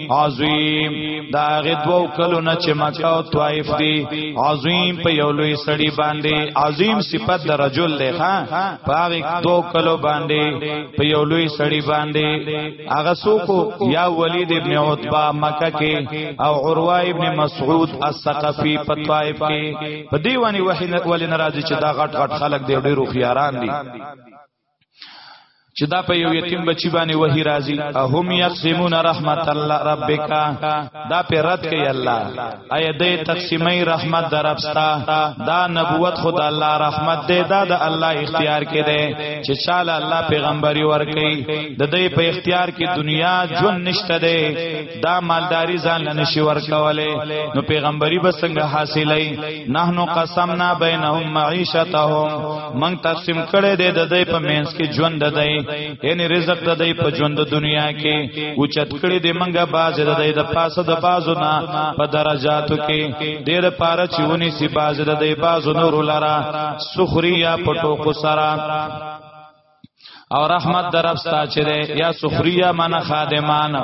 عظیم دا غدو کلو نه چې مکه او طائف دی عظیم په یو لوی سړی باندې عظیم صفت د رجل دی ها پاغه دو کلو باندې په یو لوی سړی باندې هغه سوکو یا ولید ابن عتبہ مکه کې او عروه ابن مسعود الثقفی په طائف کې په دیوانی وحی ولې ناراضي چې دا غټ غټ خلک دی ډیرو خياران دي چې دا په یو یتیم بچی باندې وਹੀ راضی اهم یقسمون رحمت الله ربک دا په رد کوي الله اي دې تقسیمي رحمت درپستا دا نبوت خدا الله رحمت دې دا د الله اختیار کې دې چې چاله الله پیغمبري ور کوي د دې په اختیار کې دنیا جون نشته دې دا مالداری ځان لنه شي ورکوله نو پیغمبري به څنګه حاصلای نحنو قسمنا بینهم معیشتهم من تقسیم کړي دې د دې په مینس کې ژوند د دې یعنی رزق د دې په ژوند دنیا کې او چت کړي دې منګه باز د دې د پاسه د بازو نه په درجاتو کې دې د پاره چونی سی باز د دې بازو نور لرا سخریا پټو کو سرا او رحمت درب ستا چې ده یا سخریا من خادمان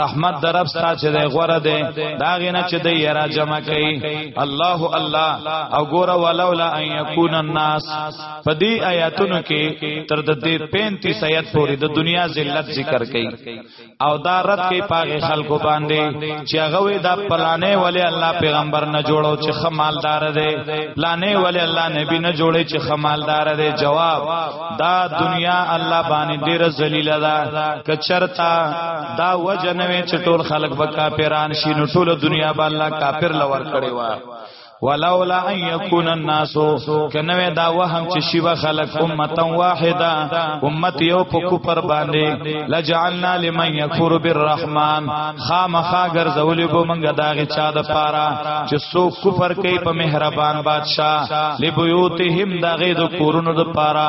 رحمت درب ستا چې ده غره ده دا غنه چې ده یرا جمع کوي الله الله او ګوره ولولا ان یکون الناس په دې آیاتونو کې تر د 35 آیات پورې د دنیا ذلت ذکر کړي او دا رد کوي پاغه خلکو باندې چې هغه وې دا پلانې ولې الله پیغمبر نه جوړو چې خمالدار دی پلانې ولې الله نبی نه جوړې چې خمالدار دی جواب دا دنیا الله باندې ډیره ذلیل ده کچرتا دا وجنوي چې ټول خلک به کافران شي نو ټول دنیا به الله کافر لور کړي وا ولولا ان يكون الناس کنه دا وهم چې شیوا خلق امه واحده امت یو په کو پر باندې لجعلنا لمن يكفر بالرحمن خامخا ګرځول به مونږه داغه چا د پاره چې سو کفر کوي په مهربان بادشاہ لبيوتهم داغه د کورونو د پاره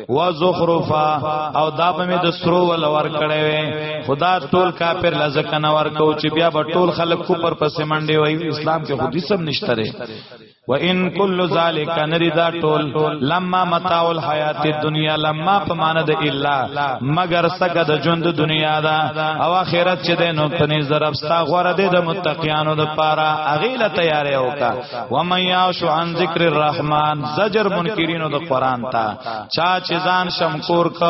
و زخرفا او دا به می د سترو ول ور کړې وې خدا ټول کافر لزک نه ور کو چې بیا به ټول خلک کو پر پسې منډي وای اسلام کې خودي سم نشته ره و ان کل ذالک نردا ټول لما متاع الحیات الدنیا لما پمانه د الا مگر سګه د ژوند دنیا دا او اخرت چې د نو پني زرب ستا غوړه د متقینانو د پاره اغیله تیارې وکا ومن یعش عن ذکر الرحمن زجر منکرینو د قران ته چا چې ځان شمکور ک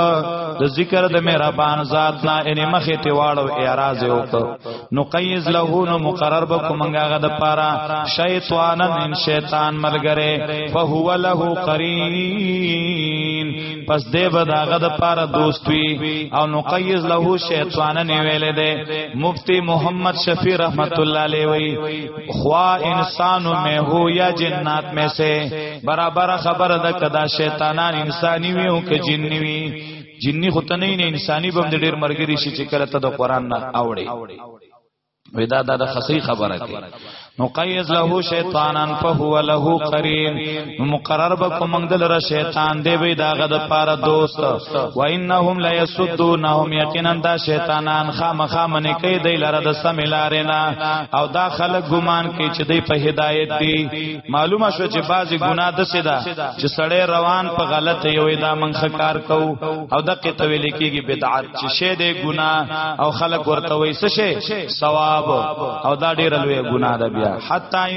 د ذکر د مهربان ذات نه ان مخه تی واړو اعتراض وک نو قیز له نو مقرر به کومنګه غد پارا شیطان ان شیطان ملګره فهو له قرین پس دی به داغه د پاره دوست وی او نو قیز له شیطان نه ویل دی مفتی محمد شفیع رحمت الله علیه وی خوا انسانو میں ہو یا جنات میں سے برابر خبر د کدا شیطانان انسانی وی او که جنی وی جنی خو ته نه انسانی بم ډیر مرګری شي چې کله ته د قران نه اوړي ودا دا د خصي خبره کوي نقیز له شیطانان فهو له قرین نو مقرر به کوم موږ دلره شیطان دی وی داغه د پاره دوست و انهم لا یسدونهم یقینا دا شیطانان خامخا منی کوي دی لره د سمیلارینا او دا خلک ګمان کوي چې دی په هدایت دی معلومه شو چې بعضی ګناه د سیدا چې سړی روان په غلط یو دا من خکار کو او دقه تویل کیږي بدعت چې شه دی ګناه او خلک ورته وایي څه ثواب او دا ډیر لوی ګناه ده بیا حتی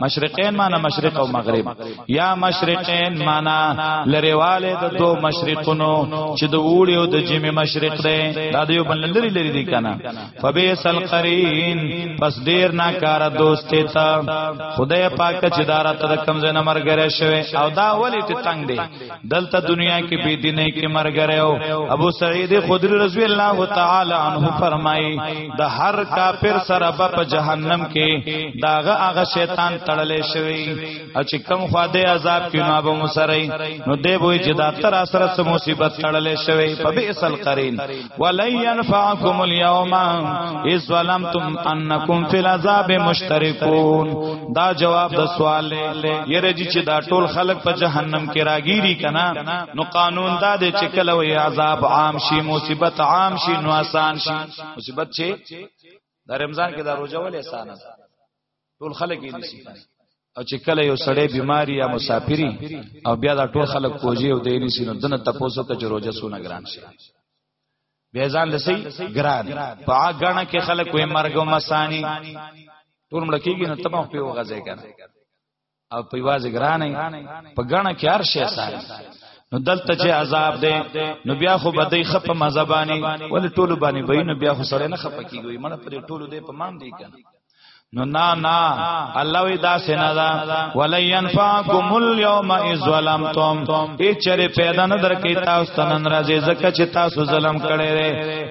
مشرقین معنا مشرق او مغرب یا مشرقین معنا لریواله د دو مشرقونو چې د وړي او د جمی مشرق دی دا دیو بل لري لري دی کنه فبئس القرین پس ډیر ناکاره دوست ته خدای پاک چې دارا ته کم زنه مرګره شوی او دا ولی ته تنگ دی دلته دنیا کې بی دینه کې مرګ راو ابو سعید خدری رضی الله تعالی عنہ فرمایي د هر کافر سره په جهنم کې داغه هغه شیطان تړلې شوی او چې کم خوا دې عذاب کې نو ابو مسری نو دې وې چې دا تر اثر سره مصیبت تړلې شوی په بیسل قرین ولن ينفعكم اليوم اذ ظلمتم انكم في العذاب مشتركون دا جواب د سوال یره جی چې دا ټول خلق په جهنم کې راګيري کنا نو قانون دا دی چې کله وي عذاب عام شي مصیبت عام شي نو آسان شي مصیبت چې د رمضان کې دا روزه ولې آسان ده ټول خلک یې دي او چې کله یو سړی بیماری یا مسافری او بیا دا ټول خلک کوجی او دیني سینو دنه تپوسو ته چې روزه سونه ګران شي بیا ځان لسی ګران په غاڼه کې خلک وې مرګ او مسانی ټول مړ کیږي نو تباہ په وغځي کنه او په واځ ګرانه په غاڼه کې هر شي ساري نو دلته چې عذاب دی نو بیا خو بدای خپ مزبانی ول ټولو باندې به نو بیا خو سره نه خپ کیږي مړه پر ټولو دې په مان دی کنه نو نا نا الله وی دا سینا دا ولی ينفعکم اليوم اذ ظلمتم ای چره پیدا نه درکې تاسو تنن راځي زکه چې تاسو ظلم کړی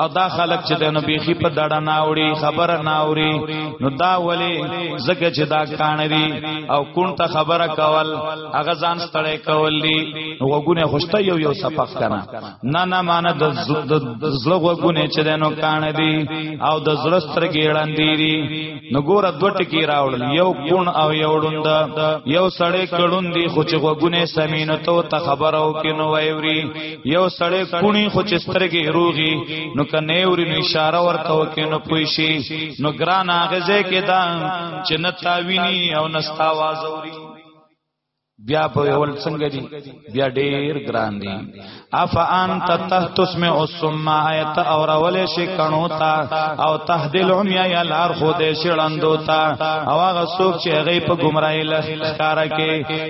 او دا خلک چې د نبیخي په دړه ناوړي خبره ناوري نو دا ولی زکه چې دا کان دي او کون ته خبره کول هغه ځان ستړی کول دي نو وګونه خوشته یو یو سپخ کنه نه نه مان د زړه وګونه چې د نو کان دي او د زړه سترګې وړاندې دي نو ګور دوټ کې راوړل یو کون او یو ډوند یو سړی کډون دي خو چې وګونه سمینه ته خبرو کې نو وایوري یو سړی کونی خو چې سترګې روغي نو کنه اوري نو اشاره ورته وکې نو پوي شي نو ګران اغزه کې دا چې نه تاویني او نستا आवाज اوري بیا په ول څنګه دي بیا ډیر ګران دي اف انت تحتس میں اسم ایت اور اول شی کنو تا او تهدل عمیا یا لار خو دې شړندو تا او هغه څوک چې هغه په گمراهی لخ کار کې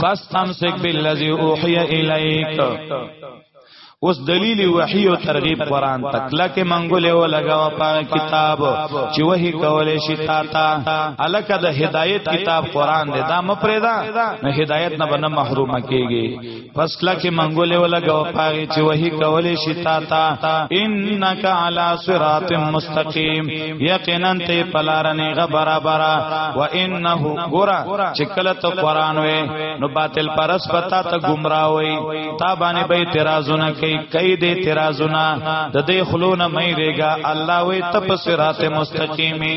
فاستمسک بالذی اوحی الیک اوس دلیل وحی او ترغیب قران تک لکه منګولې و لگاو په کتاب چې وਹੀ کولې شي تا تا الکه د هدایت کتاب قران دې دا مپردا نه هدایت نه بنه محرومه کیږي پس کلا کې منګولې ولګاو پاره چې وਹੀ کولې شي تا تا انک علی صراط مستقیم یقینا ته پلارنې غ برابر و انه ګورا چې کله ته قران وې نو باطل پرس پتا ته گمراه وې تا باندې به اعتراضونه کوي کوي دې اعتراضونه د دې خلونه مې ریګا الله وې تپ صراط مستقیمه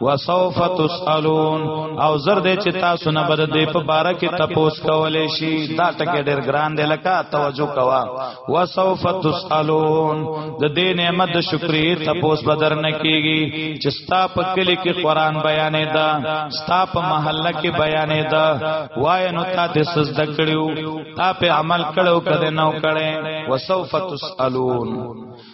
وسوف تسالون او زر دې چې تاسو نه بد دې په باره کې تپوس کولې شي دا ټکې ډېر ګران دی لکه توجه کوا وسوف تسالون د دې نعمت د شکرې تپوس بدر نه کیږي چې ستا په کلی کې قران بیانې دا ستا په محله کې بیانې دا وای نو تا دې سجده کړیو تا په عمل کړو کده نو کړي وسوف تسالون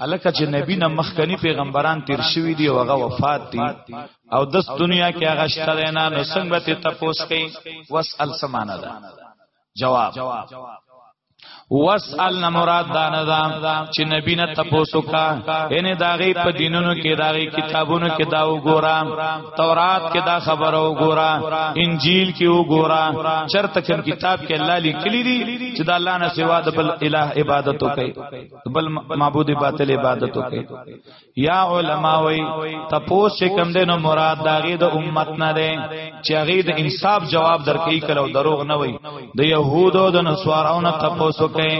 الکه چې نبی نه مخکنی پیغمبران تیر شوی دی او هغه وفات دی او د دنیا کې هغه شته نه نو څنګه به ته تپوس کوي واسال سمانه ده جواب واسال نه مراد دا نه دا چې نبی نه تاسو کا ان داغي په دینونو کې داغي کتابونو کې دا وګورا تورات کې دا خبره وګورا انجیل کې وګورا چرته کوم کتاب کې الله لیکلی دي چې دا الله نه سوا د بل الہ عبادت کوي بل معبود باطل عبادت وکي یا علما وای تپوس چې کم دینو مراد داغه د امت نه ده چې هغه د انصاف جواب درکې کلو دروغ نه وای د يهودو د نسوارو نه تپوس وکي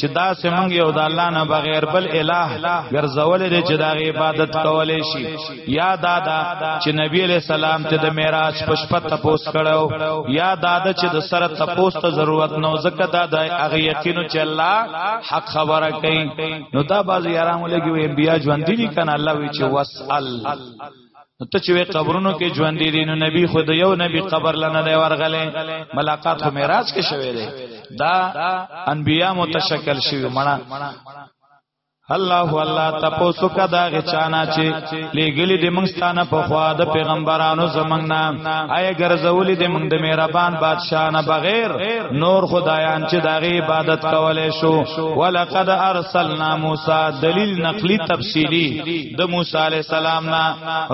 چې دا سمنګ یو د الله نه بغیر بل الہ ګرځول دي چې داغه عبادت کولې شي یا دادا چې نبی علیہ السلام ته د معراج پښپ تپوس کړو یا دادا چې د سره تپوس ته ضرورت نو زکه دا د هغه یقینو چې الله حق خبره کوي نو دا باز یارام لګي وي بیا ژوند دي کنه الله وی چې وسال ته چې قبرونو کې ژوند دي نو نبی خود یو نبی قبر لنه دی ورغله ملاقات خو معراج کې شوه دی دا انبیا متشکل شوی مړه الله الله تاسو کا دا غچانا چې لګلی د منستانه په خوا د پیغمبرانو زمنګ نام آی ګرځولې د منګ د مهربان بادشاہ نه بغیر نور خدایان چې دغه عبادت کولې شو ولقد ارسلنا موسی دلیل نقلی تفصیلی د موسی علی السلام نا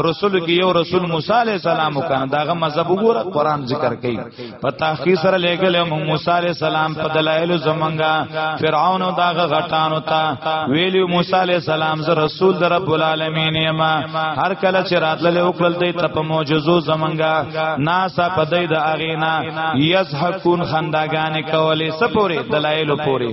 رسول کې یو رسول موسی علی السلام وکړ داغه مذهب وګوره قران ذکر کوي په تحقیق سره لګل مو موسی علی السلام په دلایل زمونږه فرعون او داغه غټانو ته ویلی موسی علی السلام ز رسول در رب العالمین یما هر کله چې راتلل او کول دی ته په معجزو زمونږه ناسا په دای د اغینا یزحقون خنداګانې کولې سپوري دلایل پوري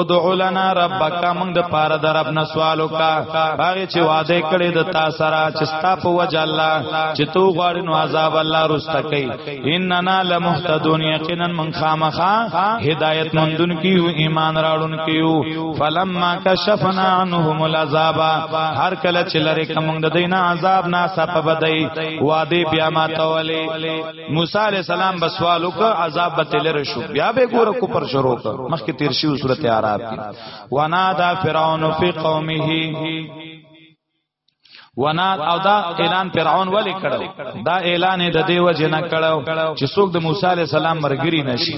ادعو لنا ربک موږ د پاره د رب نه سوال وکا هغه چې وعده کړی د تا سره چې ستا په وجه الله چې تو غواړې نو عذاب الله رسته کوي اننا لمهتدون یقینا من خامخا هدایت مندون کیو ایمان راړون کیو فلما کشفنا عنهم العذاب هر کله چې لری کوم د دینه عذاب نه سپه بدای وعده بیا ما تولی موسی علی السلام به سوال وکړ عذاب به تلر شو بیا به ګوره کو پر شروع کړ مخکې تیر شي صورت اعراب کې وانا دا فرعون فی قومه ونا او دا اعلان فرعون ولی کړو دا اعلان د دیو جن کړو چې څوک د موسی علی السلام مرګری نشي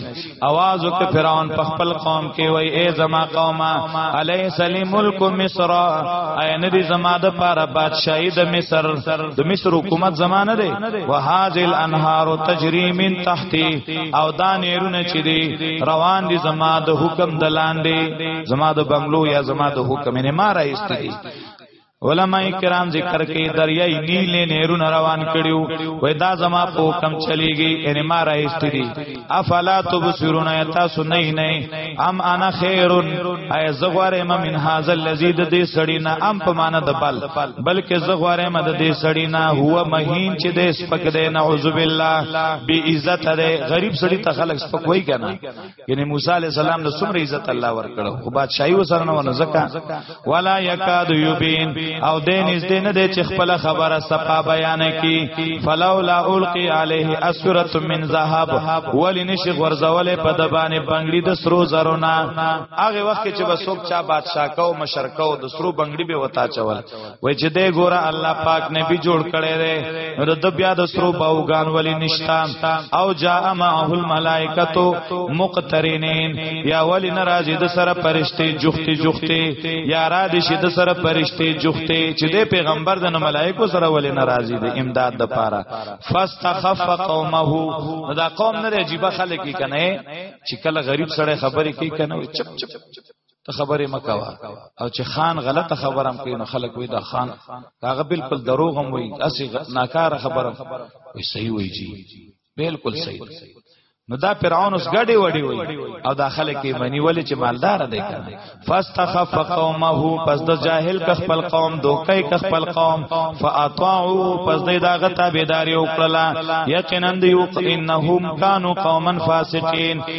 आवाज وک فرعون په خپل قوم کې وای اے زما قومه علی سلیم ملک مصر اے ندی زما د پاره بادشاہی د مصر د مصر حکومت زمانه دی وهذه الانهار تجری من تحتی او دا نیرونه چې دی روان دي زما د حکم د لاندې زما د بنگلو یا زما د حکم نه ما راځي علماء کرام ذکر کوي دریای نیل نهرونه روان کړیو وای دا زما په حکم چلیږي ان ما راځتي دي افلا تبصرون تاسو نه نه ام انا خیرن ای زغواره ما من هاذا الذی د دې سړی نه ام په معنا د بل بلکې زغواره ما د دې سړی نه هو مهین چې دې سپک دې نعوذ بالله بی عزت دې غریب سړی ته خلق سپکوي کنه یعنی موسی علی السلام له څومره عزت الله ورکړو خو بادشاہي وسره نه ونه زکا ولا یکاد یبین او دین از دین د چې خپل خبره صفا بیان کی فلولا القی علیه اسرۃ من ذهب ولنش غرزول په د باندې بنگړي د سرو زرونا هغه وخت چې وسوک چا بادشاہ کو مشرکو د سرو بنگړي به وتا چول وای چې دې ګوره الله پاک نبی جوړ کړي دي نو د بیا د سرو باوغان ولی نشتا او جاء معه الملائکتو مقترنین یا ولی ناراضی د سره پرشته جوخته جوخته یا را دي شي د سره پرشته جوخته چې د پیغمبر د ملائکو سره ولی ناراضی دي امداد د پاره فاستخف قومه دا قوم نه عجیب خلک کنه چې کله غریب سره خبرې کوي کنه چپ چپ ته خبرې مکوا او چې خان غلطه خبره هم کوي نو خلک وې دا خان هغه بالکل دروغ هم وي اسی ناکار خبره وي صحیح وي جی بالکل صحیح نو دا فرعون اوس غړي وړي وي او دا خلک یې منی ولې چې مالدار دی کنه فاستخف قومه پس د جاهل ک خپل قوم دوکې ک خپل قوم فاطاعوا پس د داغه تابعداري وکړه یقینا دی انهم کانوا قوما فاسقین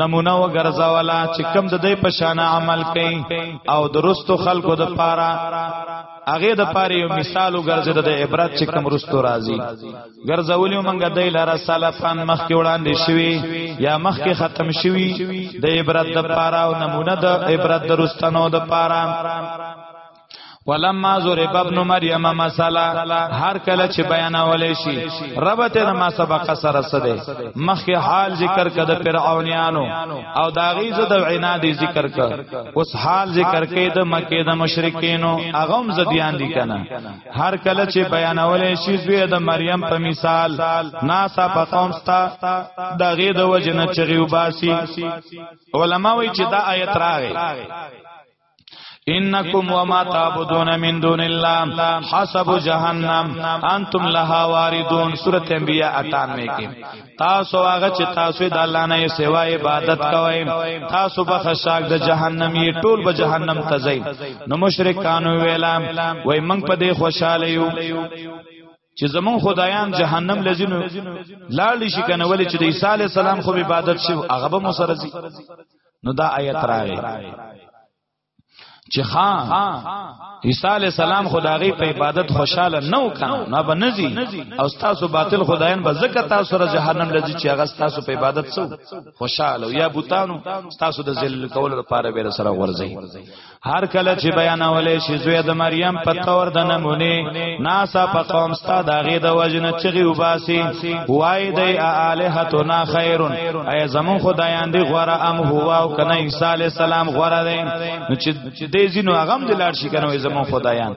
نمونه وګرځولا چې کم د دې په شان عمل کوي او درستو خلکو د پاره هغه د پاره یو مثال وګرځید د عبرت چې کم رستو راځي ګرځولیو منګه د لاره سلفان مخ کې وړاندې شوی یا مخ کې ختم شوی د عبرت د پاره او نمونه د عبرت درستنو د پاره ولما ضرب ابن مریم مثلا هر کله چې بیانول شي ربط د ما سبق سره سده مخه حال ذکر کده فرعونانو او داغي زد عناد ذکر ک اوس حال ذکر کې د مکه د مشرکینو اغم زدیان دي کنه هر کله چې بیانول شي زوی د مریم په مثال ناسا په قوم ستا داغي د وجنه چغي وباسي علما وی چې دا آیت راغی انکم وما تعبدون من دون الله حسب جهنم انتم لها واردون سوره انبیاء 98 کې تاسو هغه چې تاسو د الله نه سوا عبادت کوئ تاسو به خشاک د جهنم یې ټول به جهنم ته ځئ نو مشرکانو ویلا وای موږ په دې خوشاله یو چې زمون خدایان جهنم لذینو لاړ شي کنه ولې چې د عیسی علی السلام خو عبادت شو هغه به مسرزي نو دا آیت راغی چې خان عیسی علی السلام خدای په عبادت خوشاله نه وکړ نه بنزي او تاسو باطل خدایان به زکه تاسو را جهنم لږی چې هغه تاسو په عبادت سو خوشاله یا بوتانو تاسو د ذل کول لپاره به سره ورځي هر کله چې بیانولې شي زوی د مریم په تور د نمونه ناسا په قوم ستا داغه د وجنه چغي وباسي وای د الہتنا خیرون ای زمون خدایان دی غره ام هوا او کنه عیسی علی السلام غره دی چې دې زینو غم د لاړ شي کنه زمون خدایان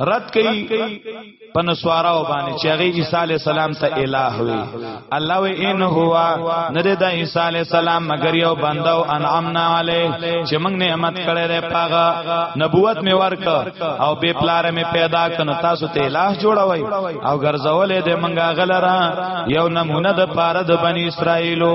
رد کوي په نسوارا او باندې چې هغه عیسی علی السلام ته الہ وي الله وی ان هوا نه د عیسی علی السلام مگر یو بنده او انعامنا علی چې موږ نعمت کړې ده پاغه نبوت می ورک او به پلار می پیدا کنو تاسو ته الہ جوړوي او ګرځولې ده موږ غلرا یو نمونه د پاره د بنی اسرائیلو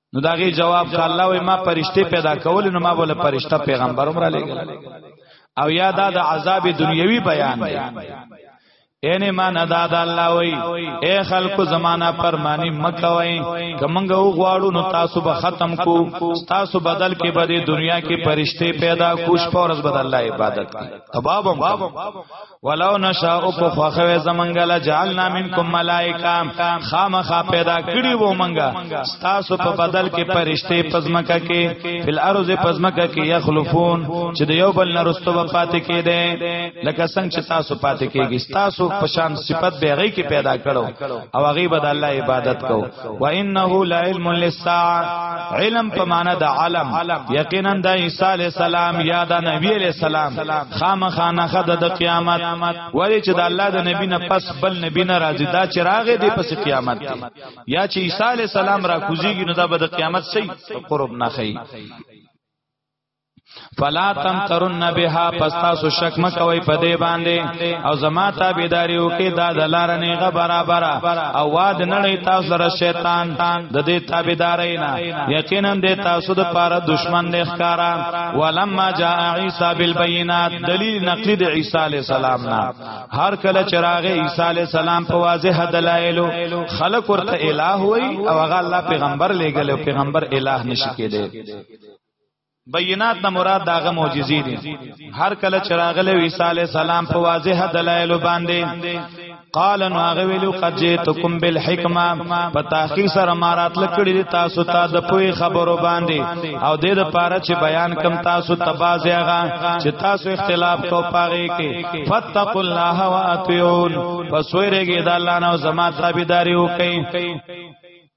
نو داغه جواب ته الله وای ما پرشته پیدا کول نو ما بوله پرشته پیغمبر عمر لګل او یا دا د عذاب دنیوي بیان دی اینه مان ادا د الله وای اے خلق زمانہ پرمانی مکوای کمنګ او غواړو نو تاسو به ختم کو تاسو بدل کې به د دنیا کې پرشته پیدا کوش پورز بدل الله عبادت تبابم ولو نشاء کو خوخه زمنګ لا جعلنا منکم ملائکه خامخا پیدا کړی وو منګه تاسو په بدل کې پرشته پزمکه کې فل ارض پزمکه کې یخلفون چې د یو بل نرستو په پاتې کې ده لکه څنګه چې تاسو پاتې کېږي تاسو په شان صفت بیغی کې پیدا کړو او هغه بد الله عبادت کو و انه لعلم للساعه علم په معنا د علم یقینا د عیسی علی السلام یا د نبی علی السلام خامخانه خد د قیامت ولی چې د الله د نبی نه پس بل نبی نه راځي دا چې راغې دی پس قیامت دی یا چې عیسی علی السلام را کوزیږي نو دا به د قیامت سي قرب نه خي فلا تمترن بها پس تاسو شک مکوي په دې باندې او زما تابعداري وکي دا د لار نه غ برابر او واد نړۍ تاسو سره شیطان د دې تابعداري نه یقینا د تاسو د پاره دشمن نه ښکارا ولما جاء عیسی بالبينات دلیل نقلی د عیسی علی السلام نه هر کله چراغ عیسی علی السلام په واضح دلایل خلق ورته الہ وای او هغه الله پیغمبر لګل پیغمبر الہ نشی کېده بینات نه مراد داغه معجزې دي هر کله چراغله عیسی علی السلام په واضح دلایل باندې قال نو هغه ویلو قد جئتکم بالحکمه په تحقیق سره مارات لکړي تاسو ته د پوی خبرو باندې او د دې پاره چې بیان کم تاسو تبازیغه چې تاسو اختلاف کو پاره کې فتق الله واتیون پس ویریږي د الله نو زما تابعداري وکړي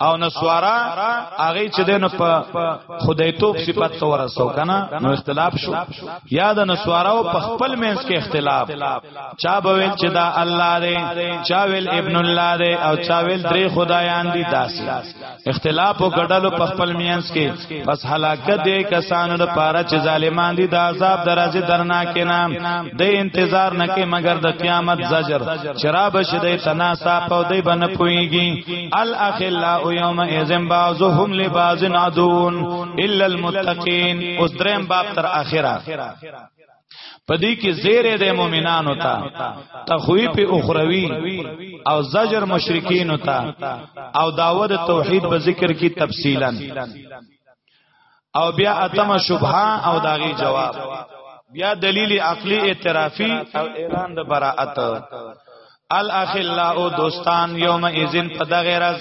او نسوارا هغه چې دنه په خدای توپ صفات ته ورسو کنه نو اختلاف شو یا د نسوارا او په خپل مینس کې اختلاف چا بویل چې دا الله دی چا ویل ابن الله دی او چا ویل درې خدایان دي داسې اختلاف او ګډلو په خپل مینس کې پس هلاکت دې کسانو د پاره چې ظالمان دي د عذاب درازي درناک نه د انتظار نه کې مگر د قیامت زجر شراب شدې تناسا په دې بن پويږي الاخلاء یوم اذن بعضهم لبعض عدون الا المتقین اوس دریم باب تر اخره پدې کې زیره د مؤمنانو ته تخویف اخروی او زجر مشرکین ته او داوود توحید په ذکر کې تفصیلا او بیا اتم شبهه او داغي جواب بیا دلیل عقلی اعترافی او اعلان د براءت الاخلاء دوستان یوم اذن په دغه راز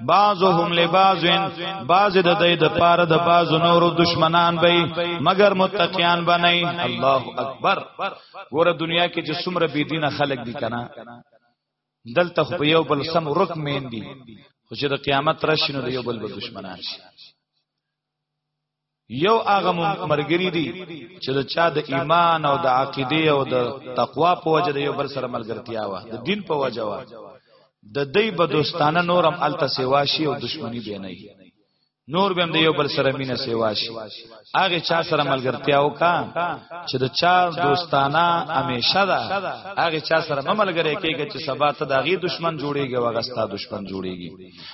بعضهم لبعضن بعض د دې د پاره د بعض نورو دشمنان به مگر متقیان بنئ الله اکبر ګوره دنیا کې چې څومره بی دینه خلک دي کنه دلته خو یو بل سم رک مین دي خو چې د قیامت راشي نو یو بل به دشمنان شي یو هغه مرګری دی چې د چا د ایمان او د عقیده او د تقوا په وجه د یو بل سره ملګرتیا و د دین په وجه و د دې به دوستانه نورم الته سیوا شي او دشمنی به نه نور به هم د یو بل سره مینه سیوا شي هغه چا سره ملګرتیا وکا چې د چا دوستانه همیشه ده هغه چا سره ملګری کېږي چې سبا ته د غي دشمن جوړيږي وغستا دشمن جوړيږي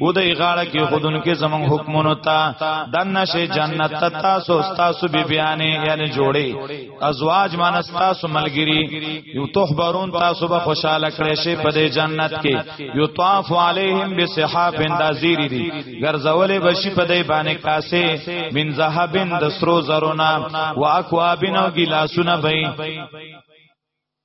او د غاړه کې خودن کې زمون حکمونو ته دن شي جنت ته تاسو تاسو بی بیانې یعنی جوړي ازواج مان تاسو ملګری یو تخبرون تاسو به خوشاله کړئ شي په دې جنت کې یو طواف علیهم بسحاب اندازیر دي ګرځولې بشي په دې باندې کاسه من ذهبن د سرو زرونه واکوابن او ګلاسونه به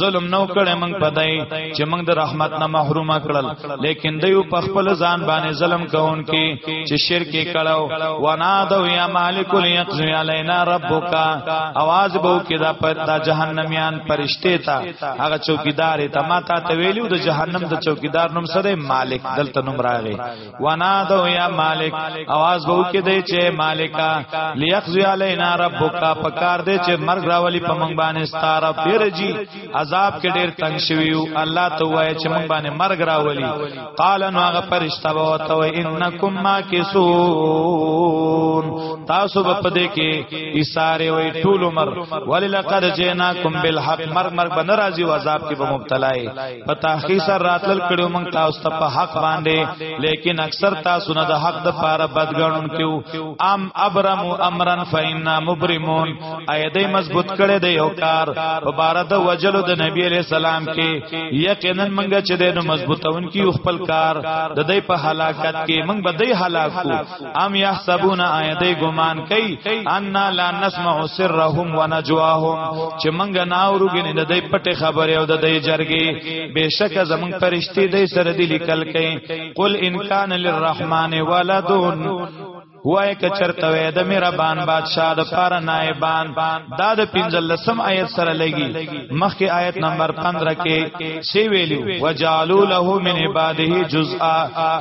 ظلم نو کړي موږ پدای چې موږ د رحمت نه محروم کړل لیکن دیو په خپل ځان باندې ظلم کوونکې چې شرک کړو ونا دو یا مالک یقضی علینا ربک आवाज بو کې دا پر دا جهنميان پرشته تا هغه چوکیدار ته ما تا ته ویلو د جهنم د چوکیدار نوم سره مالک دلته نوم راغی ونادو یا مالک आवाज وو کې دی چې مالکا لیخزی علینا ربک پکار دی چې مرګ راولي په مونږ باندې ستاره پیر جی عذاب کې ډیر تنگ شویو الله ته وای چې مونږ باندې مرګ راولي قال نو هغه فرشتہ وو ته انکم ماکسون تاسو په دې کې ایثار وي ټول عمر وللقد جئناکم بالحق مرګ مرګ بنرازي او عذاب کې به مبتلا په تحقیق سره راتل کړو موږ تاسو ته په حق باندې لیکن اکثر تاسو نه د حق د پاره بدګړون کیو ام ابرم امرن فینا مبرمون ایدې مضبوط کړي د یو کار په بار د وجلو د نبی علی سلام کې یقینا موږ چې د مضبوطون کیو خپل کار د دې په هلاکت کې موږ به دې هلاکو ام يحسبون ايدي ګمان کوي ان لا نسمع سرهم ونجواهم چې مونږ نه اورګنې د دې پټه خبره او د دې جرګې بهشک زمون فرشتي دې سره دي لیکل کوي قل ان کان للرحمن ولدون وای کچرته وې د مهربان بادشاہ د پاره نائبان دا د 15 آیت سره لګي مخکې آیت نمبر 15 کې سی ویلو وجالو له من عباده جزءا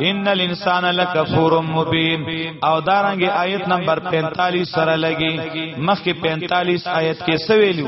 ان الانسان لکفور مبین او دارنګ آیت نمبر 45 سره لګي مخکې 45 آیت کې سی ویلو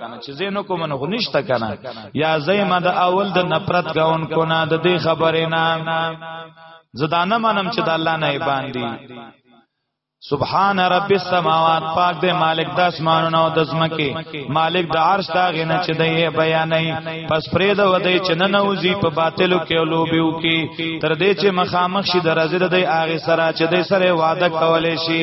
کنه چې زینو کوم نه غنښت کنه یا زیمه د اول د نفرت کاون کو نه د دې خبرې نه زدانه منم چې د الله نه باندې سبحان رب السماوات پاک دے مالک د اسمانونو او د زمکه مالک د عرش دا غنه چې دی بیانې پس پرې د ودی چې نه نوځي په باطلو کې لوبیو کې تر دې چې مخامخ شي د رزد د اغه سره چې د سره وعده کولې شي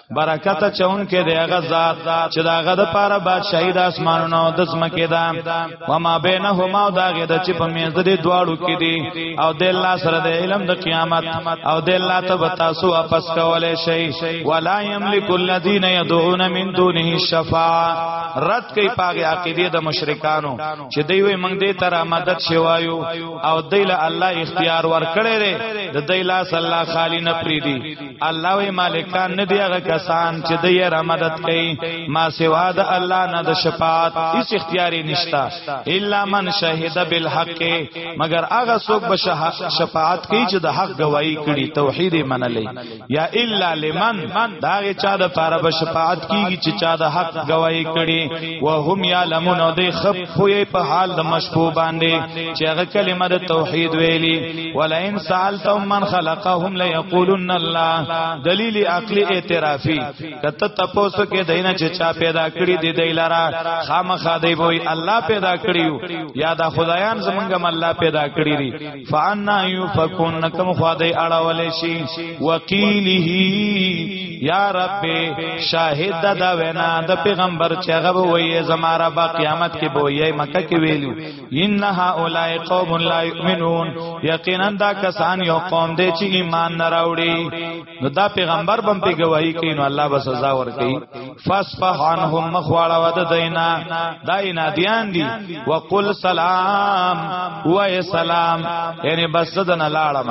برکت چون کې دی هغه ذات چې دا هغه د پاره بادشاہي د اسمانونو او د زمکه ده و ما بینهما دا غي د چې په میز دې دواړو کې دي او د الله سره د علم د قیامت او د الله ته تاسو واپس کولای شي ولا یملک الذین یدعون من دونه شفاعه رد کوي پاګه عقیده د مشرکانو چې دوی وي موږ دې تر مدد شوایو او دیل الله اختیار ورکړي دي د دیل الله خالی نه پریدي الله وی مالکان نه دی هغه کسان چې د یې مدد کوي ما سوا د الله نه د شفاعت هیڅ اختیاري نشتا الا من شهد بالحق مگر هغه څوک به شفاعت کوي چې د حق گواہی کړي توحید منلې یا الا لمن دا غي چا د پاره به شفاعت کیږي چې چا د حق گواہی کړي وهم یعلمون او د خپوی په حال د مشفو باندې چې هغه کلمه د توحید ویلي ولئن سالتهم من خلقهم ليقولن الله دلیل عقلی اعترافی کته تاسو کې دینه چې چا پیدا کړی دی دی لرا خامخا دی وای الله پیدا کړیو یا دا خدایان زمونږم الله پیدا کړی دی فانا یفکون کم خدای اړول شي وقیله یا رب شاهد دا وینا د پیغمبر چې هغه وایي زماره با قیامت کې بوې مکه کې ویلو ان هؤلاء قوم لا يؤمنون یقینا دا کسان یو قوم دی چې ایمان نه راوړي نو دا پیغمبر بم په گواہی کوي نو الله به سزا ورکړي فاصفح عنهم مخواړه ود دینا دا انادیان دي وقل سلام و سلام یعنی بس دنا لاړم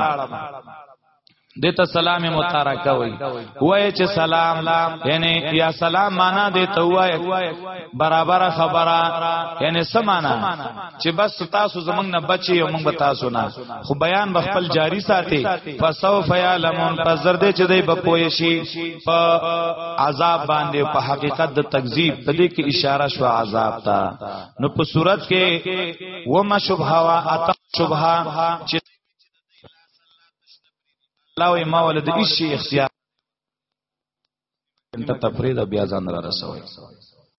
دته سلام متارکه وای وای چې سلام یعنی یا سلام معنا دې ته وای برابر خبره یعنی سمانا چې بس تاسو زمنګ نه بچي او موږ تاسو نه خو بیان بخپل جاری ساتي فسوف یعلمون پس زر دې چې دې بپوي شي په عذاب باندې په حقیقت د تکذیب ته دې کې اشاره شو عذاب ته نو په صورت کې و ما شبهه وا اتا شبهه چې الله وي ما ولد هیڅ اختیار ته تفرید بیا ځان را رسوي